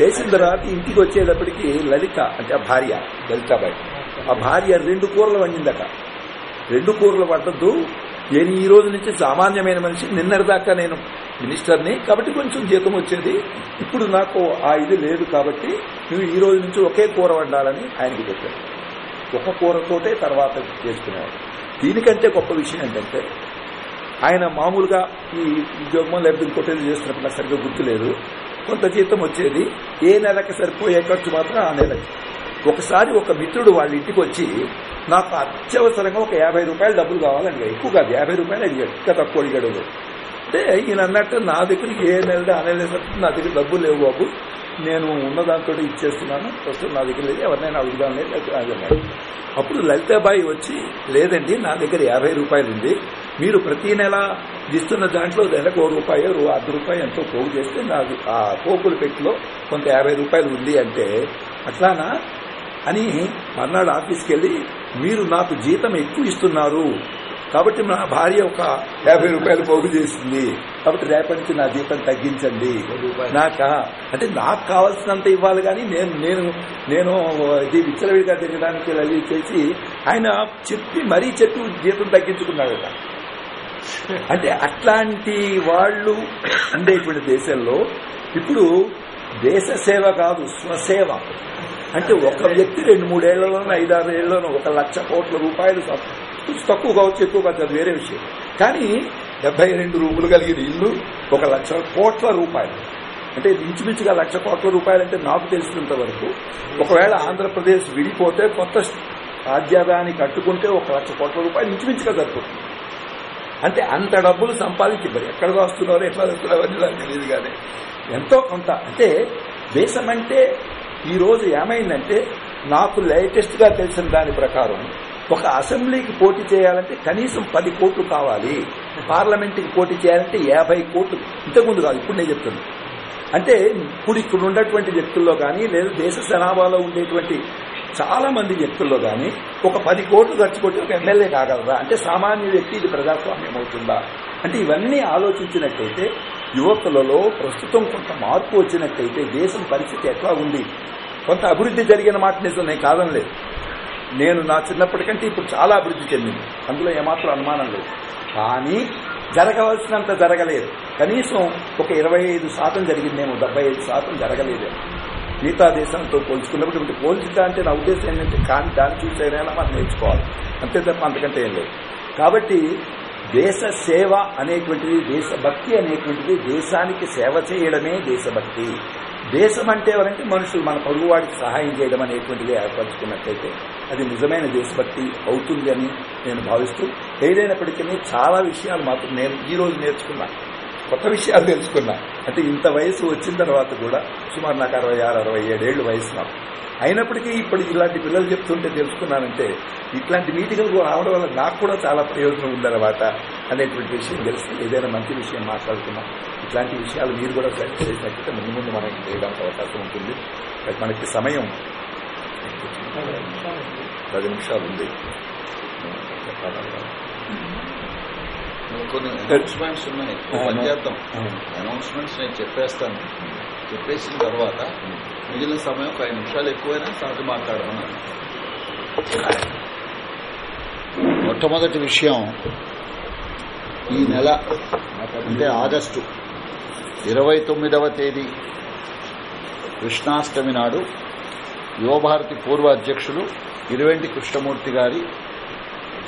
చేసిన తర్వాత ఇంటికి వచ్చేటప్పటికి లలిత అంటే ఆ భార్య లలితాబాయి ఆ భార్య రెండు కూరలు వండిందట. రెండు కూరలు పడ్డద్దు నేను ఈ రోజు నుంచి సామాన్యమైన మనిషి నిన్నటిదాకా నేను మినిస్టర్ని కాబట్టి కొంచెం జీతం వచ్చేది. ఇప్పుడు నాకు ఆ ఇది లేదు కాబట్టి నువ్వు ఈ రోజు నుంచి ఒకే కూర వండాలని ఆయనకి చెప్పాడు. ఒక కూరతోటే తర్వాత చేసుకునేవాడు. దీనికంటే గొప్ప విషయం ఏంటంటే ఆయన మామూలుగా ఈ ఉద్యోగం లేకపోతే ఇంకోటేది చేస్తున్నప్పుడు నాకు సరిగ్గా గుర్తులేదు. కొంత జీతం వచ్చేది. ఏ నెలకి సరిపోయే ఖర్చు మాత్రం ఆ నెలకి. ఒకసారి ఒక మిత్రుడు వాళ్ళ ఇంటికి వచ్చి నాకు అత్యవసరంగా ఒక యాభై రూపాయలు డబ్బులు కావాలని ఎక్కువ కాదు యాభై రూపాయలు అడిగాడు ఇంకా తక్కువ అడిగాడు అంటే ఈయన అన్నట్టు నా దగ్గర ఏ నెల ఆ నా దగ్గర డబ్బులు లేవు బాబు. నేను ఉన్న దాంతో ఇచ్చేస్తున్నాను. ప్రస్తుతం నా దగ్గర లేదు ఎవరినైనా అడుగుదాం లేదు అన్నాడు. అప్పుడు లలితాబాయి వచ్చి లేదండి నా దగ్గర యాభై రూపాయలు ఉంది. మీరు ప్రతి నెల ఇస్తున్న దాంట్లో నెలకు ఓ రూపాయో అర్ధ రూపాయి ఎంతో పోగు చేస్తే నాకు ఆ పోకుల పెట్టిలో కొంత యాభై రూపాయలు ఉంది అంటే అట్లానా? అని మర్నాడు ఆఫీస్కి వెళ్ళి మీరు నాకు జీతం ఎక్కువ ఇస్తున్నారు. కాబట్టి నా భార్య ఒక యాభై రూపాయలు పోగు చేసింది. కాబట్టి రేపటి నుంచి నా జీతం తగ్గించండి. నాక అంటే నాకు కావాల్సినంత ఇవ్వాలి కానీ నేను నేను నేను ఇది విచ్చలవిడిగా తినడానికి అది చేసి ఆయన చెప్పి మరీ చెప్పి జీతం తగ్గించుకున్నాడట. అంటే అట్లాంటి వాళ్ళు ఉండేటువంటి దేశంలో ఇప్పుడు దేశ సేవ కాదు స్వసేవ. అంటే ఒక వ్యక్తి రెండు మూడేళ్ళలోనూ ఐదారు ఏళ్ళలోనూ ఒక లక్ష కోట్ల రూపాయలు తక్కువ కావచ్చు ఎక్కువ కావచ్చు అది వేరే విషయం. కానీ డెబ్బై రెండు రూములు కలిగిన ఇల్లు ఒక లక్ష కోట్ల రూపాయలు. అంటే ఇంచుమించుగా లక్ష కోట్ల రూపాయలు అంటే నాకు తెలిసినంత వరకు ఒకవేళ ఆంధ్రప్రదేశ్ విడిపోతే కొత్త రాజ్యాదాన్ని కట్టుకుంటే ఒక లక్ష కోట్ల రూపాయలు ఇంచుమించుగా సరిపోతుంది. అంటే అంత డబ్బులు సంపాదించి మరి ఎక్కడ వస్తున్నారో ఎట్లా వస్తున్నారో అని నాకు తెలియదు కానీ ఎంతో కొంత. అంటే దేశం అంటే ఈరోజు ఏమైందంటే నాకు లేటెస్ట్గా తెలిసిన దాని ప్రకారం ఒక అసెంబ్లీకి పోటీ చేయాలంటే కనీసం పది కోట్లు కావాలి. పార్లమెంట్కి పోటీ చేయాలంటే యాభై కోట్లు. ఇంతకుముందు కాదు ఇప్పుడు నేను చెప్తున్నాను అంటే ఇప్పుడు ఇక్కడ ఉన్నటువంటి వ్యక్తుల్లో కానీ లేదా దేశ జనాభాలో ఉండేటువంటి చాలా మంది వ్యక్తుల్లో కానీ ఒక పది కోట్లు ఖర్చు పెట్టి ఒక ఎమ్మెల్యే కాగలరా? అంటే సామాన్య వ్యక్తి ఇది ప్రజాస్వామ్యం అవుతుందా? అంటే ఇవన్నీ ఆలోచించినట్టయితే యువకులలో ప్రస్తుతం కొంత మార్పు వచ్చినట్టయితే దేశం పరిస్థితి ఎట్లా ఉంది? కొంత అభివృద్ధి జరిగిన మాట నిజం నేను కాదనలేదు. నేను నా చిన్నప్పటికంటే ఇప్పుడు చాలా అభివృద్ధి చెందింది. అందులో ఏమాత్రం అనుమానం లేదు. కానీ జరగవలసినంత జరగలేదు. కనీసం ఒక ఇరవై ఐదు శాతం జరిగిందేమో డెబ్బై ఐదు శాతం జరగలేదు. మిగతా దేశంతో పోల్చుకున్నప్పుడు ఇప్పుడు పోల్చుతా అంటే నా ఉద్దేశం ఏంటంటే కానీ దాన్ని చూసేదైనా మనం నేర్చుకోవాలి. అంతే తప్ప అంతకంటే ఏం లేదు. కాబట్టి దేశ సేవ అనేటువంటిది దేశభక్తి అనేటువంటిది దేశానికి సేవ చేయడమే దేశభక్తి. దేశం అంటే ఎవరంటే మనుషులు మన పొరుగువాడికి సహాయం చేయడం అనేటువంటిది ఏర్పరచుకున్నట్లయితే అది నిజమైన దేశభక్తి అవుతుంది అని నేను భావిస్తూ ఏదైనప్పటికీ చాలా విషయాలు మాత్రం నేను ఈ రోజు నేర్చుకున్నా. కొత్త విషయాలు తెలుసుకున్నా అంటే ఇంత వయసు వచ్చిన తర్వాత కూడా సుమారు నాకు అరవై ఆరు అరవై ఏడేళ్ళు వయసు నాకు అయినప్పటికీ ఇప్పుడు ఇలాంటి పిల్లలు చెప్తుంటే తెలుసుకున్నానంటే ఇట్లాంటి మీటింగ్లు రావడం వల్ల నాకు కూడా చాలా ప్రయోజనం ఉందన్నమాట అనేటువంటి విషయం తెలిసి ఏదైనా మంచి విషయం మాట్లాడుకున్నాం. ఇట్లాంటి విషయాలు మీరు కూడా సెలెక్ట్ చేసినట్లయితే ముందు ముందు మనకి చేయడానికి అవకాశం ఉంటుంది. మనకి సమయం పది నిమిషాలు ఉంది. కొన్ని అనౌన్స్మెంట్స్ ఉన్నాయి. పని చేద్దాం. అనౌన్స్మెంట్స్ నేను చెప్పేస్తాను. చెప్పేసిన తర్వాత మిగిలిన సమయం ఒక ఐదు నిమిషాలు ఎక్కువైనా సహజ మాట్లాడమన్నారు మొట్టమొదటి విషయం ఈ నెల అంటే ఆగస్టు ఇరవై తొమ్మిదవ తేదీ కృష్ణాష్టమి నాడు యువభారతి పూర్వ అధ్యక్షులు ఇరువెంటి కృష్ణమూర్తి గారి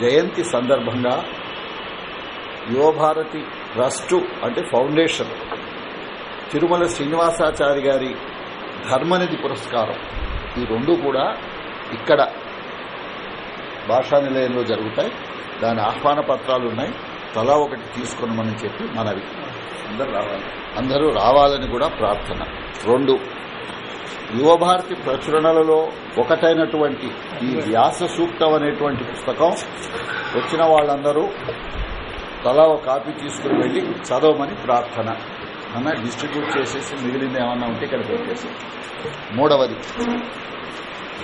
జయంతి సందర్భంగా యువభారతి ట్రస్టు అంటే ఫౌండేషన్ తిరుమల శ్రీనివాసాచారి గారి ధర్మనిధి పురస్కారం. ఈ రెండు కూడా ఇక్కడ భాషా నిలయంలో జరుగుతాయి. దాని ఆహ్వాన పత్రాలు ఉన్నాయి. తలా ఒకటి తీసుకొనమని చెప్పి మనవి. అందరూ రావాలి. అందరూ రావాలని కూడా ప్రార్థన. రెండు యువభారతి ప్రచురణలలో ఒకటైనటువంటి ఈ వ్యాస సూక్తం అనేటువంటి పుస్తకం వచ్చిన వాళ్ళందరూ తలా ఒక కాపీ తీసుకుని వెళ్ళి చదవమని ప్రార్థన. అన్న డిస్ట్రిబ్యూట్ చేసేసి మిగిలింది ఏమన్నా ఉంటే ఇక్కడ పెట్టేసి. మూడవది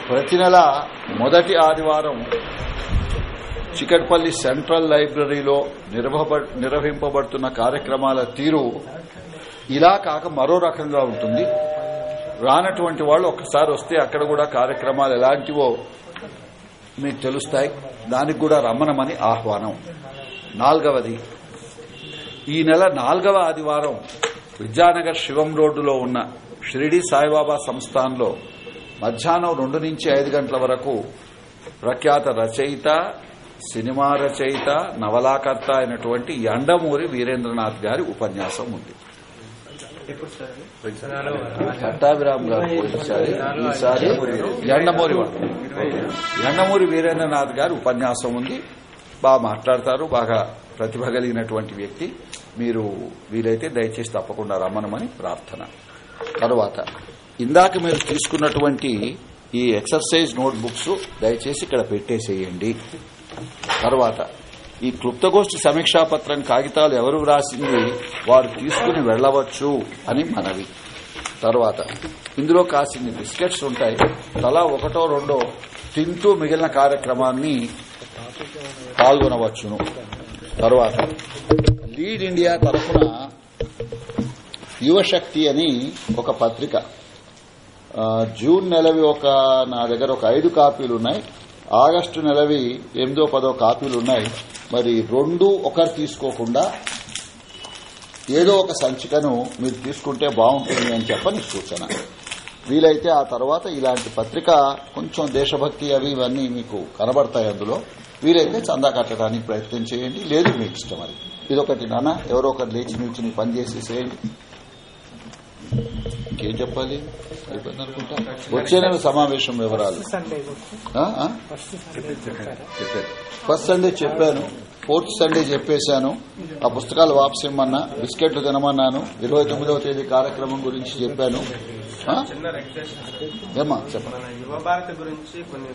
ప్రతి నెల మొదటి ఆదివారం చికట్పల్లి సెంట్రల్ లైబ్రరీలో నిర్వహింపబడుతున్న కార్యక్రమాల తీరు ఇలా కాక మరో రకంగా ఉంటుంది. రానటువంటి వాళ్ళు ఒక్కసారి వస్తే అక్కడ కూడా కార్యక్రమాలు ఎలాంటివో మీకు తెలుస్తాయి. దానికి కూడా రమ్మనమని ఆహ్వానం. నాలుగవది ఈ నెల నాలుగవ ఆదివారం విద్యానగర్ శివం రోడ్డులో ఉన్న షిరిడి సాయిబాబా సంస్థాన్లో మధ్యాహ్నం రెండు నుంచి ఐదు గంటల వరకు ప్రఖ్యాత రచయిత సినిమా రచయిత నవలాకర్త అయినటువంటి ఎండమూరి వీరేంద్రనాథ్ గారి ఉపన్యాసం ఉంది. పట్టాభిరామ్ గారు పోయినసారి ఈసారి ఎండమూరి ఎండమూరి వీరేంద్రనాథ్ గారి ఉపన్యాసం ఉంది. బాగా మాట్లాడతారు బాగా ప్రతిభ కలిగినటువంటి వ్యక్తి. మీరు వీలైతే దయచేసి తప్పకుండా రమ్మనమని ప్రార్థన. తరువాత ఇందాక మీరు తీసుకున్నటువంటి ఈ ఎక్సర్సైజ్ నోట్ బుక్స్ దయచేసి ఇక్కడ పెట్టేసేయండి. తర్వాత ఈ క్లుప్తగోష్ఠి సమీక్షాపత్రం కాగితాలు ఎవరు వ్రాసింది వారు తీసుకుని వెళ్ళవచ్చు అని మనవి. తర్వాత ఇందులో కాసిన్ని బిస్కెట్స్ ఉంటాయి. తలా ఒకటో రెండో తింటూ మిగిలిన కార్యక్రమాన్ని పాల్గొనవచ్చును. తర్వాత లీడ్ ఇండియా తరఫున యువశక్తి అని ఒక పత్రిక. జూన్ నెలవి ఒక నా దగ్గర ఒక ఐదు కాపీలు ఉన్నాయి. ఆగస్టు నెలవి ఎనిమిదో పదో కాపీలు ఉన్నాయి. మరి రెండు ఒకరు తీసుకోకుండా ఏదో ఒక సంచికను మీరు తీసుకుంటే బాగుంటుంది అని చెప్పని సూచన. వీలైతే ఆ తర్వాత ఇలాంటి పత్రిక కొంచెం దేశభక్తి అవి ఇవన్నీ మీకు కనబడతాయి అందులో. వీలైతే చందా కట్టడానికి ప్రయత్నం చేయండి. లేదు మీకు ఇష్టం అది. ఇదొకటి నాన్న. ఎవరో ఒకరు లేచి నిల్చుని పని చేసేసేయండి ఇంకేం చెప్పాలి? అయిపోయింది అనుకుంటా? వచ్చే నెల సమావేశం వివరాలు? ఫస్ట్ సండే చెప్పాను. ఫోర్త్ సండే చెప్పేశాను. ఆ పుస్తకాలు వాపసు ఇమ్మన్నా. బిస్కెట్లు తినమన్నాను. ఇరవై తొమ్మిదవ తేదీ కార్యక్రమం గురించి చెప్పాను. ఆ? చిన్న రిక్వెస్ట్ ఏమ్మా చెప్పండి మన యువ భారత గురించి కొన్ని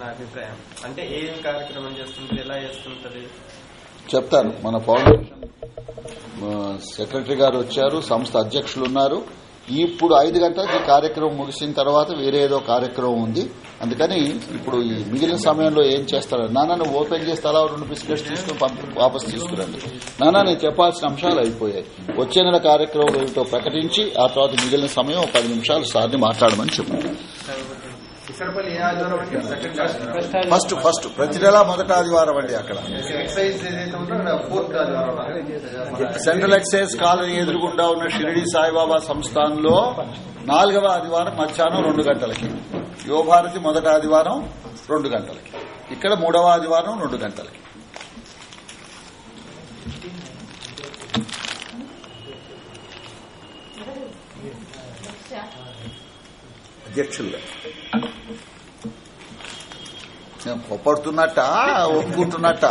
నా అభిప్రాయం. అంటే ఏం కార్యక్రమం చేస్తుంటది ఎలా చేస్తుంటది? చెప్తాను. మన ఫౌండేషన్ సెక్రటరీ గారు వచ్చారు సంస్థ అధ్యక్షులు ఉన్నారు. ఇప్పుడు ఐదు గంటలకి ఈ కార్యక్రమం ముగిసిన తర్వాత వేరే ఏదో కార్యక్రమం ఉంది. అందుకని ఇప్పుడు ఈ మిగిలిన సమయంలో ఏం చేస్తారు? నాన్న నువ్వు ఓపెన్ చేస్తే అలా రెండు బిస్కెట్స్ తీసుకుని పంపి వాపస్ తీసుకురండి. నాన్న నేను చెప్పాల్సిన అంశాలు అయిపోయాయి. వచ్చే నెల కార్యక్రమం ఏమిటో ప్రకటించి ఆ తర్వాత మిగిలిన సమయం పది నిమిషాలు సార్ని మాట్లాడమని క్లాస్. ఫస్ట్ ఫస్ట్ ప్రతి నెల మొదట ఆదివారం అండి అక్కడ. ఎక్సైజ్ ఏదైతే ఉందో ఫోర్త్ ఆదివారం సెంట్రల్ ఎక్సైజ్ కాలనీ ఎదురుగుండా ఉన్న షిరిడి సాయిబాబా సంస్థాన్లో నాలుగవ ఆదివారం మధ్యాహ్నం రెండు గంటలకి. యువభారతి మొదటి ఆదివారం రెండు గంటలకి. ఇక్కడ మూడవ ఆదివారం రెండు గంటలకి. అధ్యక్షులుగా నేను ఒప్పుకుంటున్నట్ట?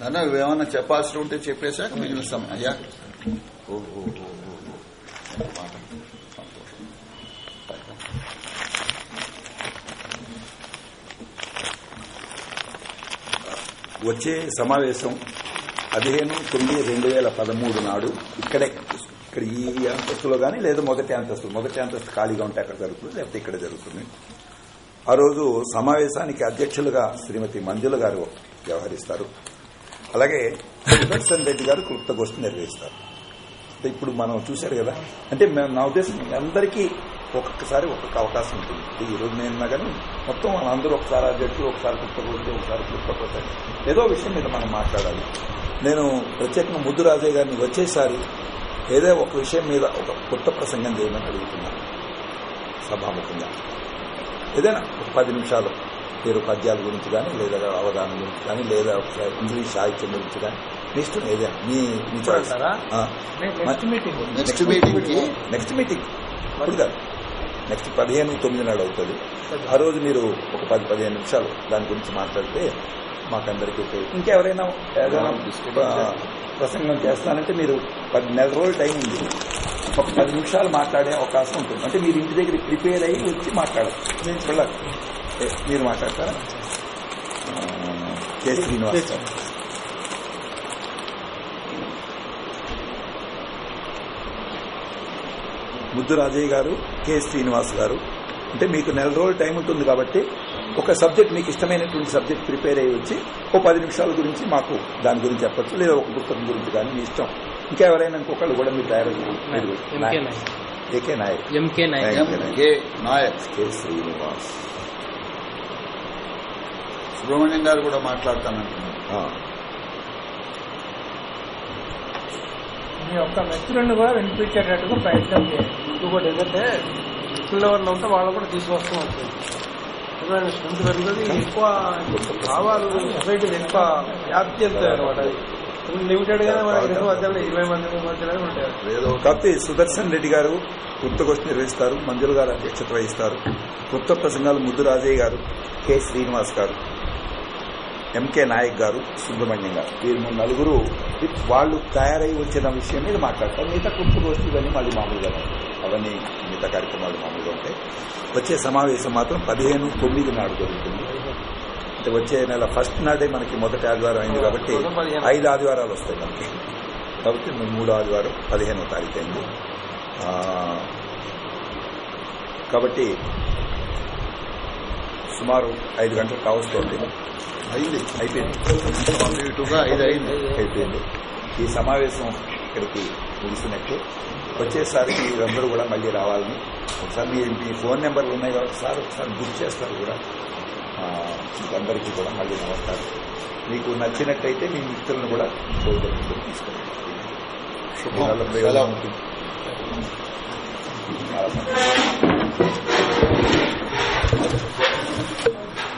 ఆ. అన్న నువ్వేమన్నా చెప్పాల్సి ఉంటే చెప్పేశాక మిగిలిన సమయం అయ్యా. ఓహో వచ్చే సమావేశం పదిహేను తొమ్మిది రెండు వేల పదమూడు నాడు ఇక్కడే ఇక్కడ ఈ అంతస్తులో కానీ లేదా మొదటి అంతస్తు మొదటి అంతస్తు ఖాళీగా ఉంటే అక్కడ జరుగుతుంది లేకపోతే ఇక్కడ జరుగుతుంది. ఆ రోజు సమావేశానికి అధ్యక్షులుగా శ్రీమతి మంజుల గారు వ్యవహరిస్తారు. అలాగే సుదర్శన్ రెడ్డి గారు క్లుప్త నిర్వహిస్తారు. ఇప్పుడు మనం చూశారు కదా అంటే మేము నా ఉద్దేశం అందరికీ ఒక్కొక్కసారి ఒక్కొక్క అవకాశం ఉంటుంది. ఈ రోజు నేను కానీ మొత్తం మనందరూ ఒకసారి అధ్యక్షులు ఒకసారి కుట్టకూడదు ఒకసారి క్లుప్త ఏదో విషయం మీద మనం మాట్లాడాలి. నేను ప్రత్యేకంగా ముద్దు రాజయ్య గారిని వచ్చేసారి ఏదో ఒక విషయం మీద ఒక కొత్త ప్రసంగం చేయమని అడుగుతున్నాను సభాముఖంగా. ఏదైనా ఒక పది నిమిషాలు. పేరు పద్యాల గురించి కానీ లేదా అవగాహన గురించి కానీ లేదా ఒకసారి ఇంగ్లీష్ సాహిత్యం గురించి కానీ మీ ఇష్టం ఏదైనా మీ. నెక్స్ట్ మీటింగ్ నెక్స్ట్ మీటింగ్కి? నెక్స్ట్ మీటింగ్ ఇప్పుడు కాదు. నెక్స్ట్ పదిహేను తొమ్మిది నాడు అవుతుంది. ఆ రోజు మీరు ఒక పది పదిహేను నిమిషాలు దాని గురించి మాట్లాడితే మాకందరికీ ఉపయోగం. ఇంకెవరైనా ఏదైనా ప్రసంగం చేస్తానంటే మీరు పది నెల రోజులు టైం ఉంది. ఒక పది నిమిషాలు మాట్లాడే అవకాశం ఉంటుంది. అంటే మీరు ఇంటి దగ్గర ప్రిపేర్ అయ్యి వచ్చి మాట్లాడాలి మీరు మాట్లాడతారా? కే శ్రీనివాస్ ముద్దు రాజయ్య గారు కె శ్రీనివాస్ గారు. అంటే మీకు నెల రోజుల టైం ఉంటుంది కాబట్టి ఒక సబ్జెక్ట్ మీకు ఇష్టమైనటువంటి సబ్జెక్ట్ ప్రిపేర్ అయ్యి వచ్చి ఒక పది నిమిషాల గురించి మాకు దాని గురించి చెప్పచ్చు లేదా ఒక పుస్తకం గురించి కానీ మీ ఇష్టం. ఇంకా ఎవరైనా ఇంకొకళ్ళు కూడా మీరు తయారు A K Nayak M K Nayak K Srinivas. Subrahmanyam గారు కూడా మాట్లాడతానంటున్నారు. మీ యొక్క మిత్రులను కూడా వినిపించేటట్టుగా ప్రయత్నం చేయండి. ఇంకొకటి ఏంటంటే మిత్రులు ఎవరిలో ఉంటే వాళ్ళు కూడా తీసుకొస్తూ ఉంటుంది స్ట్రెంత్ పెరుగుతుంది ఎక్కువ భావాలు సొసైటీలో ఎక్కువ వ్యాప్తి వెళ్తాయి అనమాట లిమిటెడ్ గానే మనకి రెండు మధ్యలో ఇరవై మంది మధ్యలోనే కాకపోతే సుదర్శన్ రెడ్డి గారు గుప్తగోష్ఠి నిర్వహిస్తారు మంజుల గారు అధ్యక్షత వహిస్తారు. గుప్త ప్రసంగాలు ముద్దు రాజయ్య గారు కె శ్రీనివాస్ గారు. ఎంకే నాయక్ గారు సుబ్రహ్మణ్యం గారు. వీరు మూడు నలుగురు వాళ్ళు తయారై వచ్చిన విషయం మీద మాట్లాడతారు మిగతా గుప్తగోష్ఠి ఇవన్నీ మళ్ళీ మామూలుగా. అవన్నీ మిగతా కార్యక్రమాలు మామూలుగా ఉంటాయి. వచ్చే సమావేశం మాత్రం పదిహేను తొమ్మిది నాడు జరుగుతుంది. అంటే వచ్చే నెల ఫస్ట్ నాడే మనకి మొదటి ఆదివారం అయింది కాబట్టి ఐదు ఆదివారాలు వస్తాయి మనకి. కాబట్టి మూడో ఆదివారం పదిహేనో తారీఖు అయింది. కాబట్టి సుమారు ఐదు గంటలకు కావస్తుంది. అయింది అయిపోయింది. ఐదు అయింది అయిపోయింది. ఈ సమావేశం ఇక్కడికి ముగిసినట్టు. వచ్చేసరికి మీరందరూ కూడా మళ్ళీ రావాలని. ఒకసారి మీ మీ ఫోన్ నెంబర్లు ఉన్నాయి కాబట్టి సార్ ఒకసారి బుక్ చేస్తారు కూడా. మీకందరికీ కూడా మళ్ళీ నమస్కారం. మీకు నచ్చినట్టయితే మీ మిత్రులను కూడా సోదరులు తీసుకెళ్ళండి ఉంటుంది. చాలా.